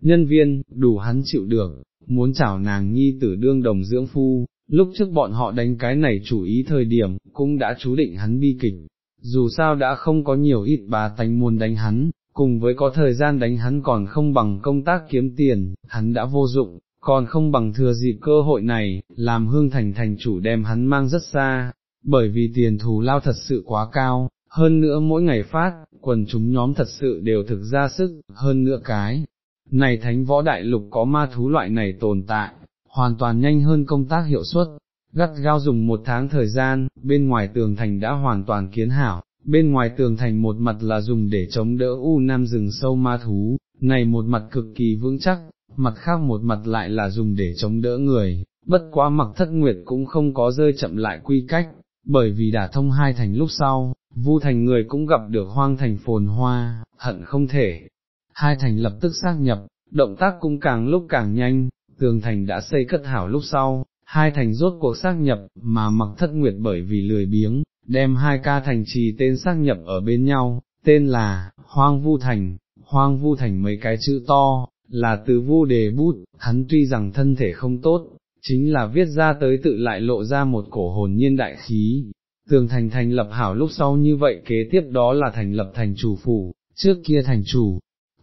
nhân viên, đủ hắn chịu được, muốn chảo nàng nhi tử đương đồng dưỡng phu, lúc trước bọn họ đánh cái này chủ ý thời điểm, cũng đã chú định hắn bi kịch, dù sao đã không có nhiều ít bà tánh muốn đánh hắn, cùng với có thời gian đánh hắn còn không bằng công tác kiếm tiền, hắn đã vô dụng, còn không bằng thừa dịp cơ hội này, làm hương thành thành chủ đem hắn mang rất xa, bởi vì tiền thù lao thật sự quá cao, hơn nữa mỗi ngày phát, quần chúng nhóm thật sự đều thực ra sức, hơn nữa cái. Này thánh võ đại lục có ma thú loại này tồn tại, hoàn toàn nhanh hơn công tác hiệu suất, gắt gao dùng một tháng thời gian, bên ngoài tường thành đã hoàn toàn kiến hảo, bên ngoài tường thành một mặt là dùng để chống đỡ u nam rừng sâu ma thú, này một mặt cực kỳ vững chắc, mặt khác một mặt lại là dùng để chống đỡ người, bất quá mặc thất nguyệt cũng không có rơi chậm lại quy cách, bởi vì đã thông hai thành lúc sau, vu thành người cũng gặp được hoang thành phồn hoa, hận không thể. Hai thành lập tức xác nhập, động tác cũng càng lúc càng nhanh, tường thành đã xây cất hảo lúc sau, hai thành rốt cuộc xác nhập, mà mặc thất nguyệt bởi vì lười biếng, đem hai ca thành trì tên xác nhập ở bên nhau, tên là, Hoang Vu Thành, Hoang Vu Thành mấy cái chữ to, là từ vu đề bút, hắn tuy rằng thân thể không tốt, chính là viết ra tới tự lại lộ ra một cổ hồn nhiên đại khí. Tường thành thành lập hảo lúc sau như vậy kế tiếp đó là thành lập thành chủ phủ, trước kia thành chủ,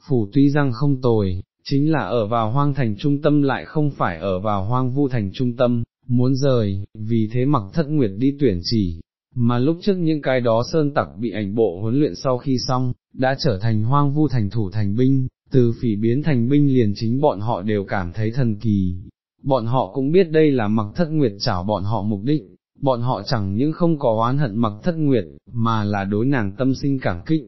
phủ tuy rằng không tồi, chính là ở vào hoang thành trung tâm lại không phải ở vào hoang vu thành trung tâm, muốn rời, vì thế mặc thất nguyệt đi tuyển chỉ, mà lúc trước những cái đó sơn tặc bị ảnh bộ huấn luyện sau khi xong, đã trở thành hoang vu thành thủ thành binh, từ phỉ biến thành binh liền chính bọn họ đều cảm thấy thần kỳ, bọn họ cũng biết đây là mặc thất nguyệt chảo bọn họ mục đích, bọn họ chẳng những không có oán hận mặc thất nguyệt, mà là đối nàng tâm sinh cảm kích.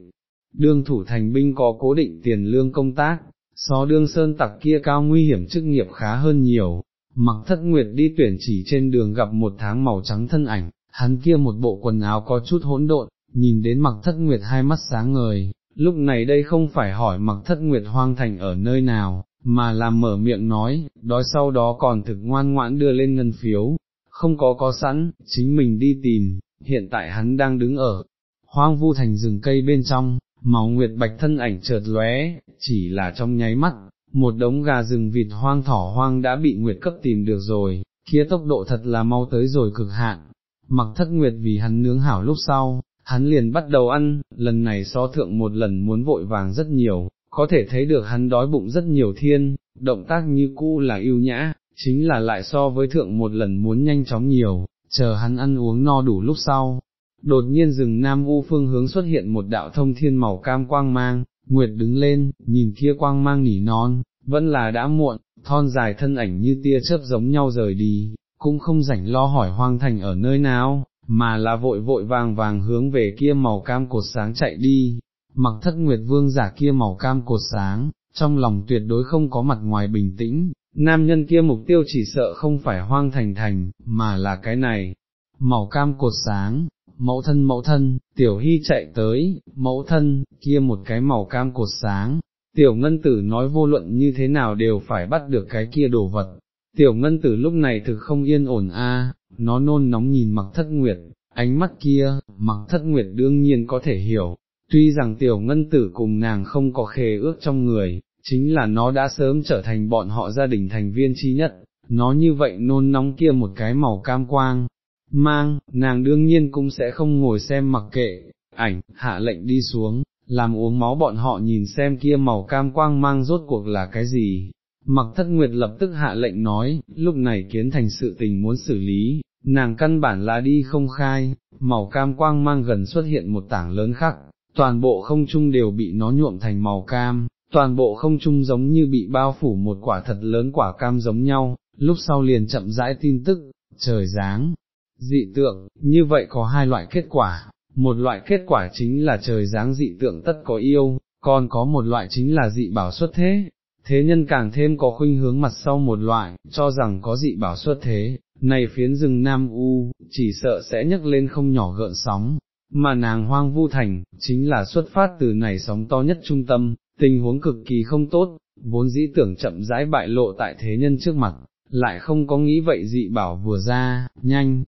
Đương thủ thành binh có cố định tiền lương công tác, so đương sơn tặc kia cao nguy hiểm chức nghiệp khá hơn nhiều, mặc thất nguyệt đi tuyển chỉ trên đường gặp một tháng màu trắng thân ảnh, hắn kia một bộ quần áo có chút hỗn độn, nhìn đến mặc thất nguyệt hai mắt sáng ngời, lúc này đây không phải hỏi mặc thất nguyệt hoang thành ở nơi nào, mà là mở miệng nói, đói sau đó còn thực ngoan ngoãn đưa lên ngân phiếu, không có có sẵn, chính mình đi tìm, hiện tại hắn đang đứng ở, hoang vu thành rừng cây bên trong, màu nguyệt bạch thân ảnh chợt lóe, chỉ là trong nháy mắt, một đống gà rừng vịt hoang thỏ hoang đã bị nguyệt cấp tìm được rồi, kia tốc độ thật là mau tới rồi cực hạn, mặc thất nguyệt vì hắn nướng hảo lúc sau, hắn liền bắt đầu ăn, lần này so thượng một lần muốn vội vàng rất nhiều, có thể thấy được hắn đói bụng rất nhiều thiên, động tác như cũ là yêu nhã, chính là lại so với thượng một lần muốn nhanh chóng nhiều, chờ hắn ăn uống no đủ lúc sau. Đột nhiên rừng Nam U phương hướng xuất hiện một đạo thông thiên màu cam quang mang, Nguyệt đứng lên, nhìn kia quang mang nỉ non, vẫn là đã muộn, thon dài thân ảnh như tia chớp giống nhau rời đi, cũng không rảnh lo hỏi hoang thành ở nơi nào, mà là vội vội vàng vàng hướng về kia màu cam cột sáng chạy đi, mặc thất nguyệt vương giả kia màu cam cột sáng, trong lòng tuyệt đối không có mặt ngoài bình tĩnh, nam nhân kia mục tiêu chỉ sợ không phải hoang thành thành, mà là cái này, màu cam cột sáng, mẫu thân mẫu thân, tiểu hy chạy tới, mẫu thân, kia một cái màu cam cột sáng, tiểu ngân tử nói vô luận như thế nào đều phải bắt được cái kia đồ vật, tiểu ngân tử lúc này thực không yên ổn a, nó nôn nóng nhìn mặc thất nguyệt, ánh mắt kia, mặc thất nguyệt đương nhiên có thể hiểu, tuy rằng tiểu ngân tử cùng nàng không có khề ước trong người, chính là nó đã sớm trở thành bọn họ gia đình thành viên chi nhất, nó như vậy nôn nóng kia một cái màu cam quang, mang, nàng đương nhiên cũng sẽ không ngồi xem mặc kệ, ảnh, hạ lệnh đi xuống, làm uống máu bọn họ nhìn xem kia màu cam quang mang rốt cuộc là cái gì. Mặc thất nguyệt lập tức hạ lệnh nói, lúc này kiến thành sự tình muốn xử lý, nàng căn bản là đi không khai, màu cam quang mang gần xuất hiện một tảng lớn khác, toàn bộ không trung đều bị nó nhuộm thành màu cam, toàn bộ không trung giống như bị bao phủ một quả thật lớn quả cam giống nhau, lúc sau liền chậm rãi tin tức, trời dáng, dị tượng, như vậy có hai loại kết quả, một loại kết quả chính là trời giáng dị tượng tất có yêu, còn có một loại chính là dị bảo xuất thế, thế nhân càng thêm có khuynh hướng mặt sau một loại, cho rằng có dị bảo xuất thế, này phiến rừng Nam U, chỉ sợ sẽ nhấc lên không nhỏ gợn sóng, mà nàng hoang vu thành, chính là xuất phát từ này sóng to nhất trung tâm, tình huống cực kỳ không tốt, vốn dĩ tưởng chậm rãi bại lộ tại thế nhân trước mặt, lại không có nghĩ vậy dị bảo vừa ra, nhanh,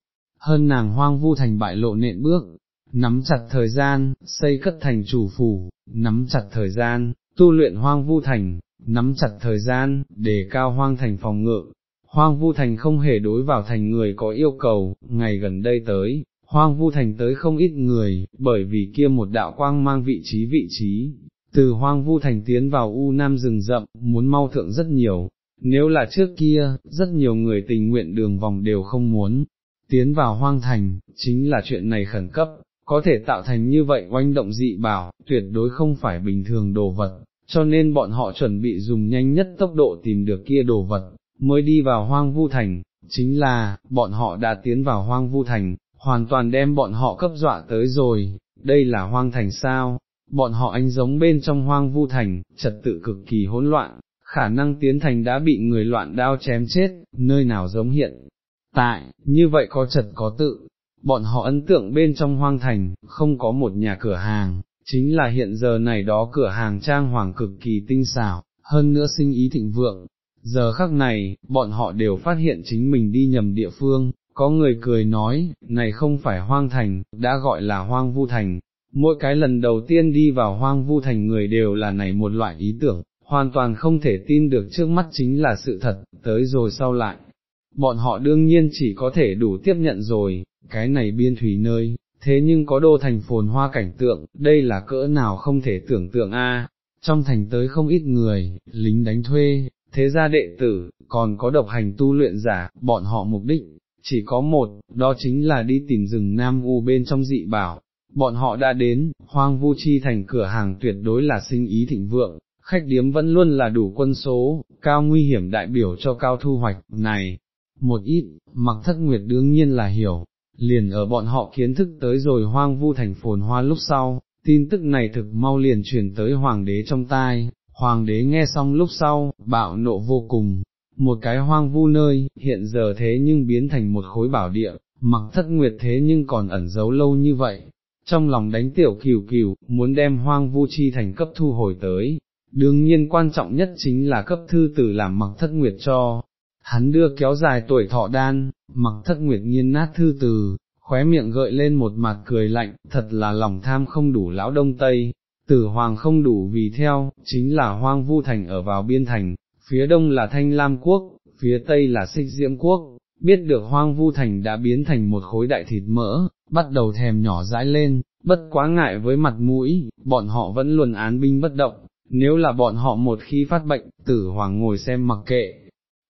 hơn nàng hoang vu thành bại lộ nện bước, nắm chặt thời gian, xây cất thành chủ phủ, nắm chặt thời gian, tu luyện hoang vu thành, nắm chặt thời gian, đề cao hoang thành phòng ngự. Hoang vu thành không hề đối vào thành người có yêu cầu, ngày gần đây tới, hoang vu thành tới không ít người, bởi vì kia một đạo quang mang vị trí vị trí, từ hoang vu thành tiến vào u nam rừng rậm, muốn mau thượng rất nhiều, nếu là trước kia, rất nhiều người tình nguyện đường vòng đều không muốn, tiến vào hoang thành, chính là chuyện này khẩn cấp, có thể tạo thành như vậy oanh động dị bảo, tuyệt đối không phải bình thường đồ vật, cho nên bọn họ chuẩn bị dùng nhanh nhất tốc độ tìm được kia đồ vật, mới đi vào hoang vu thành, chính là, bọn họ đã tiến vào hoang vu thành, hoàn toàn đem bọn họ cấp dọa tới rồi, đây là hoang thành sao, bọn họ anh giống bên trong hoang vu thành, trật tự cực kỳ hỗn loạn, khả năng tiến thành đã bị người loạn đao chém chết, nơi nào giống hiện. Tại, như vậy có trật có tự, bọn họ ấn tượng bên trong hoang thành, không có một nhà cửa hàng, chính là hiện giờ này đó cửa hàng trang hoàng cực kỳ tinh xảo, hơn nữa sinh ý thịnh vượng. Giờ khắc này, bọn họ đều phát hiện chính mình đi nhầm địa phương, có người cười nói, này không phải hoang thành, đã gọi là hoang vu thành. Mỗi cái lần đầu tiên đi vào hoang vu thành người đều là này một loại ý tưởng, hoàn toàn không thể tin được trước mắt chính là sự thật, tới rồi sau lại. Bọn họ đương nhiên chỉ có thể đủ tiếp nhận rồi, cái này biên thủy nơi, thế nhưng có đô thành phồn hoa cảnh tượng, đây là cỡ nào không thể tưởng tượng a. trong thành tới không ít người, lính đánh thuê, thế gia đệ tử, còn có độc hành tu luyện giả, bọn họ mục đích, chỉ có một, đó chính là đi tìm rừng Nam U bên trong dị bảo, bọn họ đã đến, hoang vu chi thành cửa hàng tuyệt đối là sinh ý thịnh vượng, khách điếm vẫn luôn là đủ quân số, cao nguy hiểm đại biểu cho cao thu hoạch, này, một ít, mặc thất nguyệt đương nhiên là hiểu, liền ở bọn họ kiến thức tới rồi hoang vu thành phồn hoa lúc sau, tin tức này thực mau liền truyền tới hoàng đế trong tai, hoàng đế nghe xong lúc sau, bạo nộ vô cùng, một cái hoang vu nơi, hiện giờ thế nhưng biến thành một khối bảo địa, mặc thất nguyệt thế nhưng còn ẩn giấu lâu như vậy, trong lòng đánh tiểu kiều kiều muốn đem hoang vu chi thành cấp thu hồi tới, đương nhiên quan trọng nhất chính là cấp thư tử làm mặc thất nguyệt cho, hắn đưa kéo dài tuổi thọ đan, mặc thất nguyệt nhiên nát thư từ, khóe miệng gợi lên một mặt cười lạnh, thật là lòng tham không đủ lão đông tây, tử hoàng không đủ vì theo, chính là hoang vu thành ở vào biên thành, phía đông là thanh lam quốc, phía tây là xích diễm quốc, biết được hoang vu thành đã biến thành một khối đại thịt mỡ, bắt đầu thèm nhỏ dãi lên, bất quá ngại với mặt mũi, bọn họ vẫn luôn án binh bất động, nếu là bọn họ một khi phát bệnh, tử hoàng ngồi xem mặc kệ,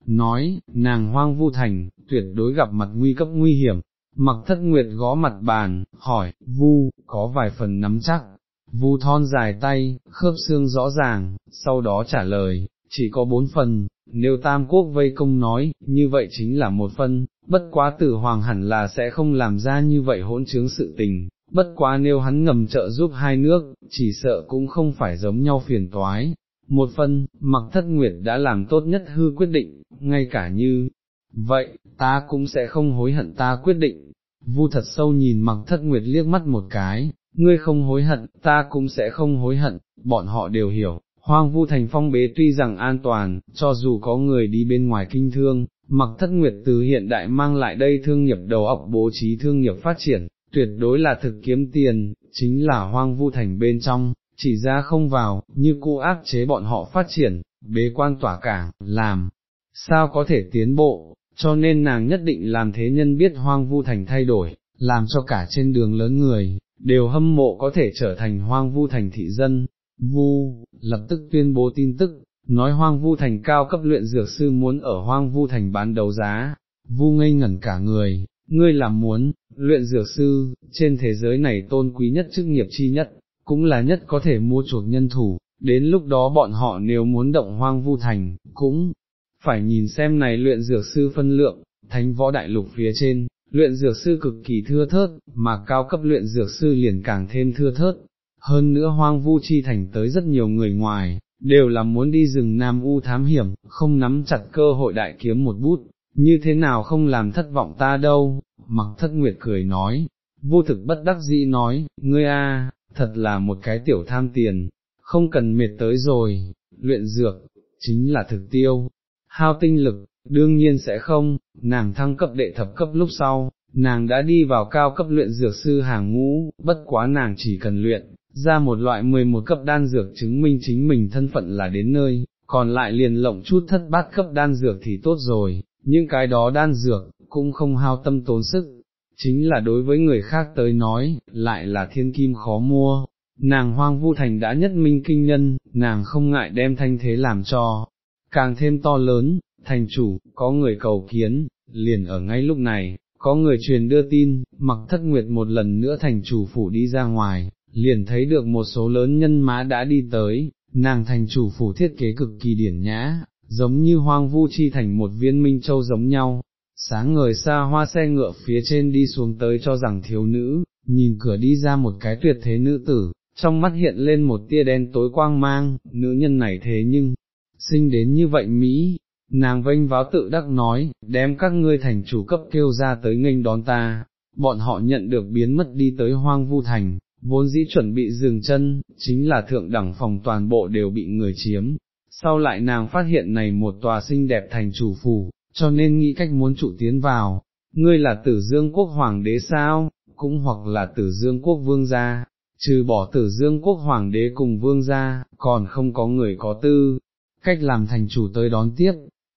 nói, nàng hoang vu thành, tuyệt đối gặp mặt nguy cấp nguy hiểm, mặc thất nguyệt gõ mặt bàn, hỏi, vu, có vài phần nắm chắc, vu thon dài tay, khớp xương rõ ràng, sau đó trả lời, chỉ có bốn phần, nếu tam quốc vây công nói, như vậy chính là một phân, bất quá tử hoàng hẳn là sẽ không làm ra như vậy hỗn chứng sự tình, bất quá nếu hắn ngầm trợ giúp hai nước, chỉ sợ cũng không phải giống nhau phiền toái, một phần, mặc thất nguyệt đã làm tốt nhất hư quyết định, ngay cả như, vậy, ta cũng sẽ không hối hận ta quyết định, vu thật sâu nhìn mặc thất nguyệt liếc mắt một cái, ngươi không hối hận, ta cũng sẽ không hối hận, bọn họ đều hiểu, hoang vu thành phong bế tuy rằng an toàn, cho dù có người đi bên ngoài kinh thương, mặc thất nguyệt từ hiện đại mang lại đây thương nghiệp đầu óc bố trí thương nghiệp phát triển, tuyệt đối là thực kiếm tiền, chính là hoang vu thành bên trong, chỉ ra không vào, như cũ ác chế bọn họ phát triển, bế quan tỏa cảng, làm, sao có thể tiến bộ, cho nên nàng nhất định làm thế nhân biết hoang vu thành thay đổi, làm cho cả trên đường lớn người, đều hâm mộ có thể trở thành hoang vu thành thị dân. Vu, lập tức tuyên bố tin tức, nói hoang vu thành cao cấp luyện dược sư muốn ở hoang vu thành bán đấu giá, vu ngây ngẩn cả người, ngươi làm muốn, luyện dược sư, trên thế giới này tôn quý nhất chức nghiệp chi nhất, cũng là nhất có thể mua chuộc nhân thủ, đến lúc đó bọn họ nếu muốn động hoang vu thành, cũng phải nhìn xem này luyện dược sư phân lượng, thánh võ đại lục phía trên, luyện dược sư cực kỳ thưa thớt, mà cao cấp luyện dược sư liền càng thêm thưa thớt. Hơn nữa hoang vu chi thành tới rất nhiều người ngoài, đều là muốn đi rừng Nam U thám hiểm, không nắm chặt cơ hội đại kiếm một bút, như thế nào không làm thất vọng ta đâu, mặc thất nguyệt cười nói, vô thực bất đắc dĩ nói, ngươi a, thật là một cái tiểu tham tiền, không cần mệt tới rồi, luyện dược, chính là thực tiêu, hao tinh lực, đương nhiên sẽ không, nàng thăng cấp đệ thập cấp lúc sau, nàng đã đi vào cao cấp luyện dược sư hàng ngũ, bất quá nàng chỉ cần luyện, ra một loại 11 cấp đan dược chứng minh chính mình thân phận là đến nơi, còn lại liền lộng chút thất bát cấp đan dược thì tốt rồi, những cái đó đan dược, cũng không hao tâm tốn sức, chính là đối với người khác tới nói, lại là thiên kim khó mua. Nàng hoang vu thành đã nhất minh kinh nhân, nàng không ngại đem thanh thế làm cho, càng thêm to lớn, thành chủ, có người cầu kiến, liền ở ngay lúc này, có người truyền đưa tin, mặc thất nguyệt một lần nữa thành chủ phủ đi ra ngoài, liền thấy được một số lớn nhân mã đã đi tới, nàng thành chủ phủ thiết kế cực kỳ điển nhã, giống như hoang vu chi thành một viên minh châu giống nhau. Sáng ngời xa hoa xe ngựa phía trên đi xuống tới cho rằng thiếu nữ, nhìn cửa đi ra một cái tuyệt thế nữ tử, trong mắt hiện lên một tia đen tối quang mang, nữ nhân này thế nhưng, sinh đến như vậy Mỹ, nàng vênh váo tự đắc nói, đem các ngươi thành chủ cấp kêu ra tới nghênh đón ta, bọn họ nhận được biến mất đi tới hoang vu thành, vốn dĩ chuẩn bị dừng chân, chính là thượng đẳng phòng toàn bộ đều bị người chiếm, sau lại nàng phát hiện này một tòa xinh đẹp thành chủ phủ, cho nên nghĩ cách muốn trụ tiến vào, ngươi là tử dương quốc hoàng đế sao, cũng hoặc là tử dương quốc vương gia, trừ bỏ tử dương quốc hoàng đế cùng vương gia, còn không có người có tư, cách làm thành chủ tới đón tiếp,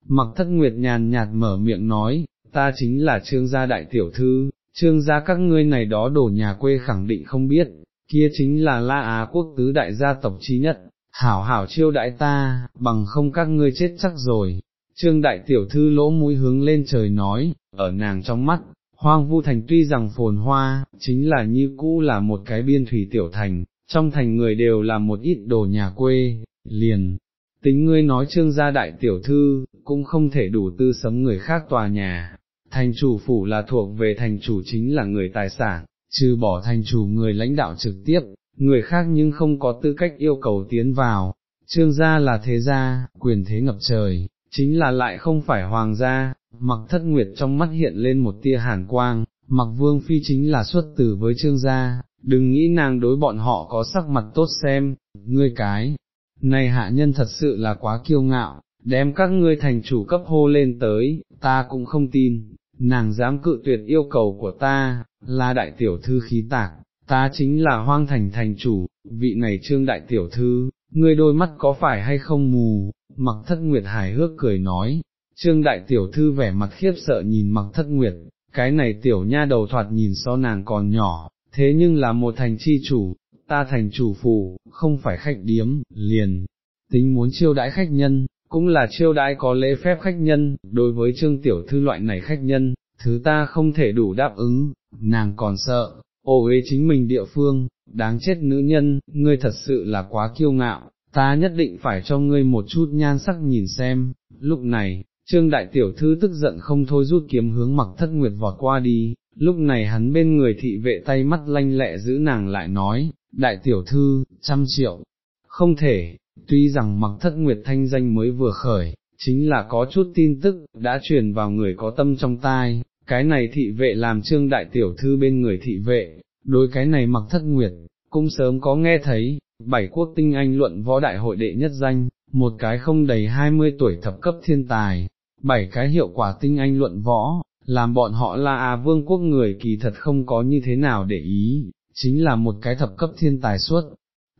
mặc thất nguyệt nhàn nhạt mở miệng nói, ta chính là trương gia đại tiểu thư, trương gia các ngươi này đó đổ nhà quê khẳng định không biết, kia chính là La Á quốc tứ đại gia tộc trí nhất, hảo hảo chiêu đại ta, bằng không các ngươi chết chắc rồi. Trương đại tiểu thư lỗ mũi hướng lên trời nói, ở nàng trong mắt, hoang vu thành tuy rằng phồn hoa, chính là như cũ là một cái biên thủy tiểu thành, trong thành người đều là một ít đồ nhà quê, liền, tính ngươi nói trương gia đại tiểu thư, cũng không thể đủ tư sấm người khác tòa nhà, thành chủ phủ là thuộc về thành chủ chính là người tài sản, trừ bỏ thành chủ người lãnh đạo trực tiếp, người khác nhưng không có tư cách yêu cầu tiến vào, trương gia là thế gia, quyền thế ngập trời, chính là lại không phải hoàng gia, mặc thất nguyệt trong mắt hiện lên một tia hàn quang, mặc vương phi chính là xuất tử với trương gia, đừng nghĩ nàng đối bọn họ có sắc mặt tốt xem, ngươi cái, này hạ nhân thật sự là quá kiêu ngạo, đem các ngươi thành chủ cấp hô lên tới, ta cũng không tin, nàng dám cự tuyệt yêu cầu của ta, là đại tiểu thư khí tạc, ta chính là hoang thành thành chủ, vị này trương đại tiểu thư, ngươi đôi mắt có phải hay không mù, mặc thất nguyệt hài hước cười nói, trương đại tiểu thư vẻ mặt khiếp sợ nhìn mặc thất nguyệt, cái này tiểu nha đầu thoạt nhìn so nàng còn nhỏ, thế nhưng là một thành chi chủ, ta thành chủ phủ, không phải khách điếm, liền, tính muốn chiêu đãi khách nhân, cũng là chiêu đãi có lễ phép khách nhân, đối với trương tiểu thư loại này khách nhân, thứ ta không thể đủ đáp ứng, nàng còn sợ, ô uế chính mình địa phương, đáng chết nữ nhân, ngươi thật sự là quá kiêu ngạo, ta nhất định phải cho ngươi một chút nhan sắc nhìn xem, lúc này, trương đại tiểu thư tức giận không thôi rút kiếm hướng mặc thất nguyệt vọt qua đi, lúc này hắn bên người thị vệ tay mắt lanh lẹ giữ nàng lại nói, đại tiểu thư, trăm triệu, không thể, tuy rằng mặc thất nguyệt thanh danh mới vừa khởi, chính là có chút tin tức, đã truyền vào người có tâm trong tai, cái này thị vệ làm trương đại tiểu thư bên người thị vệ, đối cái này mặc thất nguyệt, cũng sớm có nghe thấy, bảy quốc tinh anh luận võ đại hội đệ nhất danh, một cái không đầy 20 tuổi thập cấp thiên tài, bảy cái hiệu quả tinh anh luận võ, làm bọn họ là à vương quốc người kỳ thật không có như thế nào để ý, chính là một cái thập cấp thiên tài suốt.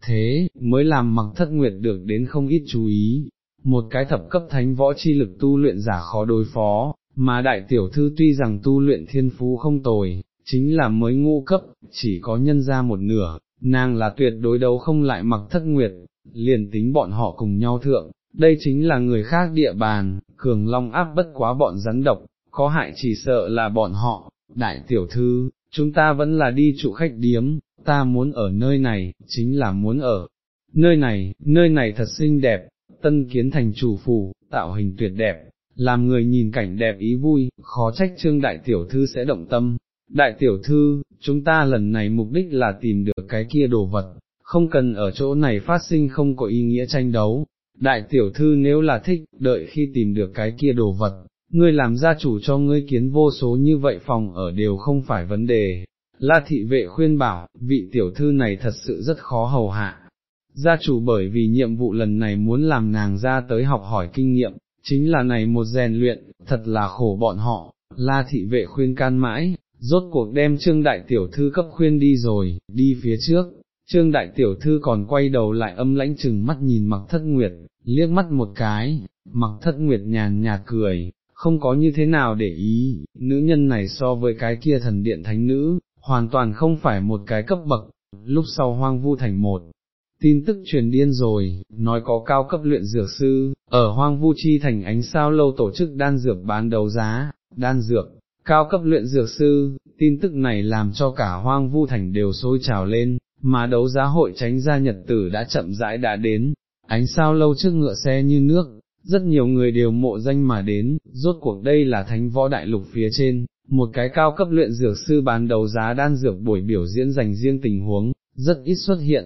Thế, mới làm mặc thất nguyệt được đến không ít chú ý, một cái thập cấp thánh võ chi lực tu luyện giả khó đối phó, mà đại tiểu thư tuy rằng tu luyện thiên phú không tồi, chính là mới ngu cấp, chỉ có nhân ra một nửa, nàng là tuyệt đối đấu không lại mặc thất nguyệt, liền tính bọn họ cùng nhau thượng, đây chính là người khác địa bàn, cường long áp bất quá bọn rắn độc, có hại chỉ sợ là bọn họ, đại tiểu thư, chúng ta vẫn là đi trụ khách điếm, ta muốn ở nơi này, chính là muốn ở. Nơi này, nơi này thật xinh đẹp, tân kiến thành chủ phủ, tạo hình tuyệt đẹp, làm người nhìn cảnh đẹp ý vui, khó trách trương đại tiểu thư sẽ động tâm. Đại tiểu thư, chúng ta lần này mục đích là tìm được cái kia đồ vật, không cần ở chỗ này phát sinh không có ý nghĩa tranh đấu. Đại tiểu thư nếu là thích, đợi khi tìm được cái kia đồ vật, ngươi làm gia chủ cho ngươi kiến vô số như vậy phòng ở đều không phải vấn đề. La thị vệ khuyên bảo, vị tiểu thư này thật sự rất khó hầu hạ. Gia chủ bởi vì nhiệm vụ lần này muốn làm nàng ra tới học hỏi kinh nghiệm, chính là này một rèn luyện, thật là khổ bọn họ, la thị vệ khuyên can mãi, rốt cuộc đem trương đại tiểu thư cấp khuyên đi rồi, đi phía trước, trương đại tiểu thư còn quay đầu lại âm lãnh chừng mắt nhìn mặc thất nguyệt, liếc mắt một cái, mặc thất nguyệt nhàn nhạt cười, không có như thế nào để ý, nữ nhân này so với cái kia thần điện thánh nữ, hoàn toàn không phải một cái cấp bậc, lúc sau hoang vu thành một. Tin tức truyền điên rồi, nói có cao cấp luyện dược sư, ở hoang vu chi thành ánh sao lâu tổ chức đan dược bán đấu giá, đan dược, cao cấp luyện dược sư, tin tức này làm cho cả hoang vu thành đều sôi trào lên, mà đấu giá hội tránh ra nhật tử đã chậm rãi đã đến, ánh sao lâu trước ngựa xe như nước, rất nhiều người đều mộ danh mà đến, rốt cuộc đây là thánh võ đại lục phía trên, một cái cao cấp luyện dược sư bán đấu giá đan dược buổi biểu diễn dành riêng tình huống, rất ít xuất hiện.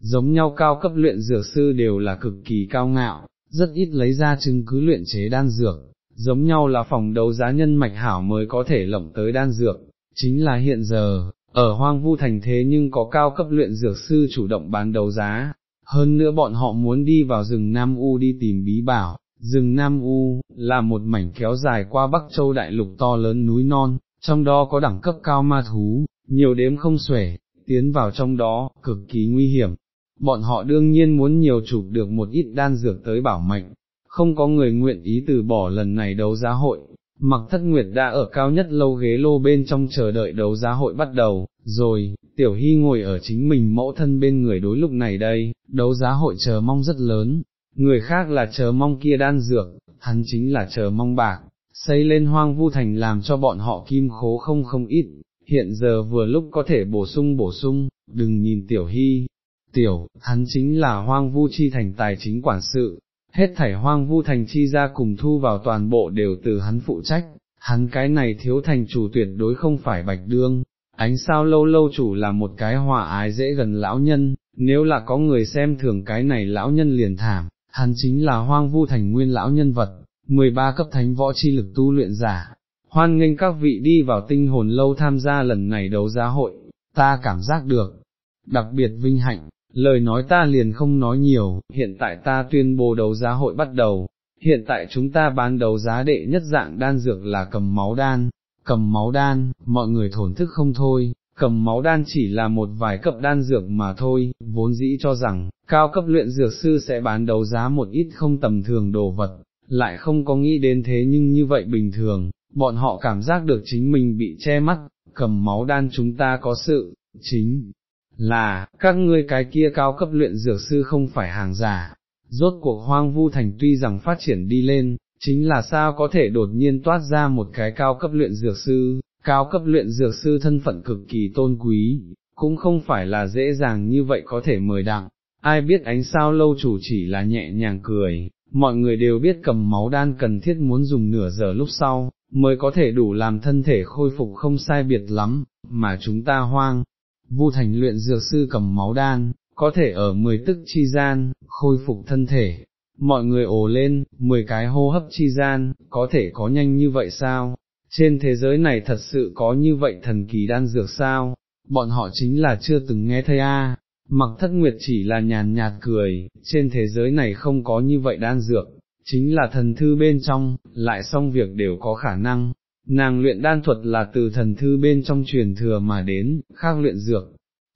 Giống nhau cao cấp luyện dược sư đều là cực kỳ cao ngạo, rất ít lấy ra chứng cứ luyện chế đan dược, giống nhau là phòng đấu giá nhân mạch hảo mới có thể lộng tới đan dược, chính là hiện giờ, ở hoang vu thành thế nhưng có cao cấp luyện dược sư chủ động bán đấu giá, hơn nữa bọn họ muốn đi vào rừng Nam U đi tìm bí bảo, rừng Nam U, là một mảnh kéo dài qua Bắc Châu Đại Lục to lớn núi non, trong đó có đẳng cấp cao ma thú, nhiều đếm không xuể, tiến vào trong đó, cực kỳ nguy hiểm. Bọn họ đương nhiên muốn nhiều chụp được một ít đan dược tới bảo mệnh, không có người nguyện ý từ bỏ lần này đấu giá hội, mặc thất nguyệt đã ở cao nhất lâu ghế lô bên trong chờ đợi đấu giá hội bắt đầu, rồi, tiểu hy ngồi ở chính mình mẫu thân bên người đối lúc này đây, đấu giá hội chờ mong rất lớn, người khác là chờ mong kia đan dược, hắn chính là chờ mong bạc, xây lên hoang vu thành làm cho bọn họ kim khố không không ít, hiện giờ vừa lúc có thể bổ sung bổ sung, đừng nhìn tiểu hy, tiểu, hắn chính là hoang vu chi thành tài chính quản sự, hết thảy hoang vu thành chi ra cùng thu vào toàn bộ đều từ hắn phụ trách, hắn cái này thiếu thành chủ tuyệt đối không phải bạch đương, ánh sao lâu lâu chủ là một cái hòa ái dễ gần lão nhân, nếu là có người xem thường cái này lão nhân liền thảm, hắn chính là hoang vu thành nguyên lão nhân vật, 13 cấp thánh võ chi lực tu luyện giả. Hoan nghênh các vị đi vào tinh hồn lâu tham gia lần này đấu giá hội, ta cảm giác được, đặc biệt vinh hạnh, lời nói ta liền không nói nhiều, hiện tại ta tuyên bố đấu giá hội bắt đầu, hiện tại chúng ta bán đấu giá đệ nhất dạng đan dược là cầm máu đan, cầm máu đan, mọi người thổn thức không thôi, cầm máu đan chỉ là một vài cấp đan dược mà thôi, vốn dĩ cho rằng, cao cấp luyện dược sư sẽ bán đấu giá một ít không tầm thường đồ vật, lại không có nghĩ đến thế nhưng như vậy bình thường, bọn họ cảm giác được chính mình bị che mắt, cầm máu đan chúng ta có sự, chính là, các ngươi cái kia cao cấp luyện dược sư không phải hàng giả, rốt cuộc hoang vu thành tuy rằng phát triển đi lên, chính là sao có thể đột nhiên toát ra một cái cao cấp luyện dược sư, cao cấp luyện dược sư thân phận cực kỳ tôn quý, cũng không phải là dễ dàng như vậy có thể mời đặng, ai biết ánh sao lâu chủ chỉ là nhẹ nhàng cười, mọi người đều biết cầm máu đan cần thiết muốn dùng nửa giờ lúc sau, mới có thể đủ làm thân thể khôi phục không sai biệt lắm, mà chúng ta hoang. Vu thành luyện dược sư cầm máu đan, có thể ở 10 tức chi gian, khôi phục thân thể, mọi người ồ lên, 10 cái hô hấp chi gian, có thể có nhanh như vậy sao? trên thế giới này thật sự có như vậy thần kỳ đan dược sao, bọn họ chính là chưa từng nghe thấy a. Mặc thất nguyệt chỉ là nhàn nhạt cười, trên thế giới này không có như vậy đan dược, chính là thần thư bên trong, lại xong việc đều có khả năng. Nàng luyện đan thuật là từ thần thư bên trong truyền thừa mà đến, khác luyện dược.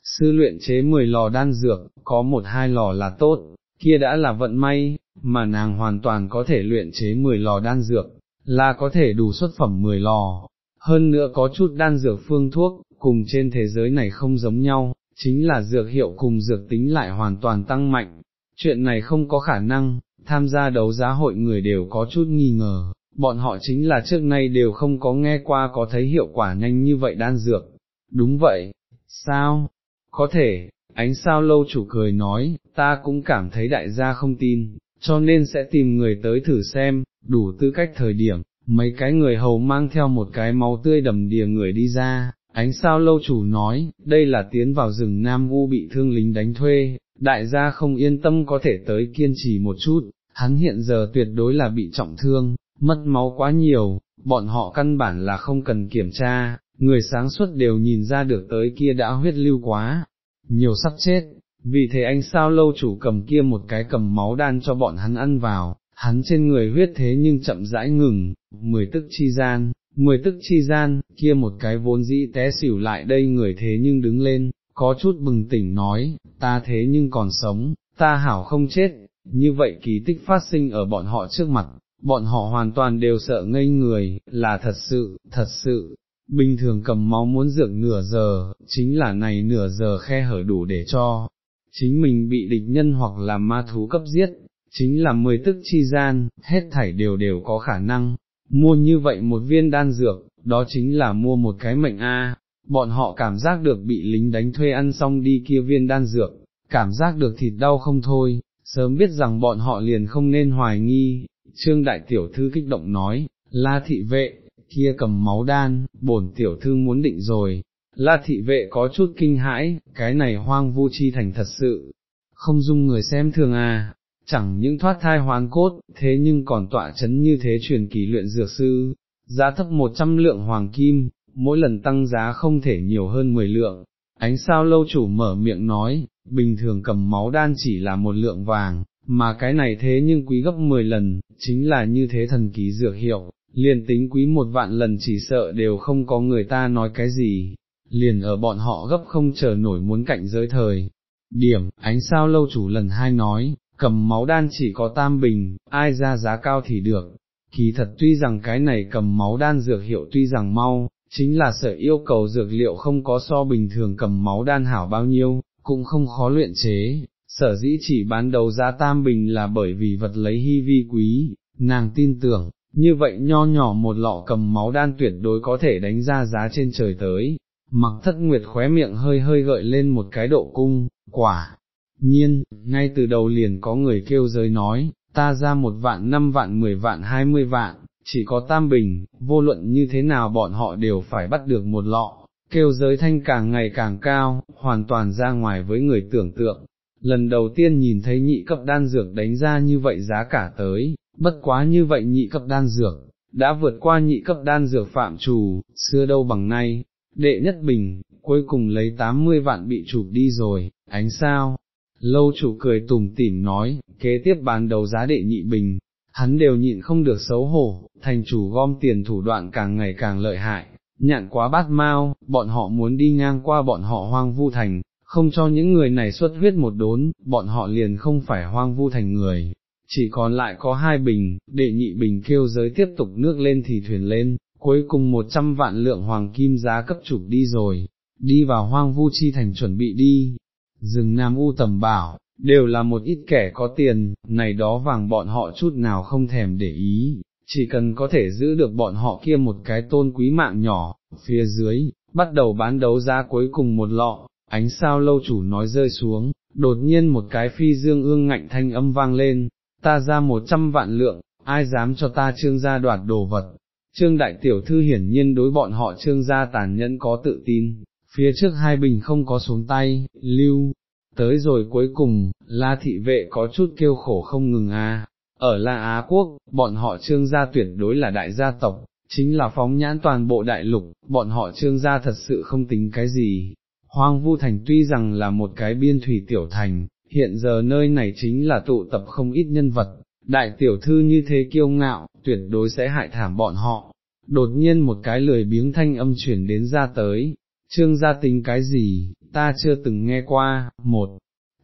Sư luyện chế 10 lò đan dược, có một hai lò là tốt, kia đã là vận may, mà nàng hoàn toàn có thể luyện chế 10 lò đan dược, là có thể đủ xuất phẩm 10 lò. Hơn nữa có chút đan dược phương thuốc, cùng trên thế giới này không giống nhau, chính là dược hiệu cùng dược tính lại hoàn toàn tăng mạnh. Chuyện này không có khả năng, tham gia đấu giá hội người đều có chút nghi ngờ, bọn họ chính là trước nay đều không có nghe qua có thấy hiệu quả nhanh như vậy đan dược. Đúng vậy, sao? Có thể, ánh sao lâu chủ cười nói, ta cũng cảm thấy đại gia không tin, cho nên sẽ tìm người tới thử xem, đủ tư cách thời điểm, mấy cái người hầu mang theo một cái máu tươi đầm đìa người đi ra, ánh sao lâu chủ nói, đây là tiến vào rừng Nam U bị thương lính đánh thuê, đại gia không yên tâm có thể tới kiên trì một chút, hắn hiện giờ tuyệt đối là bị trọng thương, mất máu quá nhiều, bọn họ căn bản là không cần kiểm tra, người sáng suốt đều nhìn ra được tới kia đã huyết lưu quá, nhiều sắp chết, vì thế anh sao lâu chủ cầm kia một cái cầm máu đan cho bọn hắn ăn vào, hắn trên người huyết thế nhưng chậm rãi ngừng, mười tức chi gian, mười tức chi gian, kia một cái vốn dĩ té xỉu lại đây người thế nhưng đứng lên, có chút bừng tỉnh nói, ta thế nhưng còn sống, ta hảo không chết, như vậy kỳ tích phát sinh ở bọn họ trước mặt, bọn họ hoàn toàn đều sợ ngây người, là thật sự, thật sự, bình thường cầm máu muốn dược nửa giờ, chính là này nửa giờ khe hở đủ để cho, chính mình bị địch nhân hoặc là ma thú cấp giết, chính là mười tức chi gian, hết thảy đều đều có khả năng, mua như vậy một viên đan dược, đó chính là mua một cái mệnh A, bọn họ cảm giác được bị lính đánh thuê ăn xong đi kia viên đan dược, cảm giác được thịt đau không thôi, sớm biết rằng bọn họ liền không nên hoài nghi, trương đại tiểu thư kích động nói, la thị vệ, kia cầm máu đan, bổn tiểu thư muốn định rồi, la thị vệ có chút kinh hãi, cái này hoang vu chi thành thật sự, không dung người xem thường à, chẳng những thoát thai hoang cốt, thế nhưng còn tọa chấn như thế truyền kỳ luyện dược sư, giá thấp 100 lượng hoàng kim, mỗi lần tăng giá không thể nhiều hơn 10 lượng. Ánh sao lâu chủ mở miệng nói, bình thường cầm máu đan chỉ là một lượng vàng, mà cái này thế nhưng quý gấp 10 lần, chính là như thế thần kỳ dược hiệu, liền tính quý một vạn lần chỉ sợ đều không có người ta nói cái gì, liền ở bọn họ gấp không chờ nổi muốn cạnh giới thời. Điểm, ánh sao lâu chủ lần hai nói, cầm máu đan chỉ có tam bình, ai ra giá cao thì được. Kỳ thật tuy rằng cái này cầm máu đan dược hiệu tuy rằng mau, chính là sở yêu cầu dược liệu không có so bình thường cầm máu đan hảo bao nhiêu, cũng không khó luyện chế, sở dĩ chỉ bán đầu giá tam bình là bởi vì vật lấy hy vi quý, nàng tin tưởng, như vậy nho nhỏ một lọ cầm máu đan tuyệt đối có thể đánh ra giá trên trời tới, mặc thất nguyệt khóe miệng hơi hơi gợi lên một cái độ cung, quả. Nhiên, ngay từ đầu liền có người kêu giới nói, ta ra một vạn năm vạn mười vạn hai mươi vạn, chỉ có tam bình, vô luận như thế nào bọn họ đều phải bắt được một lọ, kêu giới thanh càng ngày càng cao, hoàn toàn ra ngoài với người tưởng tượng. Lần đầu tiên nhìn thấy nhị cấp đan dược đánh ra như vậy giá cả tới, bất quá như vậy nhị cấp đan dược, đã vượt qua nhị cấp đan dược phạm trù, xưa đâu bằng nay, đệ nhất bình, cuối cùng lấy 80 vạn bị chụp đi rồi, ánh sao, lâu chủ cười tùm tỉm nói, kế tiếp bán đầu giá đệ nhị bình, hắn đều nhịn không được xấu hổ, thành chủ gom tiền thủ đoạn càng ngày càng lợi hại, nhạn quá bát mau, bọn họ muốn đi ngang qua bọn họ hoang vu thành, không cho những người này xuất huyết một đốn, bọn họ liền không phải hoang vu thành người, chỉ còn lại có hai bình, đệ nhị bình kêu giới tiếp tục nước lên thì thuyền lên, cuối cùng một trăm vạn lượng hoàng kim giá cấp trục đi rồi, đi vào hoang vu chi thành chuẩn bị đi, rừng Nam U tầm bảo, đều là một ít kẻ có tiền, này đó vàng bọn họ chút nào không thèm để ý, chỉ cần có thể giữ được bọn họ kia một cái tôn quý mạng nhỏ, phía dưới, bắt đầu bán đấu giá cuối cùng một lọ, ánh sao lâu chủ nói rơi xuống, đột nhiên một cái phi dương ương ngạnh thanh âm vang lên, ta ra một trăm vạn lượng, ai dám cho ta trương gia đoạt đồ vật. Trương đại tiểu thư hiển nhiên đối bọn họ trương gia tàn nhẫn có tự tin, phía trước hai bình không có xuống tay, lưu, tới rồi cuối cùng, la thị vệ có chút kêu khổ không ngừng a. Ở La Á Quốc, bọn họ trương gia tuyệt đối là đại gia tộc, chính là phóng nhãn toàn bộ đại lục, bọn họ trương gia thật sự không tính cái gì. Hoang Vu Thành tuy rằng là một cái biên thủy tiểu thành, hiện giờ nơi này chính là tụ tập không ít nhân vật, đại tiểu thư như thế kiêu ngạo, tuyệt đối sẽ hại thảm bọn họ. Đột nhiên một cái lười biếng thanh âm chuyển đến ra tới, trương gia tính cái gì, ta chưa từng nghe qua, một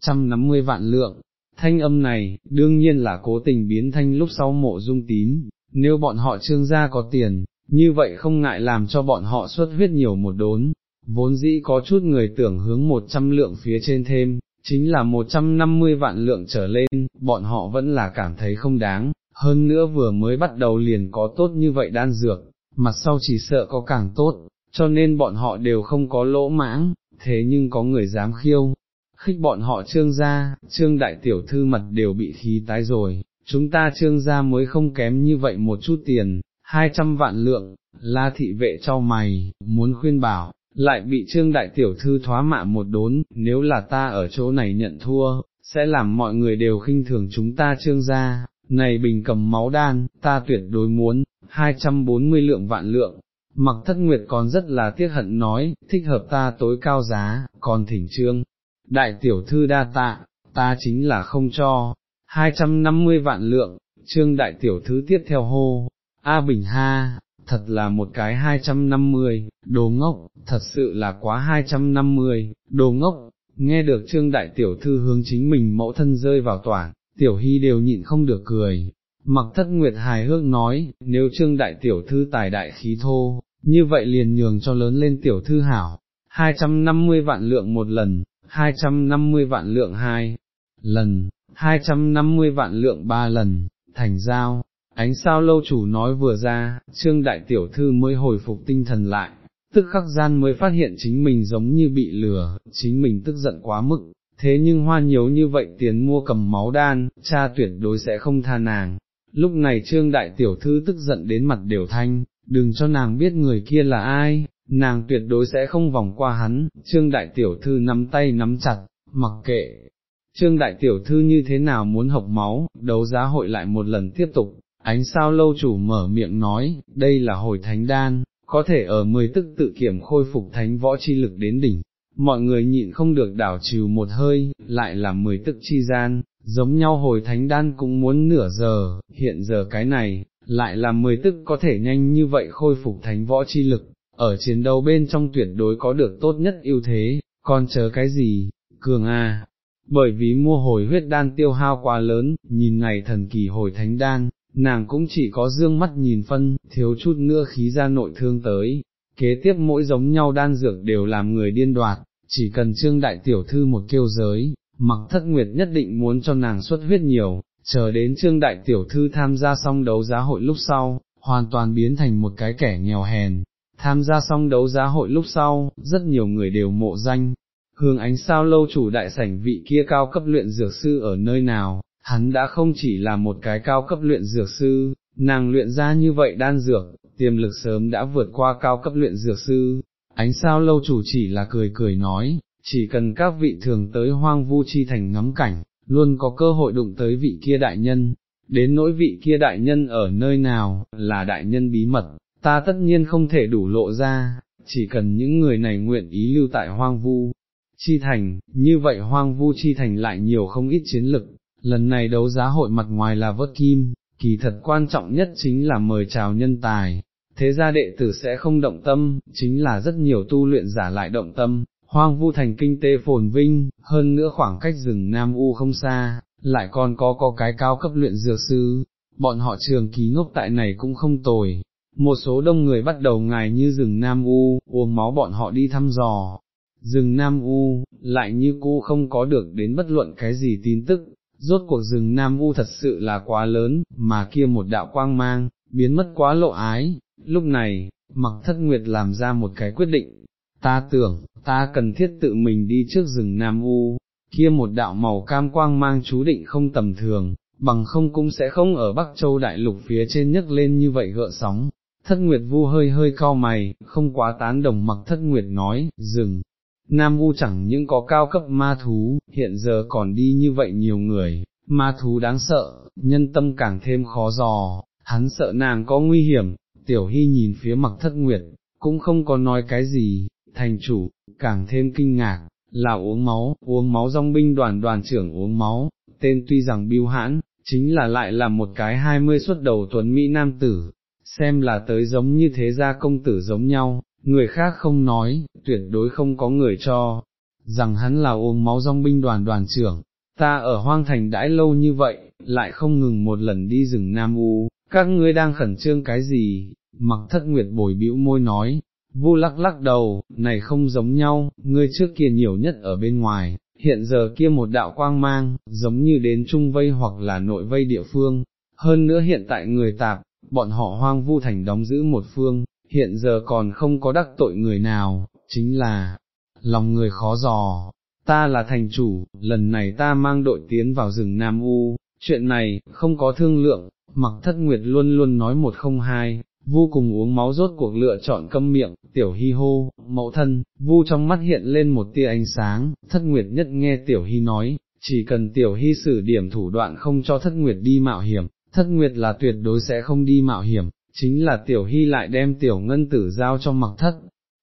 trăm năm mươi vạn lượng, thanh âm này, đương nhiên là cố tình biến thanh lúc sau mộ dung tím, nếu bọn họ trương gia có tiền, như vậy không ngại làm cho bọn họ xuất huyết nhiều một đốn, vốn dĩ có chút người tưởng hướng một trăm lượng phía trên thêm, chính là một trăm năm mươi vạn lượng trở lên, bọn họ vẫn là cảm thấy không đáng, hơn nữa vừa mới bắt đầu liền có tốt như vậy đan dược, mặt sau chỉ sợ có càng tốt, cho nên bọn họ đều không có lỗ mãng, thế nhưng có người dám khiêu, khích bọn họ trương gia, trương đại tiểu thư mặt đều bị khí tái rồi, chúng ta trương gia mới không kém như vậy một chút tiền, hai trăm vạn lượng, la thị vệ cho mày, muốn khuyên bảo, lại bị trương đại tiểu thư thoá mạ một đốn, nếu là ta ở chỗ này nhận thua, sẽ làm mọi người đều khinh thường chúng ta trương gia, này bình cầm máu đan, ta tuyệt đối muốn, hai trăm bốn mươi lượng vạn lượng. Mặc thất nguyệt còn rất là tiếc hận nói, thích hợp ta tối cao giá, còn thỉnh trương, đại tiểu thư đa tạ, ta chính là không cho, 250 vạn lượng, trương đại tiểu thư tiếp theo hô, A Bình Ha, thật là một cái 250, đồ ngốc, thật sự là quá 250, đồ ngốc, nghe được trương đại tiểu thư hướng chính mình mẫu thân rơi vào toàn, tiểu hy đều nhịn không được cười. Mặc thất nguyệt hài hước nói, nếu trương đại tiểu thư tài đại khí thô, như vậy liền nhường cho lớn lên tiểu thư hảo, 250 vạn lượng một lần, 250 vạn lượng hai lần, 250 vạn lượng ba lần, thành giao, ánh sao lâu chủ nói vừa ra, trương đại tiểu thư mới hồi phục tinh thần lại, tức khắc gian mới phát hiện chính mình giống như bị lừa, chính mình tức giận quá mức, thế nhưng hoa nhiều như vậy tiền mua cầm máu đan, cha tuyệt đối sẽ không tha nàng. Lúc này trương đại tiểu thư tức giận đến mặt đều thanh, đừng cho nàng biết người kia là ai, nàng tuyệt đối sẽ không vòng qua hắn, trương đại tiểu thư nắm tay nắm chặt, mặc kệ, trương đại tiểu thư như thế nào muốn học máu, đấu giá hội lại một lần tiếp tục, ánh sao lâu chủ mở miệng nói, đây là hồi thánh đan, có thể ở mười tức tự kiểm khôi phục thánh võ chi lực đến đỉnh, mọi người nhịn không được đảo trừ một hơi, lại là mười tức chi gian, giống nhau hồi thánh đan cũng muốn nửa giờ, hiện giờ cái này, lại là mười tức có thể nhanh như vậy khôi phục thánh võ chi lực, ở chiến đấu bên trong tuyệt đối có được tốt nhất ưu thế, còn chờ cái gì, cường a. Bởi vì mua hồi huyết đan tiêu hao quá lớn, nhìn này thần kỳ hồi thánh đan, nàng cũng chỉ có dương mắt nhìn phân, thiếu chút nữa khí ra nội thương tới, kế tiếp mỗi giống nhau đan dược đều làm người điên đoạt, chỉ cần trương đại tiểu thư một kêu giới, mặc thất nguyệt nhất định muốn cho nàng xuất huyết nhiều, chờ đến trương đại tiểu thư tham gia xong đấu giá hội lúc sau, hoàn toàn biến thành một cái kẻ nghèo hèn, Tham gia xong đấu giá hội lúc sau, rất nhiều người đều mộ danh, hương ánh sao lâu chủ đại sảnh vị kia cao cấp luyện dược sư ở nơi nào, hắn đã không chỉ là một cái cao cấp luyện dược sư, nàng luyện ra như vậy đan dược, tiềm lực sớm đã vượt qua cao cấp luyện dược sư, ánh sao lâu chủ chỉ là cười cười nói, chỉ cần các vị thường tới hoang vu chi thành ngắm cảnh, luôn có cơ hội đụng tới vị kia đại nhân, đến nỗi vị kia đại nhân ở nơi nào, là đại nhân bí mật, ta tất nhiên không thể đủ lộ ra, chỉ cần những người này nguyện ý lưu tại hoang vu, chi thành, như vậy hoang vu chi thành lại nhiều không ít chiến lực, lần này đấu giá hội mặt ngoài là vớt kim, kỳ thật quan trọng nhất chính là mời chào nhân tài, thế ra đệ tử sẽ không động tâm, chính là rất nhiều tu luyện giả lại động tâm, hoang vu thành kinh tế phồn vinh, hơn nữa khoảng cách rừng Nam U không xa, lại còn có có cái cao cấp luyện dược sư, bọn họ trường ký ngốc tại này cũng không tồi, một số đông người bắt đầu ngài như rừng Nam U, uống máu bọn họ đi thăm dò. Rừng Nam U, lại như cô không có được đến bất luận cái gì tin tức, rốt cuộc rừng Nam U thật sự là quá lớn, mà kia một đạo quang mang, biến mất quá lộ ái. Lúc này, mặc thất nguyệt làm ra một cái quyết định, ta tưởng, ta cần thiết tự mình đi trước rừng Nam U, kia một đạo màu cam quang mang chú định không tầm thường, bằng không cũng sẽ không ở Bắc Châu Đại Lục phía trên nhấc lên như vậy gợn sóng, Thất Nguyệt Vu hơi hơi cau mày, không quá tán đồng mặc Thất Nguyệt nói, dừng. Nam U chẳng những có cao cấp ma thú, hiện giờ còn đi như vậy nhiều người, ma thú đáng sợ, nhân tâm càng thêm khó dò, hắn sợ nàng có nguy hiểm, tiểu hy nhìn phía mặc thất nguyệt, cũng không có nói cái gì, thành chủ, càng thêm kinh ngạc, là uống máu, uống máu dòng binh đoàn đoàn trưởng uống máu, tên tuy rằng biêu hãn, chính là lại là một cái hai mươi xuất đầu tuấn Mỹ nam tử, xem là tới giống như thế gia công tử giống nhau, người khác không nói, tuyệt đối không có người cho, rằng hắn là uống máu dòng binh đoàn đoàn trưởng, ta ở hoang thành đãi lâu như vậy, lại không ngừng một lần đi rừng Nam U, các ngươi đang khẩn trương cái gì, mặc thất nguyệt bồi bĩu môi nói, vu lắc lắc đầu, này không giống nhau, ngươi trước kia nhiều nhất ở bên ngoài, hiện giờ kia một đạo quang mang, giống như đến trung vây hoặc là nội vây địa phương, hơn nữa hiện tại người tạp, bọn họ hoang vu thành đóng giữ một phương, hiện giờ còn không có đắc tội người nào, chính là, lòng người khó dò, ta là thành chủ, lần này ta mang đội tiến vào rừng Nam U, chuyện này, không có thương lượng, mặc thất nguyệt luôn luôn nói một không hai, vu cùng uống máu rốt cuộc lựa chọn câm miệng, tiểu hy hô, mẫu thân, vu trong mắt hiện lên một tia ánh sáng, thất nguyệt nhất nghe tiểu hy nói, chỉ cần tiểu hy xử điểm thủ đoạn không cho thất nguyệt đi mạo hiểm, thất nguyệt là tuyệt đối sẽ không đi mạo hiểm, chính là tiểu hy lại đem tiểu ngân tử giao cho mặc thất.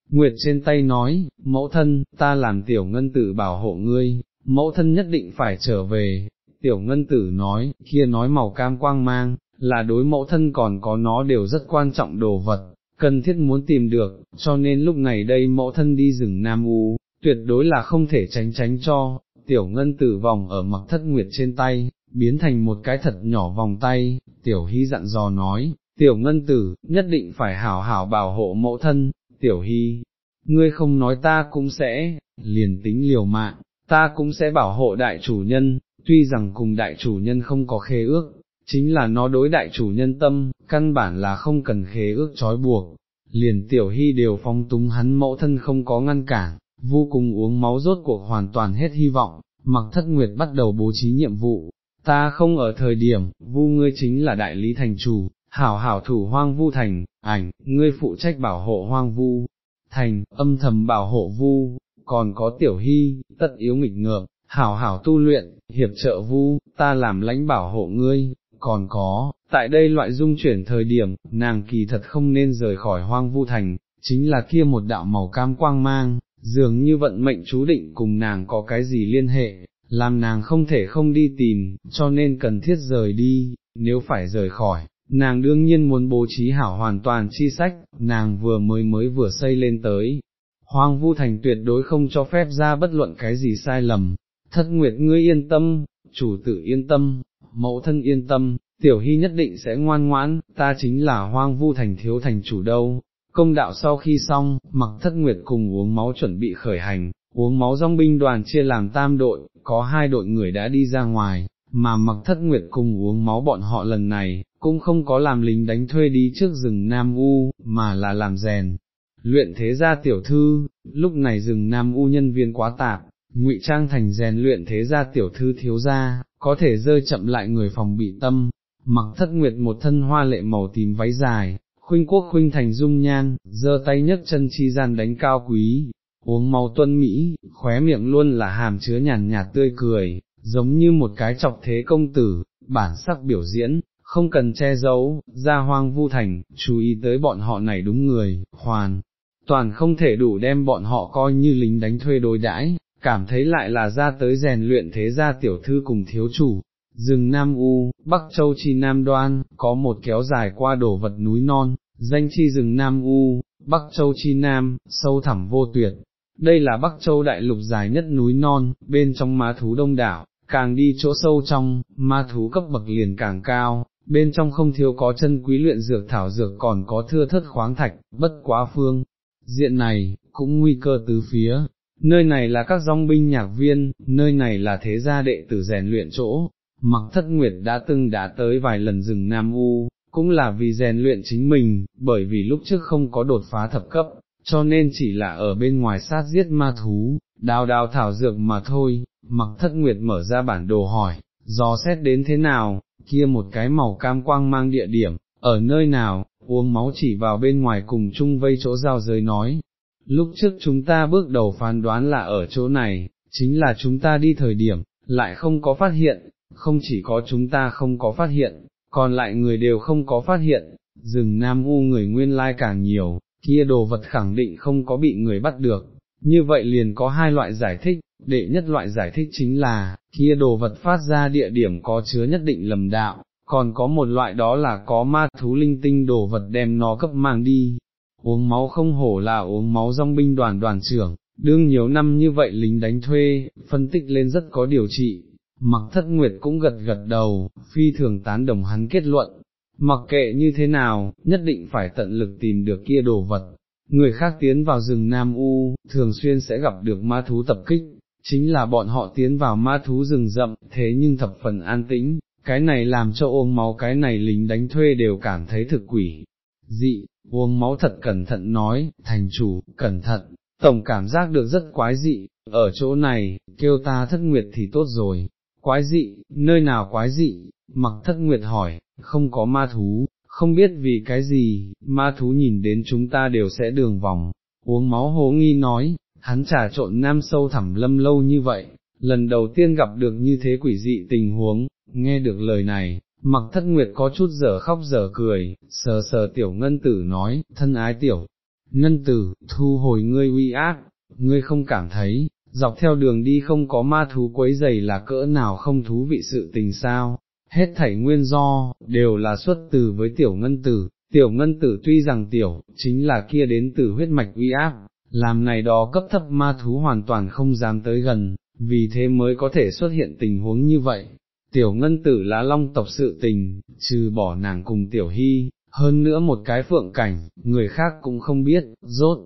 Nguyệt trên tay nói, mẫu thân, ta làm tiểu ngân tử bảo hộ ngươi, mẫu thân nhất định phải trở về, tiểu ngân tử nói, kia nói màu cam quang mang, là đối mẫu thân còn có nó đều rất quan trọng đồ vật, cần thiết muốn tìm được, cho nên lúc này đây mẫu thân đi rừng Nam U, tuyệt đối là không thể tránh tránh cho, tiểu ngân tử vòng ở mặc thất nguyệt trên tay, biến thành một cái thật nhỏ vòng tay, tiểu hy dặn dò nói, tiểu ngân tử, nhất định phải hảo hảo bảo hộ mẫu thân, tiểu hy, ngươi không nói ta cũng sẽ, liền tính liều mạng, ta cũng sẽ bảo hộ đại chủ nhân, tuy rằng cùng đại chủ nhân không có khế ước, chính là nó đối đại chủ nhân tâm, căn bản là không cần khế ước trói buộc, liền tiểu hy đều phong túng hắn mẫu thân không có ngăn cản, vô cùng uống máu rốt cuộc hoàn toàn hết hy vọng, mặc thất nguyệt bắt đầu bố trí nhiệm vụ, ta không ở thời điểm, vu ngươi chính là đại lý thành chủ, hảo hảo thủ hoang vu thành, ảnh, ngươi phụ trách bảo hộ hoang vu, thành, âm thầm bảo hộ vu, còn có tiểu hy, tất yếu nghịch ngợm, hảo hảo tu luyện, hiệp trợ vu, ta làm lãnh bảo hộ ngươi, còn có, tại đây loại dung chuyển thời điểm, nàng kỳ thật không nên rời khỏi hoang vu thành, chính là kia một đạo màu cam quang mang, dường như vận mệnh chú định cùng nàng có cái gì liên hệ, làm nàng không thể không đi tìm, cho nên cần thiết rời đi, nếu phải rời khỏi, nàng đương nhiên muốn bố trí hảo hoàn toàn chi sách, nàng vừa mới mới vừa xây lên tới. Hoang vu thành tuyệt đối không cho phép ra bất luận cái gì sai lầm, thất nguyệt ngươi yên tâm, chủ tử yên tâm, mẫu thân yên tâm, tiểu hy nhất định sẽ ngoan ngoãn, ta chính là hoang vu thành thiếu thành chủ đâu. Công đạo sau khi xong, mặc thất nguyệt cùng uống máu chuẩn bị khởi hành, uống máu dòng binh đoàn chia làm tam đội, có hai đội người đã đi ra ngoài, mà mặc thất nguyệt cùng uống máu bọn họ lần này, cũng không có làm lính đánh thuê đi trước rừng Nam U, mà là làm rèn. Luyện thế gia tiểu thư, lúc này rừng Nam U nhân viên quá tạp, ngụy trang thành rèn luyện thế gia tiểu thư thiếu gia, có thể rơi chậm lại người phòng bị tâm, mặc thất nguyệt một thân hoa lệ màu tím váy dài, khuynh quốc khuynh thành dung nhan, giơ tay nhấc chân chi gian đánh cao quý, uống màu tuân Mỹ, khóe miệng luôn là hàm chứa nhàn nhạt tươi cười, giống như một cái chọc thế công tử, bản sắc biểu diễn, không cần che giấu, ra hoang vu thành, chú ý tới bọn họ này đúng người, hoàn, toàn không thể đủ đem bọn họ coi như lính đánh thuê đối đãi, cảm thấy lại là ra tới rèn luyện thế gia tiểu thư cùng thiếu chủ. Rừng Nam U, Bắc Châu Chi Nam Đoan, có một kéo dài qua đổ vật núi non, danh chi rừng Nam U, Bắc Châu Chi Nam, sâu thẳm vô tuyệt. Đây là Bắc Châu đại lục dài nhất núi non, bên trong má thú đông đảo, càng đi chỗ sâu trong, ma thú cấp bậc liền càng cao, bên trong không thiếu có chân quý luyện dược thảo dược còn có thưa thất khoáng thạch, bất quá phương. Diện này, cũng nguy cơ tứ phía, nơi này là các dòng binh nhạc viên, nơi này là thế gia đệ tử rèn luyện chỗ, mặc thất nguyệt đã từng đã tới vài lần rừng Nam U, cũng là vì rèn luyện chính mình, bởi vì lúc trước không có đột phá thập cấp, cho nên chỉ là ở bên ngoài sát giết ma thú, đào đào thảo dược mà thôi, mặc thất nguyệt mở ra bản đồ hỏi, dò xét đến thế nào, kia một cái màu cam quang mang địa điểm, ở nơi nào, uống máu chỉ vào bên ngoài cùng chung vây chỗ giao giới nói, lúc trước chúng ta bước đầu phán đoán là ở chỗ này, chính là chúng ta đi thời điểm, lại không có phát hiện, không chỉ có chúng ta không có phát hiện, còn lại người đều không có phát hiện, rừng Nam U người nguyên lai càng nhiều, kia đồ vật khẳng định không có bị người bắt được, như vậy liền có hai loại giải thích, đệ nhất loại giải thích chính là, kia đồ vật phát ra địa điểm có chứa nhất định lầm đạo, còn có một loại đó là có ma thú linh tinh đồ vật đem nó cấp mang đi, uống máu không hổ là uống máu dòng binh đoàn đoàn trưởng, đương nhiều năm như vậy lính đánh thuê, phân tích lên rất có điều trị, mặc thất nguyệt cũng gật gật đầu, phi thường tán đồng hắn kết luận, mặc kệ như thế nào, nhất định phải tận lực tìm được kia đồ vật. Người khác tiến vào rừng Nam U, thường xuyên sẽ gặp được ma thú tập kích, chính là bọn họ tiến vào ma thú rừng rậm, thế nhưng thập phần an tĩnh, cái này làm cho ôm máu cái này lính đánh thuê đều cảm thấy thực quỷ. Dị, uống máu thật cẩn thận nói, thành chủ, cẩn thận, tổng cảm giác được rất quái dị, ở chỗ này, kêu ta thất nguyệt thì tốt rồi, quái dị, nơi nào quái dị, mặc thất nguyệt hỏi, không có ma thú, không biết vì cái gì, ma thú nhìn đến chúng ta đều sẽ đường vòng, uống máu hố nghi nói, hắn trà trộn nam sâu thẳm lâm lâu như vậy, lần đầu tiên gặp được như thế quỷ dị tình huống, nghe được lời này, mặc thất nguyệt có chút dở khóc dở cười, sờ sờ tiểu ngân tử nói, thân ái tiểu, ngân tử, thu hồi ngươi uy ác, ngươi không cảm thấy, dọc theo đường đi không có ma thú quấy giày là cỡ nào không thú vị sự tình sao, hết thảy nguyên do, đều là xuất từ với tiểu ngân tử, tiểu ngân tử tuy rằng tiểu, chính là kia đến từ huyết mạch uy áp làm này đó cấp thấp ma thú hoàn toàn không dám tới gần, vì thế mới có thể xuất hiện tình huống như vậy. Tiểu ngân tử lá long tộc sự tình, trừ bỏ nàng cùng tiểu hy, hơn nữa một cái phượng cảnh, người khác cũng không biết, rốt.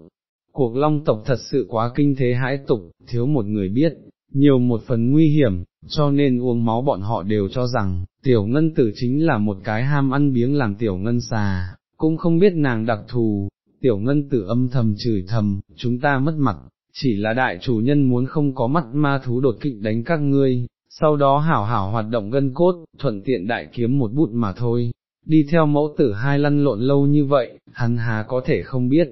Cuộc long tộc thật sự quá kinh thế hãi tục, thiếu một người biết, nhiều một phần nguy hiểm, cho nên uống máu bọn họ đều cho rằng, tiểu ngân tử chính là một cái ham ăn biếng làm tiểu ngân xà, cũng không biết nàng đặc thù, tiểu ngân tử âm thầm chửi thầm, chúng ta mất mặt, chỉ là đại chủ nhân muốn không có mắt ma thú đột kích đánh các ngươi, sau đó hảo hảo hoạt động gân cốt, thuận tiện đại kiếm một bút mà thôi, đi theo mẫu tử hai lăn lộn lâu như vậy, hắn hà có thể không biết,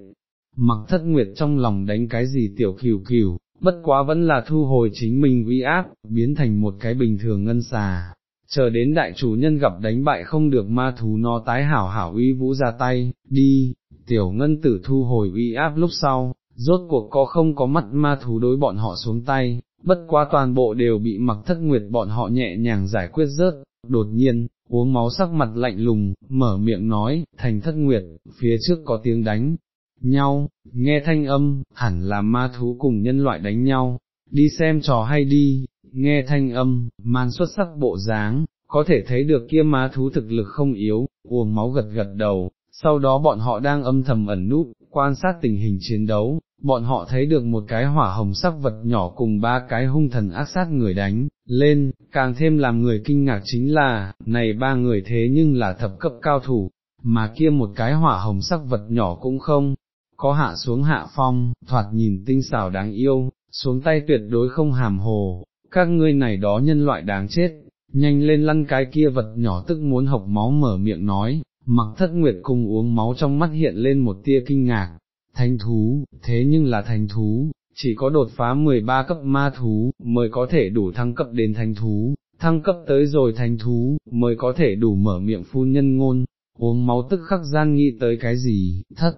mặc thất nguyệt trong lòng đánh cái gì tiểu kiều kiều, bất quá vẫn là thu hồi chính mình uy áp, biến thành một cái bình thường ngân xà. Chờ đến đại chủ nhân gặp đánh bại không được ma thú nó tái hảo hảo uy vũ ra tay, đi, tiểu ngân tử thu hồi uy áp lúc sau, rốt cuộc có không có mắt ma thú đối bọn họ xuống tay, bất quá toàn bộ đều bị mặc thất nguyệt bọn họ nhẹ nhàng giải quyết rớt, đột nhiên, uống máu sắc mặt lạnh lùng, mở miệng nói, thành thất nguyệt, phía trước có tiếng đánh, nhau, nghe thanh âm, hẳn là ma thú cùng nhân loại đánh nhau, đi xem trò hay đi, nghe thanh âm, man xuất sắc bộ dáng, có thể thấy được kia má thú thực lực không yếu, uống máu gật gật đầu, sau đó bọn họ đang âm thầm ẩn núp, quan sát tình hình chiến đấu, bọn họ thấy được một cái hỏa hồng sắc vật nhỏ cùng ba cái hung thần ác sát người đánh, lên, càng thêm làm người kinh ngạc chính là, này ba người thế nhưng là thập cấp cao thủ, mà kia một cái hỏa hồng sắc vật nhỏ cũng không, có hạ xuống hạ phong, thoạt nhìn tinh xảo đáng yêu, xuống tay tuyệt đối không hàm hồ, các ngươi này đó nhân loại đáng chết, nhanh lên lăn cái kia vật nhỏ tức muốn học máu mở miệng nói, mặc thất nguyệt cùng uống máu trong mắt hiện lên một tia kinh ngạc, thành thú, thế nhưng là thành thú, chỉ có đột phá 13 cấp ma thú, mới có thể đủ thăng cấp đến thành thú, thăng cấp tới rồi thành thú, mới có thể đủ mở miệng phun nhân ngôn, uống máu tức khắc gian nghĩ tới cái gì, thất.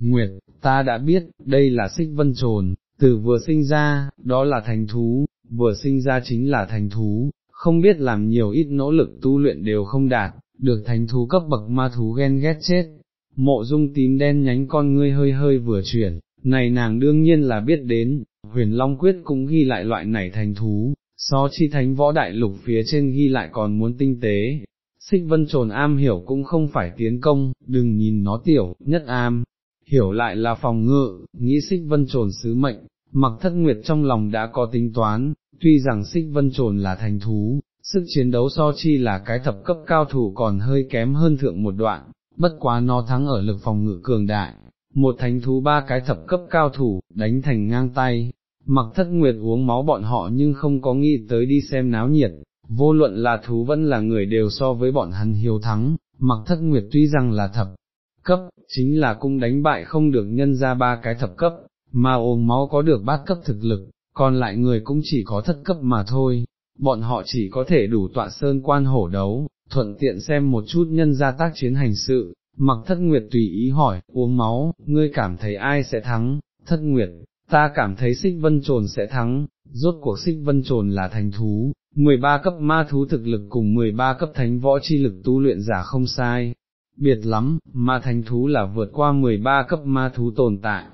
Nguyệt, ta đã biết, đây là xích vân trồn, từ vừa sinh ra, đó là thành thú, vừa sinh ra chính là thành thú, không biết làm nhiều ít nỗ lực tu luyện đều không đạt, được thành thú cấp bậc ma thú ghen ghét chết. Mộ dung tím đen nhánh con ngươi hơi hơi vừa chuyển, này nàng đương nhiên là biết đến, huyền Long Quyết cũng ghi lại loại này thành thú, so chi thánh võ đại lục phía trên ghi lại còn muốn tinh tế. Xích vân trồn am hiểu cũng không phải tiến công, đừng nhìn nó tiểu, nhất am, hiểu lại là phòng ngự, nghĩ xích vân trồn sứ mệnh, mặc thất nguyệt trong lòng đã có tính toán, tuy rằng xích vân trồn là thành thú, sức chiến đấu so chi là cái thập cấp cao thủ còn hơi kém hơn thượng một đoạn, bất quá nó thắng ở lực phòng ngự cường đại, một thánh thú ba cái thập cấp cao thủ, đánh thành ngang tay, mặc thất nguyệt uống máu bọn họ nhưng không có nghĩ tới đi xem náo nhiệt, vô luận là thú vẫn là người đều so với bọn hắn hiếu thắng, mặc thất nguyệt tuy rằng là thập cấp, chính là cung đánh bại không được nhân ra ba cái thập cấp, mà uống máu có được bát cấp thực lực, còn lại người cũng chỉ có thất cấp mà thôi, bọn họ chỉ có thể đủ tọa sơn quan hổ đấu, thuận tiện xem một chút nhân gia tác chiến hành sự, mặc thất nguyệt tùy ý hỏi, uống máu, ngươi cảm thấy ai sẽ thắng, thất nguyệt, ta cảm thấy xích vân trồn sẽ thắng, rốt cuộc xích vân trồn là thành thú, 13 cấp ma thú thực lực cùng 13 cấp thánh võ chi lực tu luyện giả không sai, biệt lắm, ma thành thú là vượt qua 13 cấp ma thú tồn tại,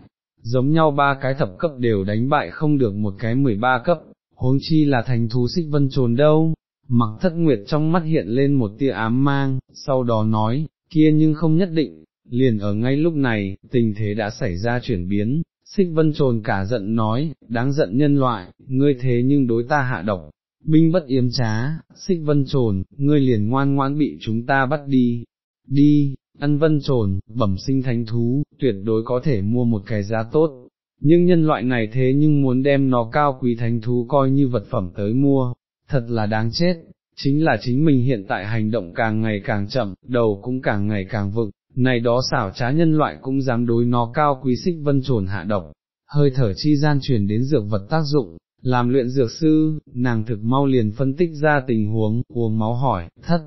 giống nhau ba cái thập cấp đều đánh bại không được một cái 13 cấp, huống chi là thành thú xích vân trồn đâu. Mặc thất nguyệt trong mắt hiện lên một tia ám mang, sau đó nói, kia nhưng không nhất định, liền ở ngay lúc này, tình thế đã xảy ra chuyển biến, xích vân trồn cả giận nói, đáng giận nhân loại, ngươi thế nhưng đối ta hạ độc, binh bất yếm trá, xích vân trồn, ngươi liền ngoan ngoãn bị chúng ta bắt đi, đi, ăn vân trồn, bẩm sinh thánh thú, tuyệt đối có thể mua một cái giá tốt, nhưng nhân loại này thế nhưng muốn đem nó cao quý thánh thú coi như vật phẩm tới mua, thật là đáng chết, chính là chính mình hiện tại hành động càng ngày càng chậm, đầu cũng càng ngày càng vựng, này đó xảo trá nhân loại cũng dám đối nó cao quý xích vân trồn hạ độc, hơi thở chi gian truyền đến dược vật tác dụng, làm luyện dược sư, nàng thực mau liền phân tích ra tình huống, uống máu hỏi, thất,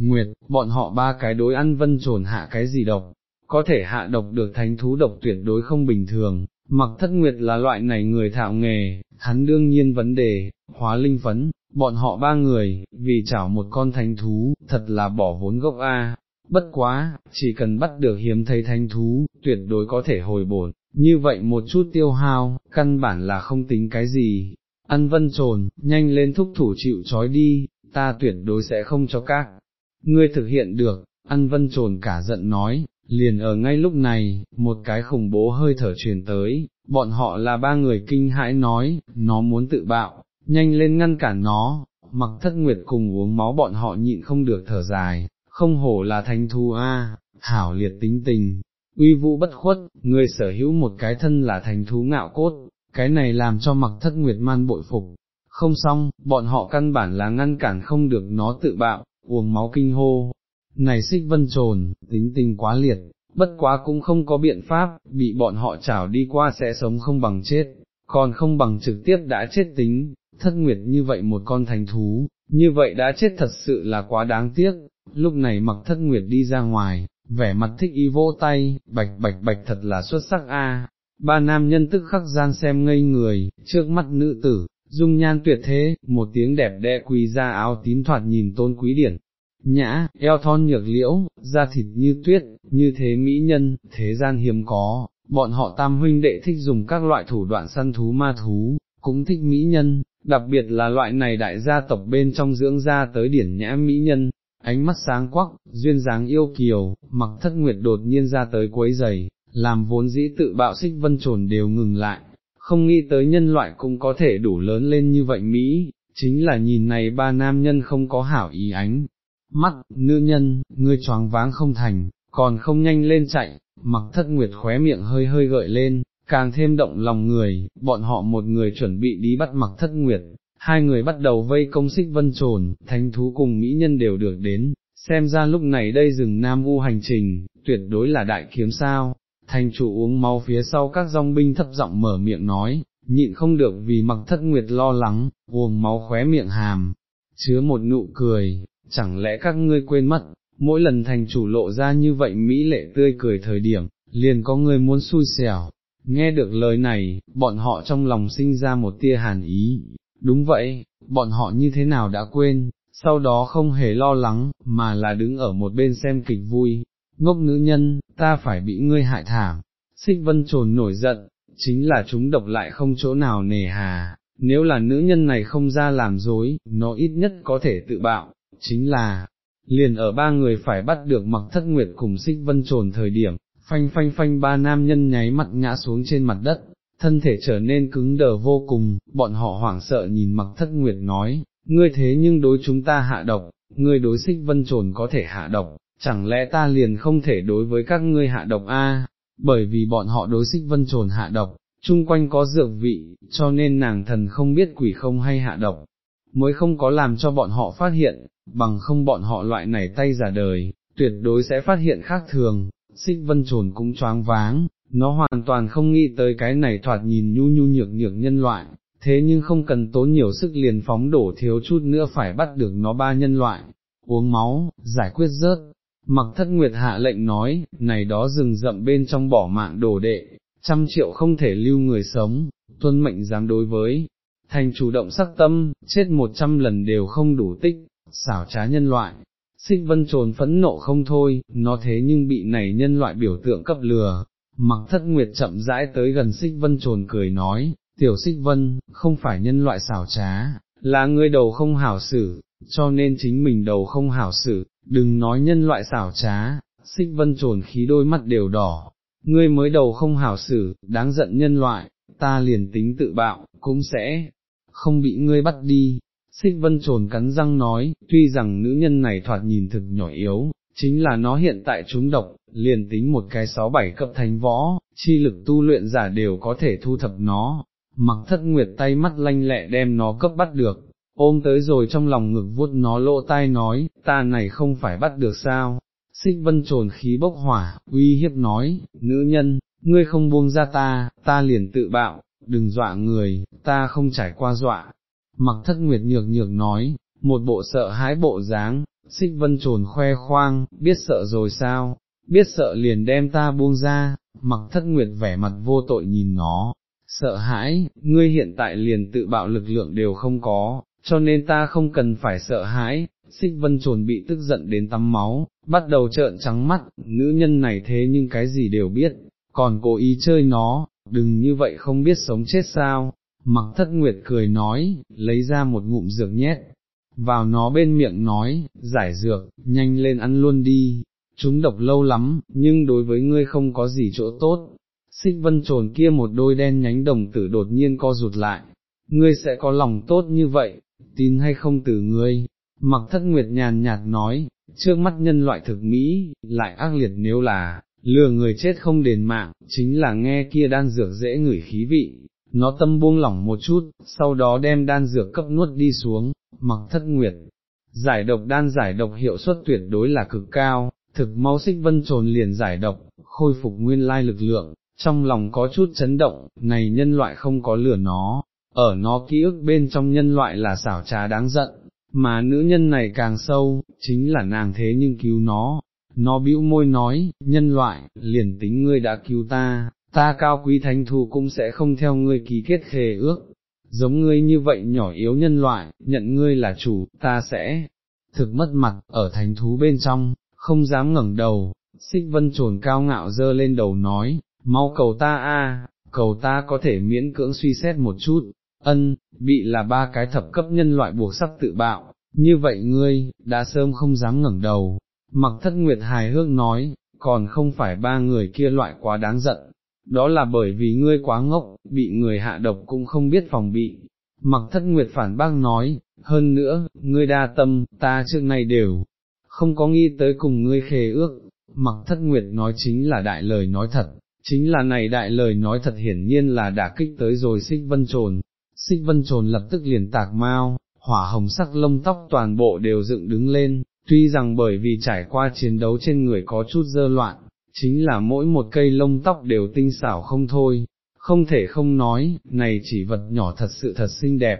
nguyệt, bọn họ ba cái đối ăn vân trồn hạ cái gì độc, có thể hạ độc được thánh thú độc tuyệt đối không bình thường, mặc thất nguyệt là loại này người thạo nghề, hắn đương nhiên vấn đề, hóa linh phấn, bọn họ ba người, vì chảo một con thánh thú, thật là bỏ vốn gốc A, bất quá, chỉ cần bắt được hiếm thấy thánh thú, tuyệt đối có thể hồi bổn, như vậy một chút tiêu hao, căn bản là không tính cái gì. Ăn vân trồn, nhanh lên thúc thủ chịu trói đi, ta tuyệt đối sẽ không cho các. Ngươi thực hiện được, ăn vân trồn cả giận nói, liền ở ngay lúc này, một cái khủng bố hơi thở truyền tới, bọn họ là ba người kinh hãi nói, nó muốn tự bạo, nhanh lên ngăn cản nó, mặc thất nguyệt cùng uống máu bọn họ nhịn không được thở dài, không hổ là thanh thu a, hảo liệt tính tình, uy vũ bất khuất, người sở hữu một cái thân là thành thú ngạo cốt, cái này làm cho mặc thất nguyệt man bội phục. Không xong, bọn họ căn bản là ngăn cản không được nó tự bạo, uống máu kinh hô. Này xích vân trồn, tính tình quá liệt, bất quá cũng không có biện pháp, bị bọn họ chảo đi qua sẽ sống không bằng chết, còn không bằng trực tiếp đã chết tính, thất nguyệt như vậy một con thành thú, như vậy đã chết thật sự là quá đáng tiếc, lúc này mặc thất nguyệt đi ra ngoài, vẻ mặt thích ý vỗ tay, bạch bạch bạch thật là xuất sắc a. Ba nam nhân tức khắc gian xem ngây người, trước mắt nữ tử, dung nhan tuyệt thế, một tiếng đẹp đẽ quỳ ra áo tím thoạt nhìn tôn quý điển. Nhã, eo thon nhược liễu, da thịt như tuyết, như thế mỹ nhân, thế gian hiếm có, bọn họ tam huynh đệ thích dùng các loại thủ đoạn săn thú ma thú, cũng thích mỹ nhân, đặc biệt là loại này đại gia tộc bên trong dưỡng ra tới điển nhã mỹ nhân, ánh mắt sáng quắc, duyên dáng yêu kiều, mặc thất nguyệt đột nhiên ra tới quấy giày, làm vốn dĩ tự bạo xích vân trồn đều ngừng lại, không nghĩ tới nhân loại cũng có thể đủ lớn lên như vậy Mỹ, chính là nhìn này ba nam nhân không có hảo ý ánh. Mắt, nữ nhân, ngươi choáng váng không thành, còn không nhanh lên chạy, mặc thất nguyệt khóe miệng hơi hơi gợi lên, càng thêm động lòng người, bọn họ một người chuẩn bị đi bắt mặc thất nguyệt, hai người bắt đầu vây công xích vân trồn, thánh thú cùng mỹ nhân đều được đến, xem ra lúc này đây rừng Nam U hành trình, tuyệt đối là đại kiếm sao, thành chủ uống máu phía sau các dòng binh thấp giọng mở miệng nói, nhịn không được vì mặc thất nguyệt lo lắng, uống máu khóe miệng hàm, chứa một nụ cười, chẳng lẽ các ngươi quên mất, mỗi lần thành chủ lộ ra như vậy Mỹ lệ tươi cười thời điểm, liền có người muốn xui xẻo. Nghe được lời này, bọn họ trong lòng sinh ra một tia hàn ý, Đúng vậy, bọn họ như thế nào đã quên, sau đó không hề lo lắng, mà là đứng ở một bên xem kịch vui, ngốc nữ nhân, ta phải bị ngươi hại thảm, xích vân trồn nổi giận, chính là chúng độc lại không chỗ nào nề hà, nếu là nữ nhân này không ra làm dối, nó ít nhất có thể tự bạo, chính là, liền ở ba người phải bắt được mặc thất nguyệt cùng xích vân trồn thời điểm, phanh phanh phanh ba nam nhân nháy mặt ngã xuống trên mặt đất, thân thể trở nên cứng đờ vô cùng, bọn họ hoảng sợ nhìn mặc thất nguyệt nói, ngươi thế nhưng đối chúng ta hạ độc, ngươi đối xích vân trồn có thể hạ độc, chẳng lẽ ta liền không thể đối với các ngươi hạ độc a? bởi vì bọn họ đối xích vân trồn hạ độc, chung quanh có dược vị, cho nên nàng thần không biết quỷ không hay hạ độc, mới không có làm cho bọn họ phát hiện, bằng không bọn họ loại này tay giả đời, tuyệt đối sẽ phát hiện khác thường, xích vân trồn cũng choáng váng, nó hoàn toàn không nghĩ tới cái này thoạt nhìn nhu nhu nhược nhược nhân loại, thế nhưng không cần tốn nhiều sức liền phóng đổ thiếu chút nữa phải bắt được nó ba nhân loại, uống máu, giải quyết rớt, mặc thất nguyệt hạ lệnh nói, này đó rừng rậm bên trong bỏ mạng đồ đệ, trăm triệu không thể lưu người sống, tuân mệnh dám đối với, thành chủ động sắc tâm, chết một trăm lần đều không đủ tích, xảo trá nhân loại. Xích vân trồn phẫn nộ không thôi, nó thế nhưng bị này nhân loại biểu tượng cấp lừa, mặc thất nguyệt chậm rãi tới gần xích vân trồn cười nói, tiểu xích vân, không phải nhân loại xảo trá, là người đầu không hảo xử, cho nên chính mình đầu không hảo xử, đừng nói nhân loại xảo trá, xích vân trồn khí đôi mắt đều đỏ, ngươi mới đầu không hảo xử, đáng giận nhân loại, ta liền tính tự bạo, cũng sẽ không bị ngươi bắt đi. Xích vân trồn cắn răng nói, tuy rằng nữ nhân này thoạt nhìn thực nhỏ yếu, chính là nó hiện tại trúng độc, liền tính một cái sáu bảy cấp thánh võ, chi lực tu luyện giả đều có thể thu thập nó, mặc thất nguyệt tay mắt lanh lẹ đem nó cấp bắt được, ôm tới rồi trong lòng ngực vuốt nó lỗ tai nói, ta này không phải bắt được sao, xích vân trồn khí bốc hỏa, uy hiếp nói, nữ nhân, ngươi không buông ra ta, ta liền tự bạo, đừng dọa người, ta không trải qua dọa, mặc thất nguyệt nhược nhược nói, một bộ sợ hãi bộ dáng, xích vân trồn khoe khoang, biết sợ rồi sao, biết sợ liền đem ta buông ra, mặc thất nguyệt vẻ mặt vô tội nhìn nó, sợ hãi, ngươi hiện tại liền tự bạo lực lượng đều không có, cho nên ta không cần phải sợ hãi, xích vân trồn bị tức giận đến tắm máu, bắt đầu trợn trắng mắt, nữ nhân này thế nhưng cái gì đều biết, còn cố ý chơi nó, đừng như vậy không biết sống chết sao, mặc thất nguyệt cười nói, lấy ra một ngụm dược nhét, vào nó bên miệng nói, giải dược, nhanh lên ăn luôn đi, chúng độc lâu lắm, nhưng đối với ngươi không có gì chỗ tốt. Xích vân trồn kia một đôi đen nhánh đồng tử đột nhiên co rụt lại, ngươi sẽ có lòng tốt như vậy, tin hay không từ ngươi, mặc thất nguyệt nhàn nhạt nói, trước mắt nhân loại thực mỹ, lại ác liệt nếu là, lừa người chết không đền mạng, chính là nghe kia đan dược dễ ngửi khí vị, nó tâm buông lỏng một chút, sau đó đem đan dược cấp nuốt đi xuống, mặc thất nguyệt. Giải độc đan giải độc hiệu suất tuyệt đối là cực cao, thực mau xích vân trồn liền giải độc, khôi phục nguyên lai lực lượng, trong lòng có chút chấn động, này nhân loại không có lửa nó, ở nó ký ức bên trong nhân loại là xảo trá đáng giận, mà nữ nhân này càng sâu, chính là nàng thế nhưng cứu nó, nó bĩu môi nói, nhân loại, liền tính ngươi đã cứu ta, ta cao quý thánh thù cũng sẽ không theo ngươi ký kết khề ước, giống ngươi như vậy nhỏ yếu nhân loại, nhận ngươi là chủ, ta sẽ thực mất mặt, ở thánh thú bên trong, không dám ngẩng đầu, xích vân trồn cao ngạo dơ lên đầu nói, mau cầu ta a, cầu ta có thể miễn cưỡng suy xét một chút, ân, bị là ba cái thập cấp nhân loại buộc sắp tự bạo, như vậy ngươi, đã sớm không dám ngẩng đầu, mặc thất nguyệt hài hước nói, còn không phải ba người kia loại quá đáng giận, đó là bởi vì ngươi quá ngốc, bị người hạ độc cũng không biết phòng bị. Mặc thất nguyệt phản bác nói, hơn nữa, ngươi đa tâm, ta trước nay đều, không có nghĩ tới cùng ngươi khề ước, mặc thất nguyệt nói chính là đại lời nói thật, chính là này đại lời nói thật hiển nhiên là đã kích tới rồi xích vân trồn, xích vân trồn lập tức liền tạc mau, hỏa hồng sắc lông tóc toàn bộ đều dựng đứng lên, tuy rằng bởi vì trải qua chiến đấu trên người có chút dơ loạn, chính là mỗi một cây lông tóc đều tinh xảo không thôi, không thể không nói, này chỉ vật nhỏ thật sự thật xinh đẹp.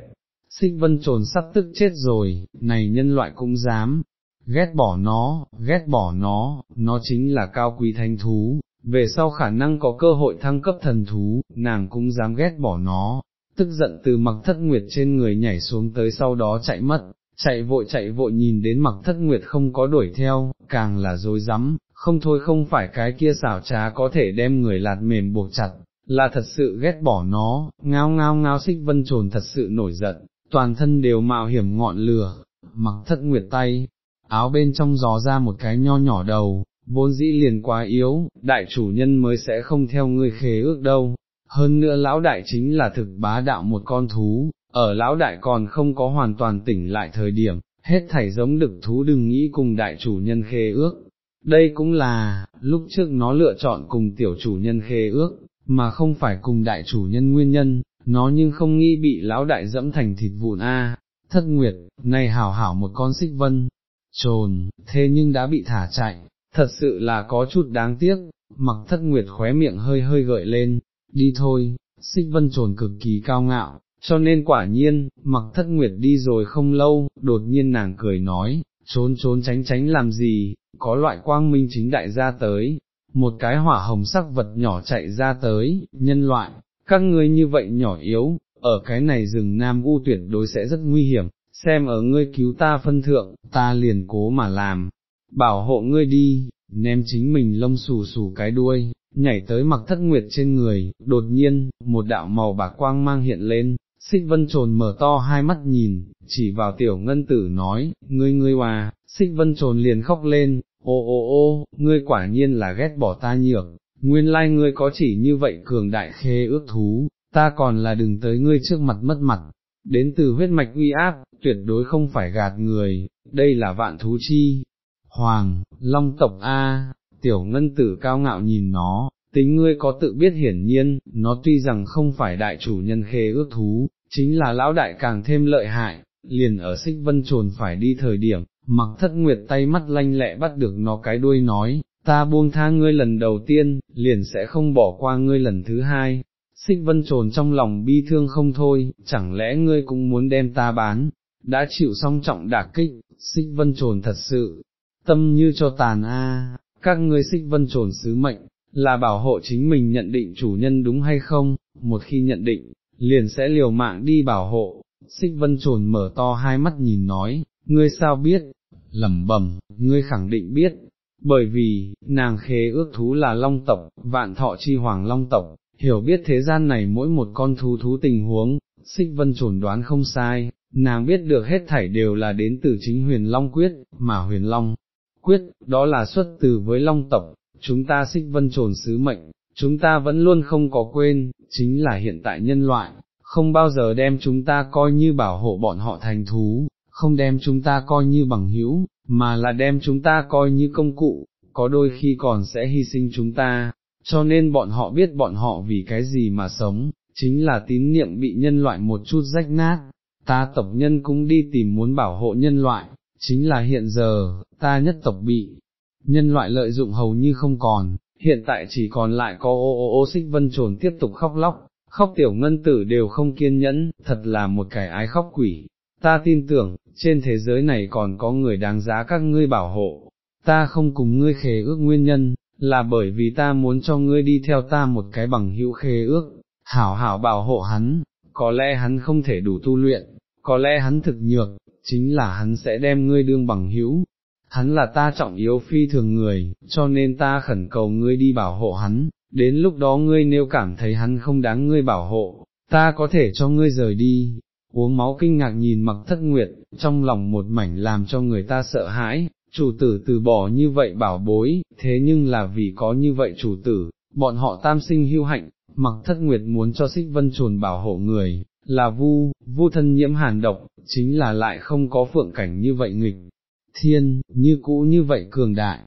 Xích vân trồn sắp tức chết rồi, này nhân loại cũng dám, ghét bỏ nó, ghét bỏ nó, nó chính là cao quý thanh thú, về sau khả năng có cơ hội thăng cấp thần thú, nàng cũng dám ghét bỏ nó, tức giận từ mặc thất nguyệt trên người nhảy xuống tới sau đó chạy mất, chạy vội chạy vội nhìn đến mặc thất nguyệt không có đuổi theo, càng là dối rắm không thôi không phải cái kia xảo trá có thể đem người lạt mềm buộc chặt, là thật sự ghét bỏ nó, ngao ngao ngao xích vân trồn thật sự nổi giận, toàn thân đều mạo hiểm ngọn lửa, mặc thất nguyệt tay, áo bên trong gió ra một cái nho nhỏ đầu, vốn dĩ liền quá yếu, đại chủ nhân mới sẽ không theo ngươi khế ước đâu, hơn nữa lão đại chính là thực bá đạo một con thú, ở lão đại còn không có hoàn toàn tỉnh lại thời điểm, hết thảy giống đực thú đừng nghĩ cùng đại chủ nhân khê ước. Đây cũng là, lúc trước nó lựa chọn cùng tiểu chủ nhân khê ước, mà không phải cùng đại chủ nhân nguyên nhân, nó nhưng không nghĩ bị lão đại dẫm thành thịt vụn a. thất nguyệt, này hảo hảo một con xích vân, trồn, thế nhưng đã bị thả chạy, thật sự là có chút đáng tiếc, mặc thất nguyệt khóe miệng hơi hơi gợi lên, đi thôi, xích vân trồn cực kỳ cao ngạo, cho nên quả nhiên, mặc thất nguyệt đi rồi không lâu, đột nhiên nàng cười nói, trốn trốn tránh tránh làm gì, có loại quang minh chính đại ra tới, một cái hỏa hồng sắc vật nhỏ chạy ra tới, nhân loại, các ngươi như vậy nhỏ yếu, ở cái này rừng Nam U tuyệt đối sẽ rất nguy hiểm, xem ở ngươi cứu ta phân thượng, ta liền cố mà làm, bảo hộ ngươi đi, ném chính mình lông xù xù cái đuôi, nhảy tới mặc thất nguyệt trên người, đột nhiên, một đạo màu bạc quang mang hiện lên, xích vân trồn mở to hai mắt nhìn, chỉ vào tiểu ngân tử nói, ngươi ngươi hòa, xích vân trồn liền khóc lên, ô ô ô, ngươi quả nhiên là ghét bỏ ta nhược, nguyên lai ngươi có chỉ như vậy cường đại khê ước thú, ta còn là đừng tới ngươi trước mặt mất mặt, đến từ huyết mạch uy áp, tuyệt đối không phải gạt người, đây là vạn thú chi. Hoàng, Long tộc A, tiểu ngân tử cao ngạo nhìn nó, tính ngươi có tự biết hiển nhiên, nó tuy rằng không phải đại chủ nhân khê ước thú, chính là lão đại càng thêm lợi hại, liền ở xích vân trồn phải đi thời điểm, mặc thất nguyệt tay mắt lanh lẹ bắt được nó cái đuôi nói, ta buông tha ngươi lần đầu tiên, liền sẽ không bỏ qua ngươi lần thứ hai. Xích vân trồn trong lòng bi thương không thôi, chẳng lẽ ngươi cũng muốn đem ta bán, đã chịu song trọng đả kích, xích vân trồn thật sự, tâm như cho tàn a, các ngươi xích vân trồn sứ mệnh, là bảo hộ chính mình nhận định chủ nhân đúng hay không, một khi nhận định, liền sẽ liều mạng đi bảo hộ, xích vân trồn mở to hai mắt nhìn nói, ngươi sao biết, lẩm bẩm, ngươi khẳng định biết, bởi vì, nàng khế ước thú là long tộc, vạn thọ chi hoàng long tộc, hiểu biết thế gian này mỗi một con thú thú tình huống, xích vân trồn đoán không sai, nàng biết được hết thảy đều là đến từ chính huyền long quyết, mà huyền long quyết, đó là xuất từ với long tộc, chúng ta xích vân trồn sứ mệnh, chúng ta vẫn luôn không có quên, chính là hiện tại nhân loại, không bao giờ đem chúng ta coi như bảo hộ bọn họ thành thú, không đem chúng ta coi như bằng hữu, mà là đem chúng ta coi như công cụ, có đôi khi còn sẽ hy sinh chúng ta, cho nên bọn họ biết bọn họ vì cái gì mà sống, chính là tín niệm bị nhân loại một chút rách nát, ta tộc nhân cũng đi tìm muốn bảo hộ nhân loại, chính là hiện giờ, ta nhất tộc bị. Nhân loại lợi dụng hầu như không còn, hiện tại chỉ còn lại có ô ô ô xích vân trồn tiếp tục khóc lóc, khóc tiểu ngân tử đều không kiên nhẫn, thật là một cái ái khóc quỷ, ta tin tưởng, trên thế giới này còn có người đáng giá các ngươi bảo hộ, ta không cùng ngươi khế ước nguyên nhân, là bởi vì ta muốn cho ngươi đi theo ta một cái bằng hữu khế ước, hảo hảo bảo hộ hắn, có lẽ hắn không thể đủ tu luyện, có lẽ hắn thực nhược, chính là hắn sẽ đem ngươi đương bằng hữu. Hắn là ta trọng yếu phi thường người, cho nên ta khẩn cầu ngươi đi bảo hộ hắn, đến lúc đó ngươi nếu cảm thấy hắn không đáng ngươi bảo hộ, ta có thể cho ngươi rời đi, uống máu kinh ngạc nhìn mặc thất nguyệt, trong lòng một mảnh làm cho người ta sợ hãi, chủ tử từ bỏ như vậy bảo bối, thế nhưng là vì có như vậy chủ tử, bọn họ tam sinh hưu hạnh, mặc thất nguyệt muốn cho xích vân trồn bảo hộ người, là vu, vu thân nhiễm hàn độc, chính là lại không có phượng cảnh như vậy nghịch, thiên, như cũ như vậy cường đại.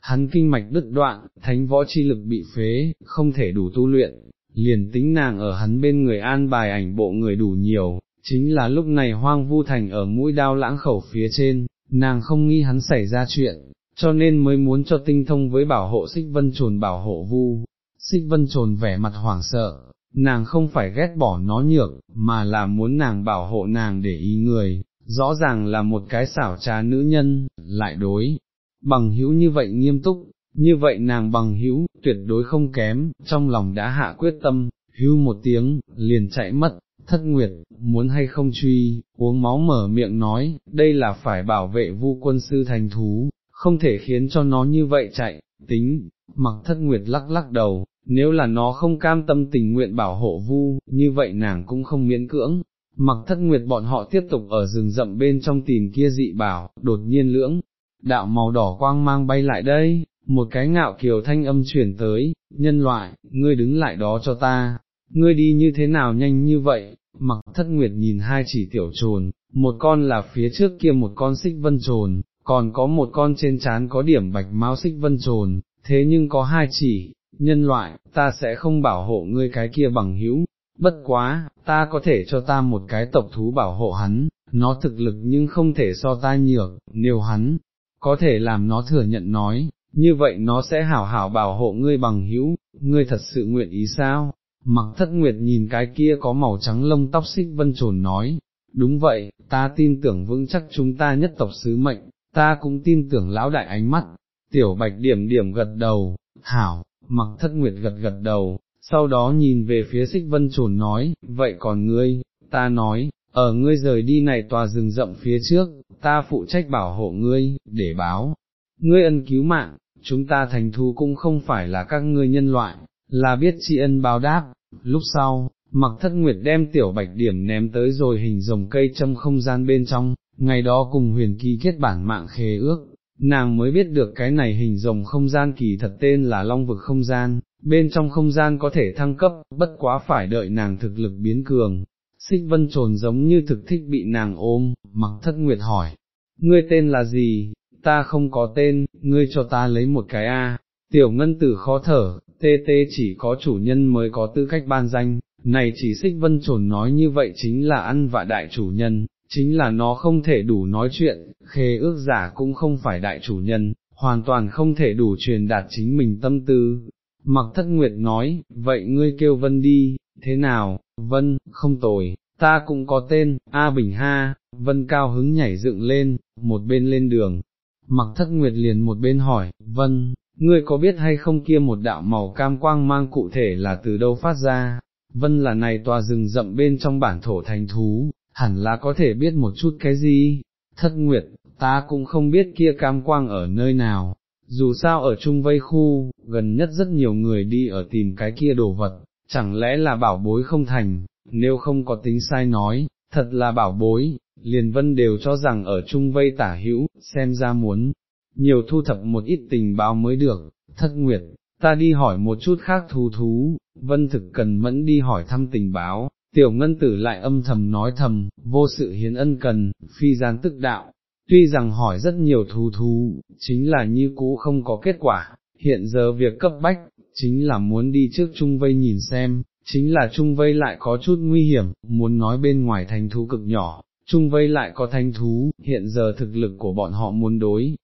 Hắn kinh mạch đứt đoạn, thánh võ chi lực bị phế, không thể đủ tu luyện, liền tính nàng ở hắn bên người an bài ảnh bộ người đủ nhiều, chính là lúc này hoang vu thành ở mũi đao lãng khẩu phía trên, nàng không nghi hắn xảy ra chuyện, cho nên mới muốn cho tinh thông với bảo hộ xích vân trồn bảo hộ vu, xích vân trồn vẻ mặt hoảng sợ, nàng không phải ghét bỏ nó nhược, mà là muốn nàng bảo hộ nàng để ý người, rõ ràng là một cái xảo trá nữ nhân, lại đối, bằng hữu như vậy nghiêm túc, như vậy nàng bằng hữu, tuyệt đối không kém, trong lòng đã hạ quyết tâm, hưu một tiếng, liền chạy mất, thất nguyệt, muốn hay không truy, uống máu mở miệng nói, đây là phải bảo vệ vu quân sư thành thú, không thể khiến cho nó như vậy chạy, tính, mặc thất nguyệt lắc lắc đầu, nếu là nó không cam tâm tình nguyện bảo hộ vu, như vậy nàng cũng không miễn cưỡng. Mặc thất nguyệt bọn họ tiếp tục ở rừng rậm bên trong tìm kia dị bảo, đột nhiên lưỡng, đạo màu đỏ quang mang bay lại đây, một cái ngạo kiều thanh âm chuyển tới, nhân loại, ngươi đứng lại đó cho ta, ngươi đi như thế nào nhanh như vậy, mặc thất nguyệt nhìn hai chỉ tiểu trồn, một con là phía trước kia một con xích vân trồn, còn có một con trên trán có điểm bạch máu xích vân trồn, thế nhưng có hai chỉ, nhân loại, ta sẽ không bảo hộ ngươi cái kia bằng hữu, bất quá, ta có thể cho ta một cái tộc thú bảo hộ hắn, nó thực lực nhưng không thể so ta nhược, nếu hắn, có thể làm nó thừa nhận nói, như vậy nó sẽ hảo hảo bảo hộ ngươi bằng hữu, ngươi thật sự nguyện ý sao? Mặc thất nguyệt nhìn cái kia có màu trắng lông tóc xích vân trồn nói, đúng vậy, ta tin tưởng vững chắc chúng ta nhất tộc sứ mệnh, ta cũng tin tưởng lão đại ánh mắt, tiểu bạch điểm điểm gật đầu, hảo, mặc thất nguyệt gật gật đầu, sau đó nhìn về phía xích vân trồn nói, vậy còn ngươi, ta nói, ở ngươi rời đi này tòa rừng rậm phía trước, ta phụ trách bảo hộ ngươi, để báo, ngươi ân cứu mạng, chúng ta thành thú cũng không phải là các ngươi nhân loại, là biết tri ân báo đáp, lúc sau, mặc thất nguyệt đem tiểu bạch điểm ném tới rồi hình rồng cây trong không gian bên trong, ngày đó cùng huyền kỳ kết bản mạng khế ước, nàng mới biết được cái này hình rồng không gian kỳ thật tên là long vực không gian, bên trong không gian có thể thăng cấp, bất quá phải đợi nàng thực lực biến cường. Xích vân trồn giống như thực thích bị nàng ôm, mặc thất nguyệt hỏi, ngươi tên là gì, ta không có tên, ngươi cho ta lấy một cái A, tiểu ngân tử khó thở, tê tê chỉ có chủ nhân mới có tư cách ban danh, này chỉ xích vân trồn nói như vậy chính là ăn vạ đại chủ nhân, chính là nó không thể đủ nói chuyện, khê ước giả cũng không phải đại chủ nhân, hoàn toàn không thể đủ truyền đạt chính mình tâm tư. Mặc thất nguyệt nói, vậy ngươi kêu Vân đi, thế nào, Vân, không tồi, ta cũng có tên, A Bình Ha, Vân cao hứng nhảy dựng lên, một bên lên đường. Mặc thất nguyệt liền một bên hỏi, Vân, ngươi có biết hay không kia một đạo màu cam quang mang cụ thể là từ đâu phát ra? Vân là này tòa rừng rậm bên trong bản thổ thành thú, hẳn là có thể biết một chút cái gì, thất nguyệt, ta cũng không biết kia cam quang ở nơi nào, dù sao ở trung vây khu, gần nhất rất nhiều người đi ở tìm cái kia đồ vật, chẳng lẽ là bảo bối không thành, nếu không có tính sai nói, thật là bảo bối, liền vân đều cho rằng ở trung vây tả hữu, xem ra muốn, nhiều thu thập một ít tình báo mới được, thất nguyệt, ta đi hỏi một chút khác thú thú, vân thực cần mẫn đi hỏi thăm tình báo, tiểu ngân tử lại âm thầm nói thầm, vô sự hiến ân cần, phi gian tức đạo, tuy rằng hỏi rất nhiều thú thú, chính là như cũ không có kết quả, hiện giờ việc cấp bách, chính là muốn đi trước trung vây nhìn xem, chính là trung vây lại có chút nguy hiểm, muốn nói bên ngoài thành thú cực nhỏ, trung vây lại có thanh thú, hiện giờ thực lực của bọn họ muốn đối.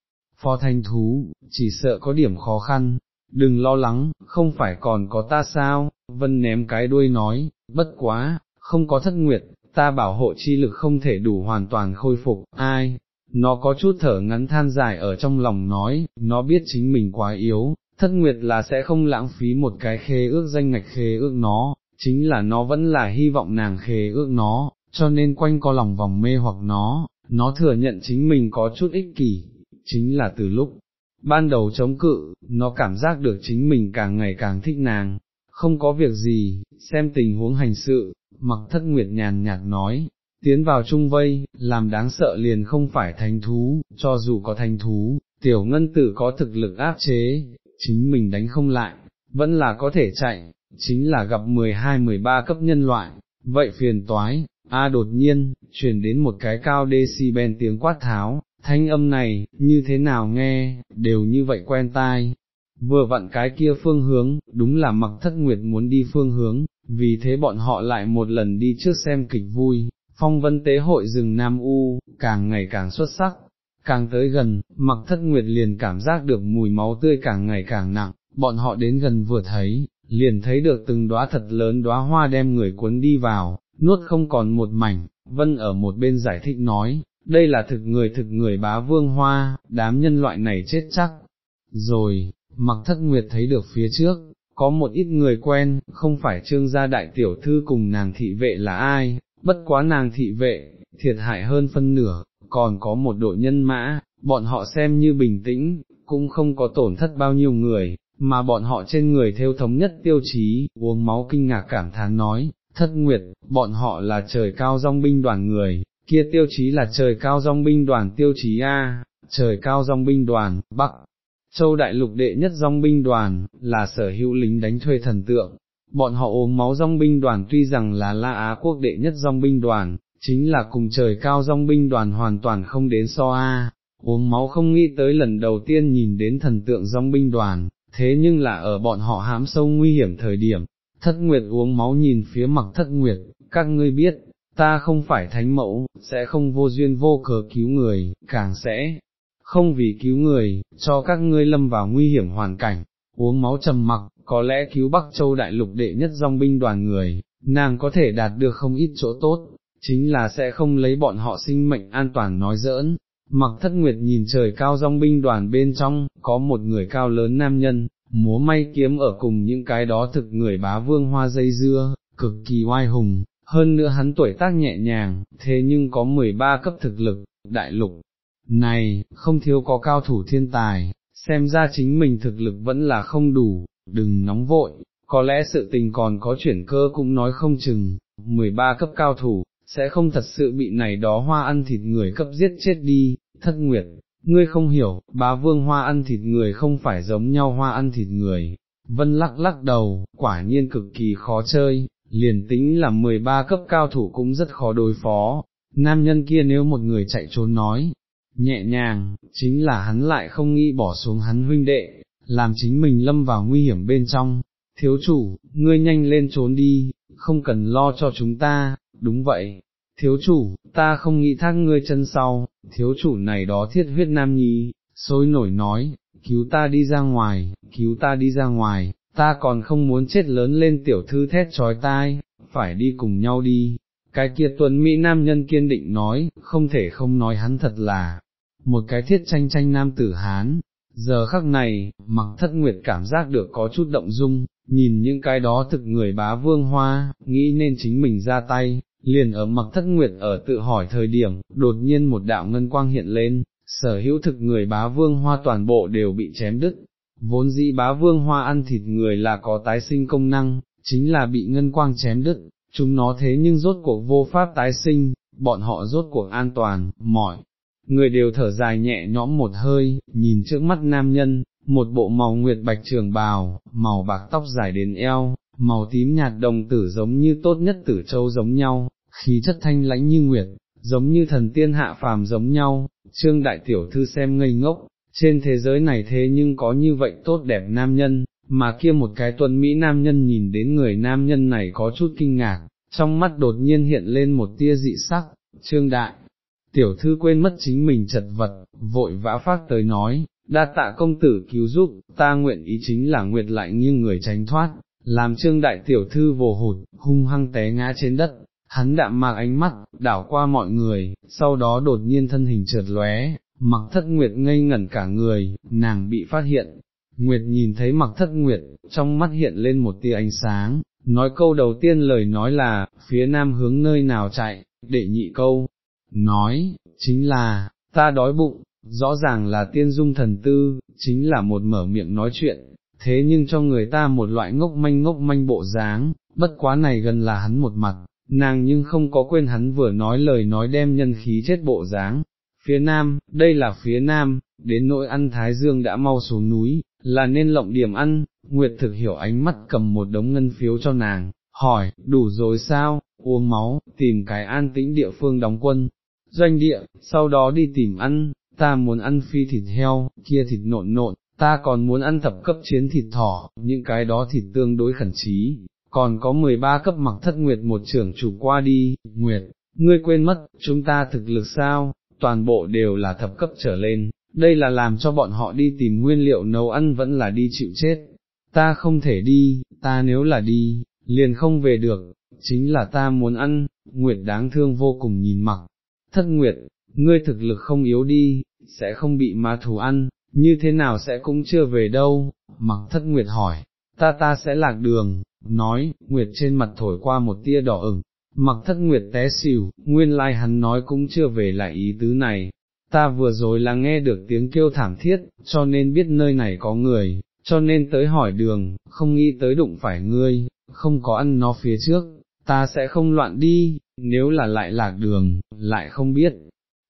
Phó thanh thú, chỉ sợ có điểm khó khăn, đừng lo lắng, không phải còn có ta sao, vân ném cái đuôi nói, bất quá, không có thất nguyệt, ta bảo hộ chi lực không thể đủ hoàn toàn khôi phục, ai, nó có chút thở ngắn than dài ở trong lòng nói, nó biết chính mình quá yếu, thất nguyệt là sẽ không lãng phí một cái khê ước danh ngạch khê ước nó, chính là nó vẫn là hy vọng nàng khê ước nó, cho nên quanh co lòng vòng mê hoặc nó, nó thừa nhận chính mình có chút ích kỷ, chính là từ lúc ban đầu chống cự, nó cảm giác được chính mình càng ngày càng thích nàng, không có việc gì, xem tình huống hành sự, mặc thất nguyệt nhàn nhạt nói, tiến vào trung vây, làm đáng sợ liền không phải thanh thú, cho dù có thanh thú, tiểu ngân tử có thực lực áp chế, chính mình đánh không lại, vẫn là có thể chạy, chính là gặp 12-13 cấp nhân loại, vậy phiền toái, a đột nhiên, truyền đến một cái cao decibel tiếng quát tháo, thanh âm này, như thế nào nghe, đều như vậy quen tai. Vừa vặn cái kia phương hướng, đúng là mặc thất nguyệt muốn đi phương hướng, vì thế bọn họ lại một lần đi trước xem kịch vui, phong vân tế hội rừng Nam U, càng ngày càng xuất sắc, càng tới gần, mặc thất nguyệt liền cảm giác được mùi máu tươi càng ngày càng nặng, bọn họ đến gần vừa thấy, liền thấy được từng đóa thật lớn đóa hoa đem người cuốn đi vào, nuốt không còn một mảnh, vân ở một bên giải thích nói, đây là thực người thực người bá vương hoa, đám nhân loại này chết chắc. Rồi, mặc thất nguyệt thấy được phía trước, có một ít người quen, không phải trương gia đại tiểu thư cùng nàng thị vệ là ai, bất quá nàng thị vệ, thiệt hại hơn phân nửa, còn có một đội nhân mã, bọn họ xem như bình tĩnh, cũng không có tổn thất bao nhiêu người, mà bọn họ trên người theo thống nhất tiêu chí, uống máu kinh ngạc cảm thán nói, thất nguyệt, bọn họ là trời cao dòng binh đoàn người, kia tiêu chí là trời cao dòng binh đoàn tiêu chí A, trời cao dòng binh đoàn, Bắc. Châu Đại Lục đệ nhất dòng binh đoàn, là sở hữu lính đánh thuê thần tượng, bọn họ ốm máu dòng binh đoàn tuy rằng là La Á quốc đệ nhất dòng binh đoàn, chính là cùng trời cao dòng binh đoàn hoàn toàn không đến so A, uống máu không nghĩ tới lần đầu tiên nhìn đến thần tượng dòng binh đoàn, thế nhưng là ở bọn họ hám sâu nguy hiểm thời điểm, thất nguyệt uống máu nhìn phía mặt thất nguyệt, các ngươi biết, ta không phải thánh mẫu, sẽ không vô duyên vô cớ cứu người, càng sẽ không vì cứu người, cho các ngươi lâm vào nguy hiểm hoàn cảnh, uống máu trầm mặc, có lẽ cứu Bắc Châu đại lục đệ nhất dòng binh đoàn người, nàng có thể đạt được không ít chỗ tốt, chính là sẽ không lấy bọn họ sinh mệnh an toàn nói giỡn, mặc thất nguyệt nhìn trời cao dòng binh đoàn bên trong, có một người cao lớn nam nhân, múa may kiếm ở cùng những cái đó thực người bá vương hoa dây dưa, cực kỳ oai hùng, hơn nữa hắn tuổi tác nhẹ nhàng, thế nhưng có 13 cấp thực lực, đại lục. Này, không thiếu có cao thủ thiên tài, xem ra chính mình thực lực vẫn là không đủ, đừng nóng vội, có lẽ sự tình còn có chuyển cơ cũng nói không chừng, 13 cấp cao thủ, sẽ không thật sự bị này đó hoa ăn thịt người cấp giết chết đi, thất nguyệt, ngươi không hiểu, bá vương hoa ăn thịt người không phải giống nhau hoa ăn thịt người, vân lắc lắc đầu, quả nhiên cực kỳ khó chơi, liền tính là 13 cấp cao thủ cũng rất khó đối phó, nam nhân kia nếu một người chạy trốn nói, nhẹ nhàng, chính là hắn lại không nghĩ bỏ xuống hắn huynh đệ, làm chính mình lâm vào nguy hiểm bên trong, thiếu chủ, ngươi nhanh lên trốn đi, không cần lo cho chúng ta, đúng vậy, thiếu chủ, ta không nghĩ thác ngươi chân sau, thiếu chủ này đó thiết huyết nam nhi, sôi nổi nói, cứu ta đi ra ngoài, cứu ta đi ra ngoài, ta còn không muốn chết lớn lên tiểu thư thét trói tai, phải đi cùng nhau đi. Cái kia tuấn Mỹ nam nhân kiên định nói, không thể không nói hắn thật là, một cái thiết tranh tranh nam tử Hán, giờ khắc này, mặc thất nguyệt cảm giác được có chút động dung, nhìn những cái đó thực người bá vương hoa, nghĩ nên chính mình ra tay, liền ở mặc thất nguyệt ở tự hỏi thời điểm, đột nhiên một đạo ngân quang hiện lên, sở hữu thực người bá vương hoa toàn bộ đều bị chém đứt, vốn dĩ bá vương hoa ăn thịt người là có tái sinh công năng, chính là bị ngân quang chém đứt, chúng nó thế nhưng rốt cuộc vô pháp tái sinh, bọn họ rốt cuộc an toàn, mỏi. Người đều thở dài nhẹ nhõm một hơi, nhìn trước mắt nam nhân, một bộ màu nguyệt bạch trường bào, màu bạc tóc dài đến eo, màu tím nhạt đồng tử giống như tốt nhất tử châu giống nhau, khí chất thanh lãnh như nguyệt, giống như thần tiên hạ phàm giống nhau, trương đại tiểu thư xem ngây ngốc, trên thế giới này thế nhưng có như vậy tốt đẹp nam nhân, mà kia một cái tuần Mỹ nam nhân nhìn đến người nam nhân này có chút kinh ngạc, trong mắt đột nhiên hiện lên một tia dị sắc, trương đại. Tiểu thư quên mất chính mình chật vật, vội vã phát tới nói, đa tạ công tử cứu giúp, ta nguyện ý chính là nguyệt lại như người tránh thoát, làm trương đại tiểu thư vồ hụt, hung hăng té ngã trên đất, hắn đạm mạc ánh mắt, đảo qua mọi người, sau đó đột nhiên thân hình trượt lóe, mặc thất nguyệt ngây ngẩn cả người, nàng bị phát hiện. Nguyệt nhìn thấy mặc thất nguyệt, trong mắt hiện lên một tia ánh sáng, nói câu đầu tiên lời nói là, phía nam hướng nơi nào chạy, đệ nhị câu, nói, chính là, ta đói bụng, rõ ràng là tiên dung thần tư, chính là một mở miệng nói chuyện, thế nhưng cho người ta một loại ngốc manh ngốc manh bộ dáng, bất quá này gần là hắn một mặt, nàng nhưng không có quên hắn vừa nói lời nói đem nhân khí chết bộ dáng. Phía nam, đây là phía nam, đến nỗi ăn thái dương đã mau xuống núi, là nên lộng điểm ăn, Nguyệt thực hiểu ánh mắt cầm một đống ngân phiếu cho nàng, hỏi, đủ rồi sao, uống máu, tìm cái an tĩnh địa phương đóng quân, doanh địa, sau đó đi tìm ăn, ta muốn ăn phi thịt heo, kia thịt nộn nộn, ta còn muốn ăn thập cấp chiến thịt thỏ, những cái đó thịt tương đối khẩn trí, còn có 13 cấp mặc thất nguyệt một trưởng chủ qua đi, nguyệt, ngươi quên mất, chúng ta thực lực sao, toàn bộ đều là thập cấp trở lên, đây là làm cho bọn họ đi tìm nguyên liệu nấu ăn vẫn là đi chịu chết, ta không thể đi, ta nếu là đi, liền không về được, chính là ta muốn ăn, nguyệt đáng thương vô cùng nhìn mặc, thất nguyệt, ngươi thực lực không yếu đi, sẽ không bị ma thù ăn, như thế nào sẽ cũng chưa về đâu, mặc thất nguyệt hỏi, ta ta sẽ lạc đường, nói, nguyệt trên mặt thổi qua một tia đỏ ửng, mặc thất nguyệt té xỉu, nguyên lai like hắn nói cũng chưa về lại ý tứ này, ta vừa rồi là nghe được tiếng kêu thảm thiết, cho nên biết nơi này có người, cho nên tới hỏi đường, không nghĩ tới đụng phải ngươi, không có ăn nó phía trước, ta sẽ không loạn đi, nếu là lại lạc đường, lại không biết,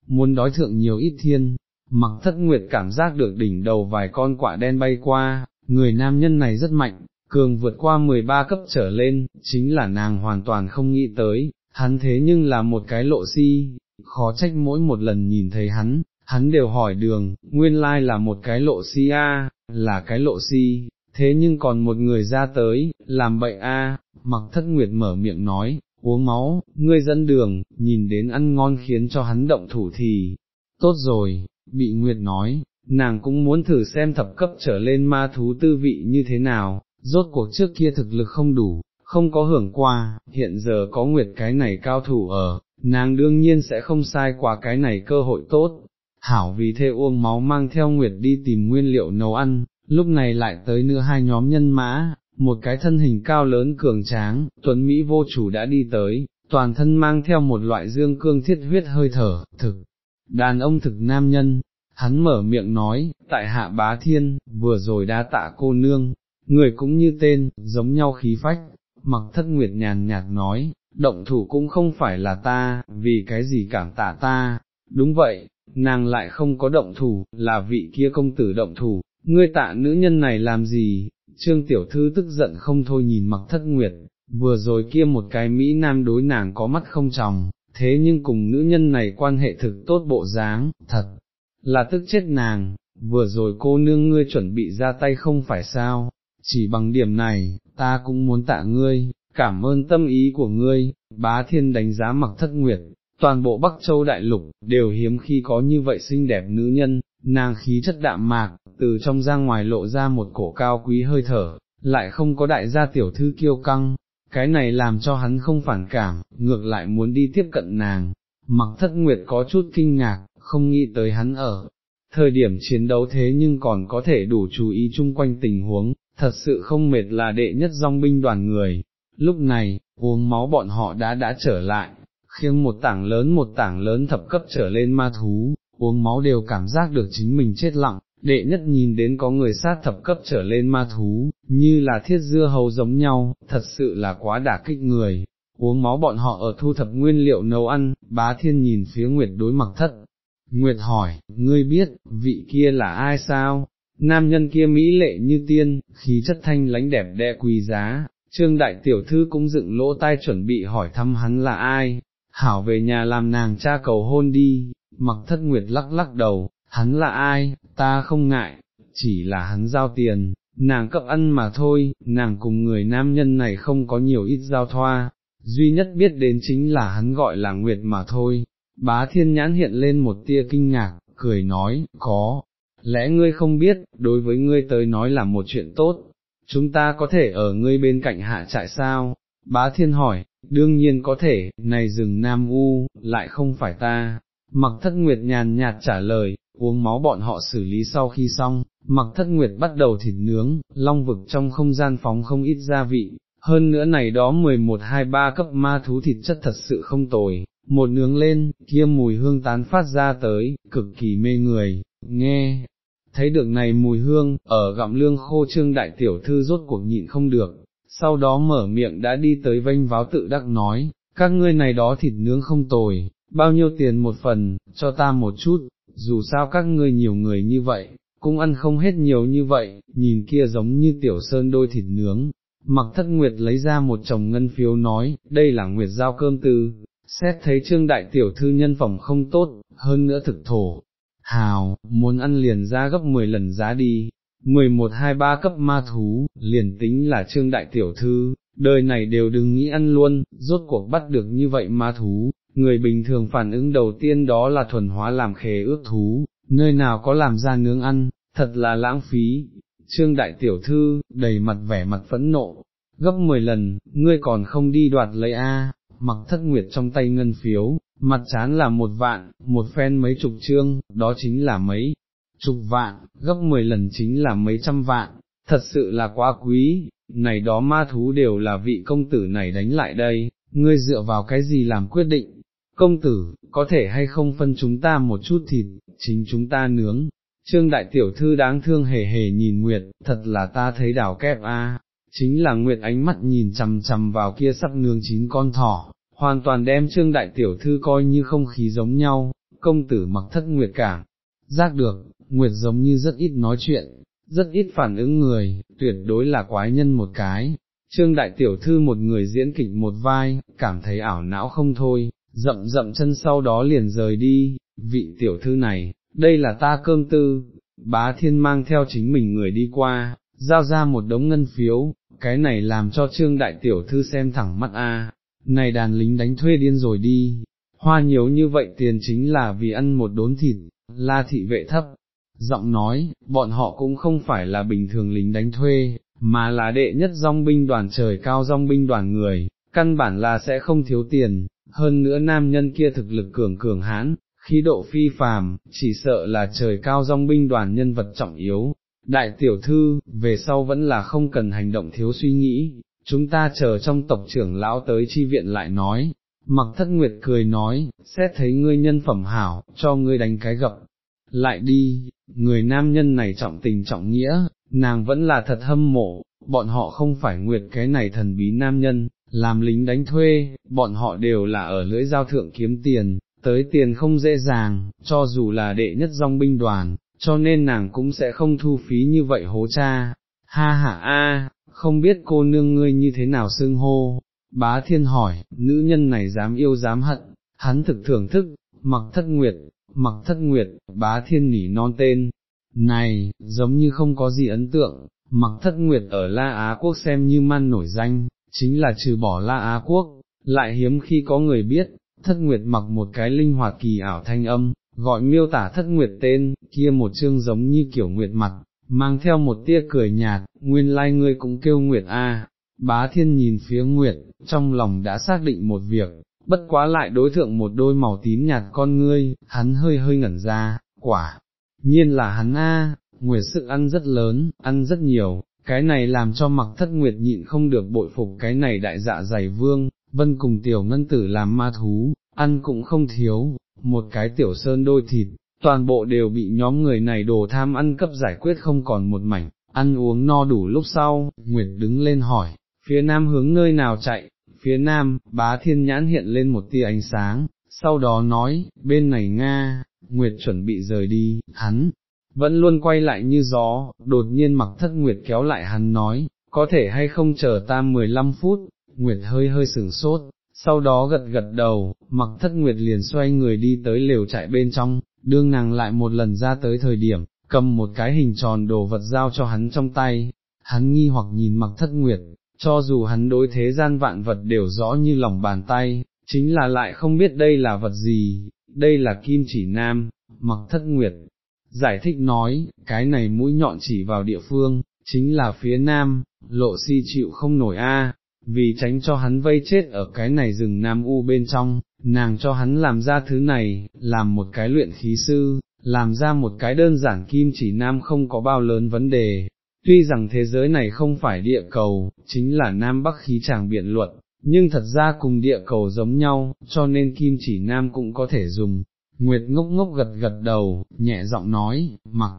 muốn đói thượng nhiều ít thiên, mặc thất nguyệt cảm giác được đỉnh đầu vài con quả đen bay qua, người nam nhân này rất mạnh, cường vượt qua 13 cấp trở lên, chính là nàng hoàn toàn không nghĩ tới, hắn thế nhưng là một cái lộ si, khó trách mỗi một lần nhìn thấy hắn, hắn đều hỏi đường, nguyên lai là một cái lộ si a, là cái lộ si, thế nhưng còn một người ra tới, làm bậy a, mặc thất nguyệt mở miệng nói, uống máu, ngươi dẫn đường, nhìn đến ăn ngon khiến cho hắn động thủ thì, tốt rồi, bị nguyệt nói, nàng cũng muốn thử xem thập cấp trở lên ma thú tư vị như thế nào, rốt cuộc trước kia thực lực không đủ, không có hưởng qua, hiện giờ có nguyệt cái này cao thủ ở, nàng đương nhiên sẽ không sai qua cái này cơ hội tốt. hảo vì thế uông máu mang theo Nguyệt đi tìm nguyên liệu nấu ăn, lúc này lại tới nữa hai nhóm nhân mã, một cái thân hình cao lớn cường tráng, tuấn Mỹ vô chủ đã đi tới, toàn thân mang theo một loại dương cương thiết huyết hơi thở, thực, đàn ông thực nam nhân, hắn mở miệng nói, tại hạ bá thiên, vừa rồi đã tạ cô nương, người cũng như tên, giống nhau khí phách, mặc thất nguyệt nhàn nhạt nói, động thủ cũng không phải là ta, vì cái gì cảm tạ ta, đúng vậy, nàng lại không có động thủ, là vị kia công tử động thủ, ngươi tạ nữ nhân này làm gì, trương tiểu thư tức giận không thôi nhìn mặc thất nguyệt, vừa rồi kia một cái Mỹ Nam đối nàng có mắt không tròng, thế nhưng cùng nữ nhân này quan hệ thực tốt bộ dáng, thật, là tức chết nàng, vừa rồi cô nương ngươi chuẩn bị ra tay không phải sao, chỉ bằng điểm này, ta cũng muốn tạ ngươi, cảm ơn tâm ý của ngươi, bá thiên đánh giá mặc thất nguyệt, toàn bộ Bắc Châu Đại Lục, đều hiếm khi có như vậy xinh đẹp nữ nhân, nàng khí chất đạm mạc, từ trong ra ngoài lộ ra một cổ cao quý hơi thở, lại không có đại gia tiểu thư kiêu căng, cái này làm cho hắn không phản cảm, ngược lại muốn đi tiếp cận nàng, mặc thất nguyệt có chút kinh ngạc, không nghĩ tới hắn ở. Thời điểm chiến đấu thế nhưng còn có thể đủ chú ý chung quanh tình huống, thật sự không mệt là đệ nhất dòng binh đoàn người. Lúc này, uống máu bọn họ đã đã trở lại, khiêng một tảng lớn một tảng lớn thập cấp trở lên ma thú, uống máu đều cảm giác được chính mình chết lặng, đệ nhất nhìn đến có người sát thập cấp trở lên ma thú, như là thiết dưa hầu giống nhau, thật sự là quá đả kích người. Uống máu bọn họ ở thu thập nguyên liệu nấu ăn, bá thiên nhìn phía Nguyệt đối mặc thất. Nguyệt hỏi, ngươi biết, vị kia là ai sao? Nam nhân kia mỹ lệ như tiên, khí chất thanh lãnh đẹp đẽ quý giá, trương đại tiểu thư cũng dựng lỗ tai chuẩn bị hỏi thăm hắn là ai, hảo về nhà làm nàng cha cầu hôn đi, mặc thất nguyệt lắc lắc đầu, hắn là ai, ta không ngại, chỉ là hắn giao tiền, nàng cấp ăn mà thôi, nàng cùng người nam nhân này không có nhiều ít giao thoa, duy nhất biết đến chính là hắn gọi là Nguyệt mà thôi. Bá thiên nhãn hiện lên một tia kinh ngạc, cười nói, có, lẽ ngươi không biết, đối với ngươi tới nói là một chuyện tốt, chúng ta có thể ở ngươi bên cạnh hạ trại sao? Bá thiên hỏi, đương nhiên có thể, này rừng Nam U, lại không phải ta. Mặc thất nguyệt nhàn nhạt trả lời, uống máu bọn họ xử lý sau khi xong, mặc thất nguyệt bắt đầu thịt nướng, long vực trong không gian phóng không ít gia vị, hơn nữa này đó 11-23 cấp ma thú thịt chất thật sự không tồi, một nướng lên, kia mùi hương tán phát ra tới, cực kỳ mê người, nghe, thấy được này mùi hương, ở gặm lương khô trương đại tiểu thư rốt cuộc nhịn không được, sau đó mở miệng đã đi tới vênh váo tự đắc nói, các ngươi này đó thịt nướng không tồi, bao nhiêu tiền một phần, cho ta một chút, dù sao các ngươi nhiều người như vậy, cũng ăn không hết nhiều như vậy, nhìn kia giống như tiểu sơn đôi thịt nướng. Mặc thất nguyệt lấy ra một chồng ngân phiếu nói, đây là nguyệt giao cơm tư, xét thấy trương đại tiểu thư nhân phẩm không tốt, hơn nữa thực thổ. Hào, muốn ăn liền ra gấp 10 lần giá đi, 11-23 cấp ma thú, liền tính là trương đại tiểu thư, đời này đều đừng nghĩ ăn luôn, rốt cuộc bắt được như vậy ma thú, người bình thường phản ứng đầu tiên đó là thuần hóa làm khế ước thú, nơi nào có làm ra nướng ăn, thật là lãng phí. Trương đại tiểu thư, đầy mặt vẻ mặt phẫn nộ, gấp 10 lần, ngươi còn không đi đoạt lấy A, mặc thất nguyệt trong tay ngân phiếu, mặt chán là một vạn, một phen mấy chục trương, đó chính là mấy chục vạn, gấp 10 lần chính là mấy trăm vạn, thật sự là quá quý, này đó ma thú đều là vị công tử này đánh lại đây, ngươi dựa vào cái gì làm quyết định, công tử, có thể hay không phân chúng ta một chút thịt, chính chúng ta nướng. Trương đại tiểu thư đáng thương hề hề nhìn Nguyệt, thật là ta thấy đảo kép a, chính là Nguyệt ánh mắt nhìn chằm chằm vào kia sắp nướng chín con thỏ, hoàn toàn đem trương đại tiểu thư coi như không khí giống nhau, công tử mặc thất Nguyệt cả giác được, Nguyệt giống như rất ít nói chuyện, rất ít phản ứng người, tuyệt đối là quái nhân một cái. Trương đại tiểu thư một người diễn kịch một vai, cảm thấy ảo não không thôi, rậm rậm chân sau đó liền rời đi, vị tiểu thư này, đây là ta cơm tư, bá thiên mang theo chính mình người đi qua, giao ra một đống ngân phiếu, cái này làm cho trương đại tiểu thư xem thẳng mắt a này đàn lính đánh thuê điên rồi đi, hoa nhiều như vậy tiền chính là vì ăn một đốn thịt, la thị vệ thấp, giọng nói, bọn họ cũng không phải là bình thường lính đánh thuê, mà là đệ nhất dòng binh đoàn trời cao dòng binh đoàn người, căn bản là sẽ không thiếu tiền, hơn nữa nam nhân kia thực lực cường cường hãn, khí độ phi phàm, chỉ sợ là trời cao dòng binh đoàn nhân vật trọng yếu. Đại tiểu thư, về sau vẫn là không cần hành động thiếu suy nghĩ, chúng ta chờ trong tộc trưởng lão tới chi viện lại nói. Mặc thất nguyệt cười nói, xét thấy ngươi nhân phẩm hảo, cho ngươi đánh cái gập. Lại đi, người nam nhân này trọng tình trọng nghĩa, nàng vẫn là thật hâm mộ, bọn họ không phải nguyệt cái này thần bí nam nhân, làm lính đánh thuê, bọn họ đều là ở lưỡi giao thượng kiếm tiền, tới tiền không dễ dàng, cho dù là đệ nhất dòng binh đoàn, cho nên nàng cũng sẽ không thu phí như vậy hố cha. Ha ha a, không biết cô nương ngươi như thế nào xưng hô, bá thiên hỏi, nữ nhân này dám yêu dám hận, hắn thực thưởng thức, mặc thất nguyệt, mặc thất nguyệt, bá thiên nỉ non tên, này, giống như không có gì ấn tượng, mặc thất nguyệt ở La Á Quốc xem như man nổi danh, chính là trừ bỏ La Á Quốc, lại hiếm khi có người biết, thất nguyệt mặc một cái linh hoạt kỳ ảo thanh âm, gọi miêu tả thất nguyệt tên, kia một chương giống như kiểu nguyệt mặt, mang theo một tia cười nhạt, nguyên lai like ngươi cũng kêu nguyệt a. Bá thiên nhìn phía nguyệt, trong lòng đã xác định một việc, bất quá lại đối thượng một đôi màu tím nhạt con ngươi, hắn hơi hơi ngẩn ra, quả, nhiên là hắn a, nguyệt sự ăn rất lớn, ăn rất nhiều, cái này làm cho mặc thất nguyệt nhịn không được bội phục cái này đại dạ dày vương, vân cùng tiểu ngân tử làm ma thú, ăn cũng không thiếu, một cái tiểu sơn đôi thịt, toàn bộ đều bị nhóm người này đồ tham ăn cấp giải quyết không còn một mảnh, ăn uống no đủ lúc sau, Nguyệt đứng lên hỏi, phía nam hướng nơi nào chạy, phía nam, bá thiên nhãn hiện lên một tia ánh sáng, sau đó nói, bên này Nga, Nguyệt chuẩn bị rời đi, hắn, vẫn luôn quay lại như gió, đột nhiên mặc thất Nguyệt kéo lại hắn nói, có thể hay không chờ ta 15 phút, Nguyệt hơi hơi sửng sốt, sau đó gật gật đầu, mặc thất Nguyệt liền xoay người đi tới lều trại bên trong, đương nàng lại một lần ra tới thời điểm, cầm một cái hình tròn đồ vật giao cho hắn trong tay, hắn nghi hoặc nhìn mặc thất Nguyệt, cho dù hắn đối thế gian vạn vật đều rõ như lòng bàn tay, chính là lại không biết đây là vật gì, đây là kim chỉ nam, mặc thất nguyệt. Giải thích nói, cái này mũi nhọn chỉ vào địa phương, chính là phía nam, lộ si chịu không nổi a, vì tránh cho hắn vây chết ở cái này rừng nam u bên trong, nàng cho hắn làm ra thứ này, làm một cái luyện khí sư, làm ra một cái đơn giản kim chỉ nam không có bao lớn vấn đề. Tuy rằng thế giới này không phải địa cầu, chính là nam bắc khí tràng biện luận, nhưng thật ra cùng địa cầu giống nhau, cho nên kim chỉ nam cũng có thể dùng. Nguyệt ngốc ngốc gật gật đầu, nhẹ giọng nói, mặc,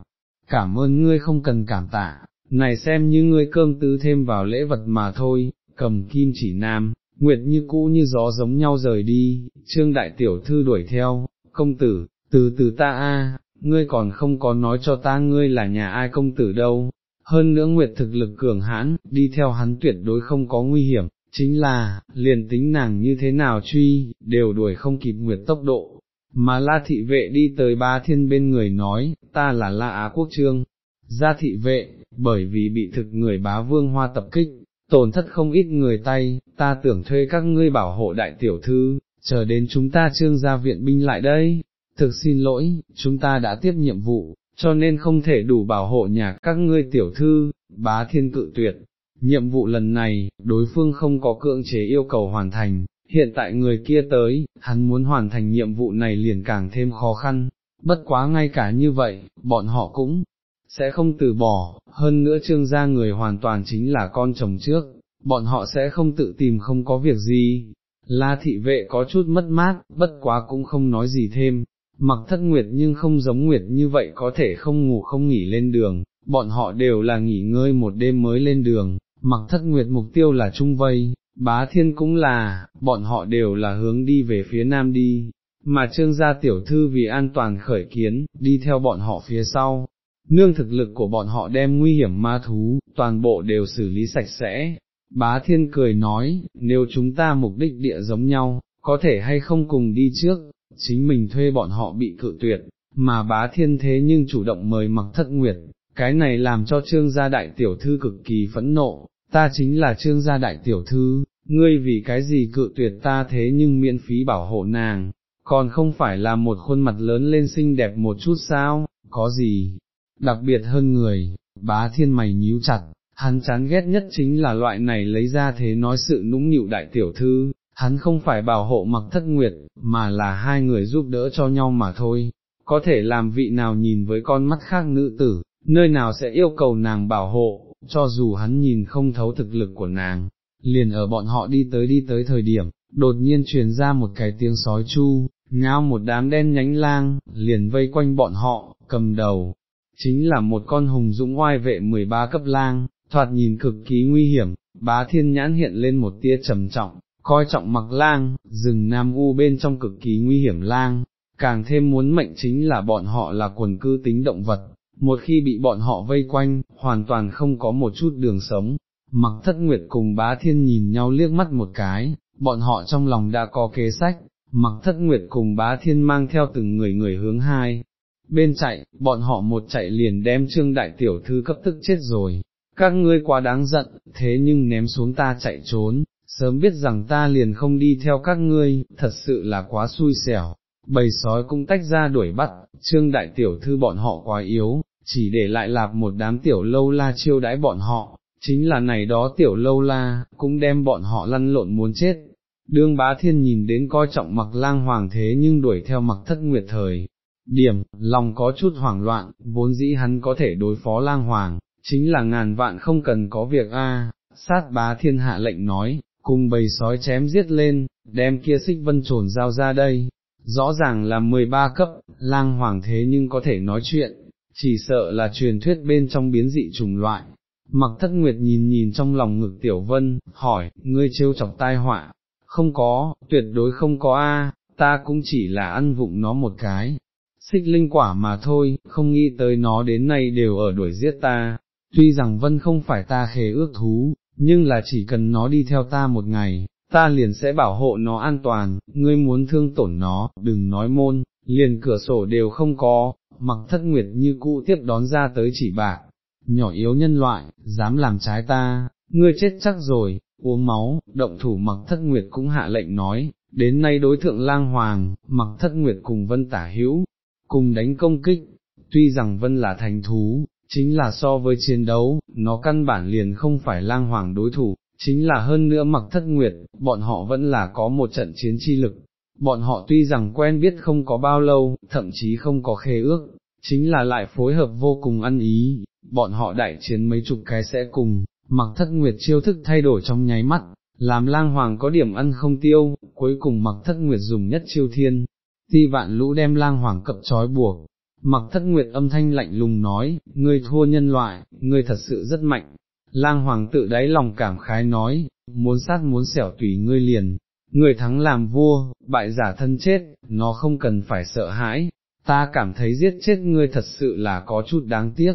cảm ơn ngươi không cần cảm tạ, này xem như ngươi cơm tứ thêm vào lễ vật mà thôi, cầm kim chỉ nam, Nguyệt như cũ như gió giống nhau rời đi, trương đại tiểu thư đuổi theo, công tử, từ từ ta a, ngươi còn không có nói cho ta ngươi là nhà ai công tử đâu, hơn nữa Nguyệt thực lực cường hãn, đi theo hắn tuyệt đối không có nguy hiểm, chính là, liền tính nàng như thế nào truy, đều đuổi không kịp nguyệt tốc độ, mà la thị vệ đi tới ba thiên bên người nói, ta là la Á Quốc Trương, gia thị vệ, bởi vì bị thực người bá vương hoa tập kích, tổn thất không ít người tay, ta tưởng thuê các ngươi bảo hộ đại tiểu thư, chờ đến chúng ta trương gia viện binh lại đây, thực xin lỗi, chúng ta đã tiếp nhiệm vụ, cho nên không thể đủ bảo hộ nhà các ngươi tiểu thư, bá thiên cự tuyệt, nhiệm vụ lần này, đối phương không có cưỡng chế yêu cầu hoàn thành, hiện tại người kia tới, hắn muốn hoàn thành nhiệm vụ này liền càng thêm khó khăn, bất quá ngay cả như vậy, bọn họ cũng sẽ không từ bỏ, hơn nữa trương gia người hoàn toàn chính là con chồng trước, bọn họ sẽ không tự tìm không có việc gì. La thị vệ có chút mất mát, bất quá cũng không nói gì thêm, mặc thất nguyệt nhưng không giống nguyệt như vậy có thể không ngủ không nghỉ lên đường, bọn họ đều là nghỉ ngơi một đêm mới lên đường, mặc thất nguyệt mục tiêu là trung vây, bá thiên cũng là, bọn họ đều là hướng đi về phía nam đi, mà trương gia tiểu thư vì an toàn khởi kiến, đi theo bọn họ phía sau. Nương thực lực của bọn họ đem nguy hiểm ma thú, toàn bộ đều xử lý sạch sẽ. Bá thiên cười nói, nếu chúng ta mục đích địa giống nhau, có thể hay không cùng đi trước, chính mình thuê bọn họ bị cự tuyệt, mà bá thiên thế nhưng chủ động mời mặc thất nguyệt, cái này làm cho trương gia đại tiểu thư cực kỳ phẫn nộ, ta chính là trương gia đại tiểu thư, ngươi vì cái gì cự tuyệt ta thế nhưng miễn phí bảo hộ nàng, còn không phải là một khuôn mặt lớn lên xinh đẹp một chút sao, có gì, đặc biệt hơn người, bá thiên mày nhíu chặt, hắn chán ghét nhất chính là loại này lấy ra thế nói sự nũng nhịu đại tiểu thư, hắn không phải bảo hộ mặc thất nguyệt, mà là hai người giúp đỡ cho nhau mà thôi, có thể làm vị nào nhìn với con mắt khác nữ tử, nơi nào sẽ yêu cầu nàng bảo hộ, cho dù hắn nhìn không thấu thực lực của nàng, liền ở bọn họ đi tới đi tới thời điểm, đột nhiên truyền ra một cái tiếng sói chu, ngao một đám đen nhánh lang, liền vây quanh bọn họ, cầm đầu, chính là một con hùng dũng oai vệ 13 cấp lang, thoạt nhìn cực kỳ nguy hiểm, bá thiên nhãn hiện lên một tia trầm trọng, coi trọng mặc lang, rừng Nam U bên trong cực kỳ nguy hiểm lang, càng thêm muốn mệnh chính là bọn họ là quần cư tính động vật, một khi bị bọn họ vây quanh, hoàn toàn không có một chút đường sống. Mặc thất nguyệt cùng bá thiên nhìn nhau liếc mắt một cái, bọn họ trong lòng đã có kế sách, mặc thất nguyệt cùng bá thiên mang theo từng người người hướng hai. Bên chạy, bọn họ một chạy liền đem trương đại tiểu thư cấp tức chết rồi, các ngươi quá đáng giận, thế nhưng ném xuống ta chạy trốn, sớm biết rằng ta liền không đi theo các ngươi, thật sự là quá xui xẻo, bầy sói cũng tách ra đuổi bắt, trương đại tiểu thư bọn họ quá yếu, chỉ để lại lạp một đám tiểu lâu la chiêu đãi bọn họ, chính là này đó tiểu lâu la, cũng đem bọn họ lăn lộn muốn chết. Đương bá thiên nhìn đến coi trọng mặc lang hoàng thế nhưng đuổi theo mặc thất nguyệt thời. Điểm, lòng có chút hoảng loạn, vốn dĩ hắn có thể đối phó lang hoàng, chính là ngàn vạn không cần có việc a. sát bá thiên hạ lệnh nói, cùng bầy sói chém giết lên, đem kia xích vân trồn giao ra đây, rõ ràng là 13 cấp, lang hoàng thế nhưng có thể nói chuyện, chỉ sợ là truyền thuyết bên trong biến dị trùng loại. Mặc thất nguyệt nhìn nhìn trong lòng ngực tiểu vân, hỏi, ngươi trêu chọc tai họa, không có, tuyệt đối không có a, ta cũng chỉ là ăn vụng nó một cái, xích linh quả mà thôi, không nghĩ tới nó đến nay đều ở đuổi giết ta, tuy rằng vân không phải ta khế ước thú, nhưng là chỉ cần nó đi theo ta một ngày, ta liền sẽ bảo hộ nó an toàn, ngươi muốn thương tổn nó, đừng nói môn, liền cửa sổ đều không có, mặc thất nguyệt như cũ tiếp đón ra tới chỉ bạc, nhỏ yếu nhân loại, dám làm trái ta, ngươi chết chắc rồi, uống máu, động thủ mặc thất nguyệt cũng hạ lệnh nói, đến nay đối thượng lang hoàng, mặc thất nguyệt cùng vân tả hữu, cùng đánh công kích, tuy rằng vân là thành thú, chính là so với chiến đấu, nó căn bản liền không phải lang hoàng đối thủ, chính là hơn nữa mặc thất nguyệt, bọn họ vẫn là có một trận chiến chi lực, bọn họ tuy rằng quen biết không có bao lâu, thậm chí không có khế ước, chính là lại phối hợp vô cùng ăn ý, bọn họ đại chiến mấy chục cái sẽ cùng, mặc thất nguyệt chiêu thức thay đổi trong nháy mắt, làm lang hoàng có điểm ăn không tiêu, cuối cùng mặc thất nguyệt dùng nhất chiêu thiên, ti vạn lũ đem lang hoàng cập trói buộc. Mặc thất nguyệt âm thanh lạnh lùng nói, ngươi thua nhân loại, ngươi thật sự rất mạnh. Lang hoàng tự đáy lòng cảm khái nói, muốn sát muốn xẻo tùy ngươi liền, người thắng làm vua, bại giả thân chết, nó không cần phải sợ hãi, ta cảm thấy giết chết ngươi thật sự là có chút đáng tiếc.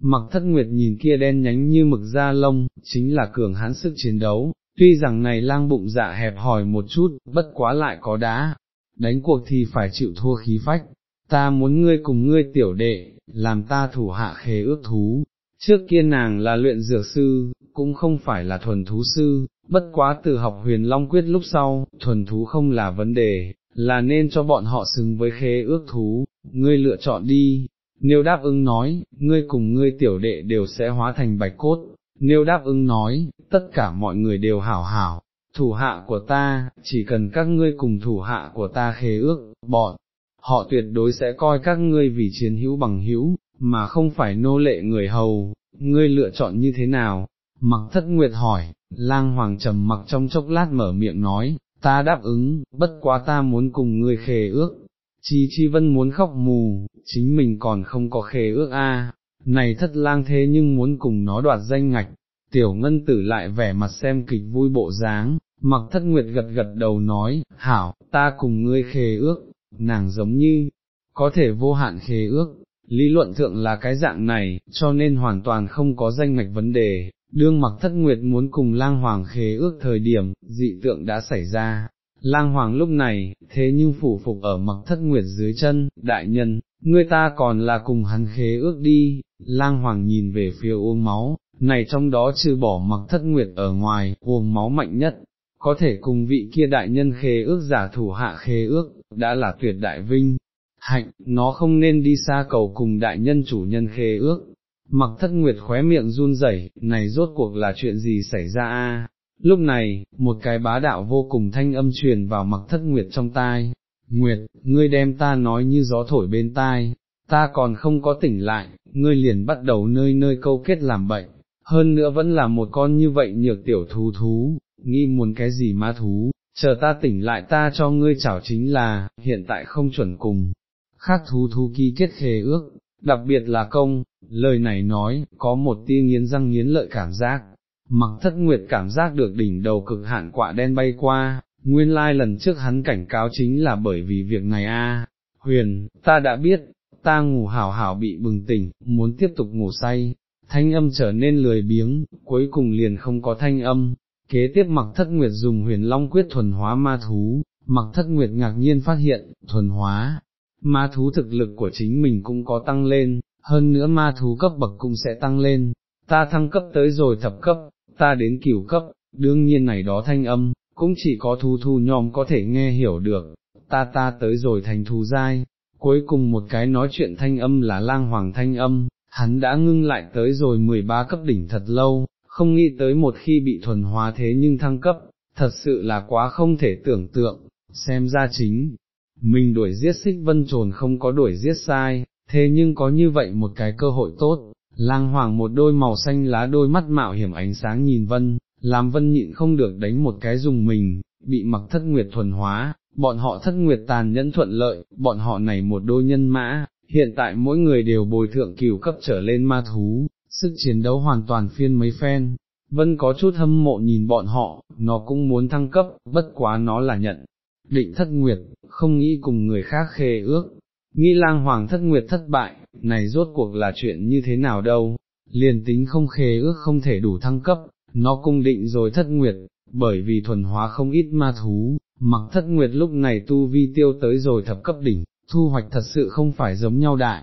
Mặc thất nguyệt nhìn kia đen nhánh như mực da lông, chính là cường hãn sức chiến đấu, tuy rằng này lang bụng dạ hẹp hòi một chút, bất quá lại có đá, đánh cuộc thì phải chịu thua khí phách, ta muốn ngươi cùng ngươi tiểu đệ, làm ta thủ hạ khế ước thú. Trước kia nàng là luyện dược sư, cũng không phải là thuần thú sư, bất quá từ học huyền long quyết lúc sau, thuần thú không là vấn đề, là nên cho bọn họ xứng với khế ước thú, ngươi lựa chọn đi, nếu đáp ứng nói, ngươi cùng ngươi tiểu đệ đều sẽ hóa thành bạch cốt, nếu đáp ứng nói, tất cả mọi người đều hảo hảo, thủ hạ của ta, chỉ cần các ngươi cùng thủ hạ của ta khế ước, bọn, họ tuyệt đối sẽ coi các ngươi vì chiến hữu bằng hữu, mà không phải nô lệ người hầu, ngươi lựa chọn như thế nào? Mặc thất nguyệt hỏi, lang hoàng trầm mặc trong chốc lát mở miệng nói, ta đáp ứng, bất quá ta muốn cùng ngươi khề ước, chi chi vân muốn khóc mù, chính mình còn không có khề ước a. này thất lang thế nhưng muốn cùng nó đoạt danh ngạch, tiểu ngân tử lại vẻ mặt xem kịch vui bộ dáng, mặc thất nguyệt gật gật đầu nói, hảo, ta cùng ngươi khề ước, nàng giống như, có thể vô hạn khề ước, lý luận thượng là cái dạng này, cho nên hoàn toàn không có danh mạch vấn đề, đương mặc thất nguyệt muốn cùng lang hoàng khế ước thời điểm, dị tượng đã xảy ra. Lang hoàng lúc này, thế nhưng phủ phục ở mặc thất nguyệt dưới chân, đại nhân, ngươi ta còn là cùng hắn khế ước đi, lang hoàng nhìn về phía uống máu, này trong đó trừ bỏ mặc thất nguyệt ở ngoài, uống máu mạnh nhất, có thể cùng vị kia đại nhân khế ước giả thủ hạ khế ước, đã là tuyệt đại vinh, hạnh, nó không nên đi xa cầu cùng đại nhân chủ nhân khế ước, mặc thất nguyệt khóe miệng run rẩy, này rốt cuộc là chuyện gì xảy ra a? Lúc này, một cái bá đạo vô cùng thanh âm truyền vào mặc thất nguyệt trong tai, Nguyệt, ngươi đem ta nói như gió thổi bên tai, ta còn không có tỉnh lại, ngươi liền bắt đầu nơi nơi câu kết làm bệnh, hơn nữa vẫn là một con như vậy nhược tiểu thú thú, nghi muốn cái gì ma thú, chờ ta tỉnh lại ta cho ngươi chảo chính là, hiện tại không chuẩn cùng, khác thú thú ký kết khề ước, đặc biệt là công, lời này nói, có một tia nghiến răng nghiến lợi cảm giác, mặc thất nguyệt cảm giác được đỉnh đầu cực hạn quạ đen bay qua, nguyên lai lần trước hắn cảnh cáo chính là bởi vì việc này a. huyền, ta đã biết, ta ngủ hảo hảo bị bừng tỉnh, muốn tiếp tục ngủ say, thanh âm trở nên lười biếng, cuối cùng liền không có thanh âm, kế tiếp mặc thất nguyệt dùng huyền long quyết thuần hóa ma thú, mặc thất nguyệt ngạc nhiên phát hiện, thuần hóa, ma thú thực lực của chính mình cũng có tăng lên, hơn nữa ma thú cấp bậc cũng sẽ tăng lên, ta thăng cấp tới rồi thập cấp, ta đến cửu cấp, đương nhiên này đó thanh âm, cũng chỉ có thu thu nhòm có thể nghe hiểu được, ta ta tới rồi thành thú dai, cuối cùng một cái nói chuyện thanh âm là lang hoàng thanh âm, hắn đã ngưng lại tới rồi 13 cấp đỉnh thật lâu, không nghĩ tới một khi bị thuần hóa thế nhưng thăng cấp, thật sự là quá không thể tưởng tượng, xem ra chính, mình đuổi giết xích vân trồn không có đuổi giết sai, thế nhưng có như vậy một cái cơ hội tốt, lang hoàng một đôi màu xanh lá đôi mắt mạo hiểm ánh sáng nhìn vân, làm vân nhịn không được đánh một cái dùng mình, bị mặc thất nguyệt thuần hóa, bọn họ thất nguyệt tàn nhẫn thuận lợi, bọn họ này một đôi nhân mã, hiện tại mỗi người đều bồi thượng cửu cấp trở lên ma thú, sức chiến đấu hoàn toàn phiên mấy phen. Vân có chút hâm mộ nhìn bọn họ, nó cũng muốn thăng cấp, bất quá nó là nhận, định thất nguyệt, không nghĩ cùng người khác khê ước, nghĩ lang hoàng thất nguyệt thất bại, này rốt cuộc là chuyện như thế nào đâu, liền tính không khê ước không thể đủ thăng cấp, nó cung định rồi thất nguyệt, bởi vì thuần hóa không ít ma thú, mặc thất nguyệt lúc này tu vi tiêu tới rồi thập cấp đỉnh, thu hoạch thật sự không phải giống nhau đại.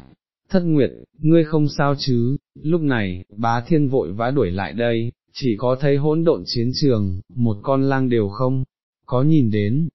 Thất nguyệt, ngươi không sao chứ, lúc này, bá thiên vội vã đuổi lại đây, chỉ có thấy hỗn độn chiến trường, một con lang đều không, có nhìn đến,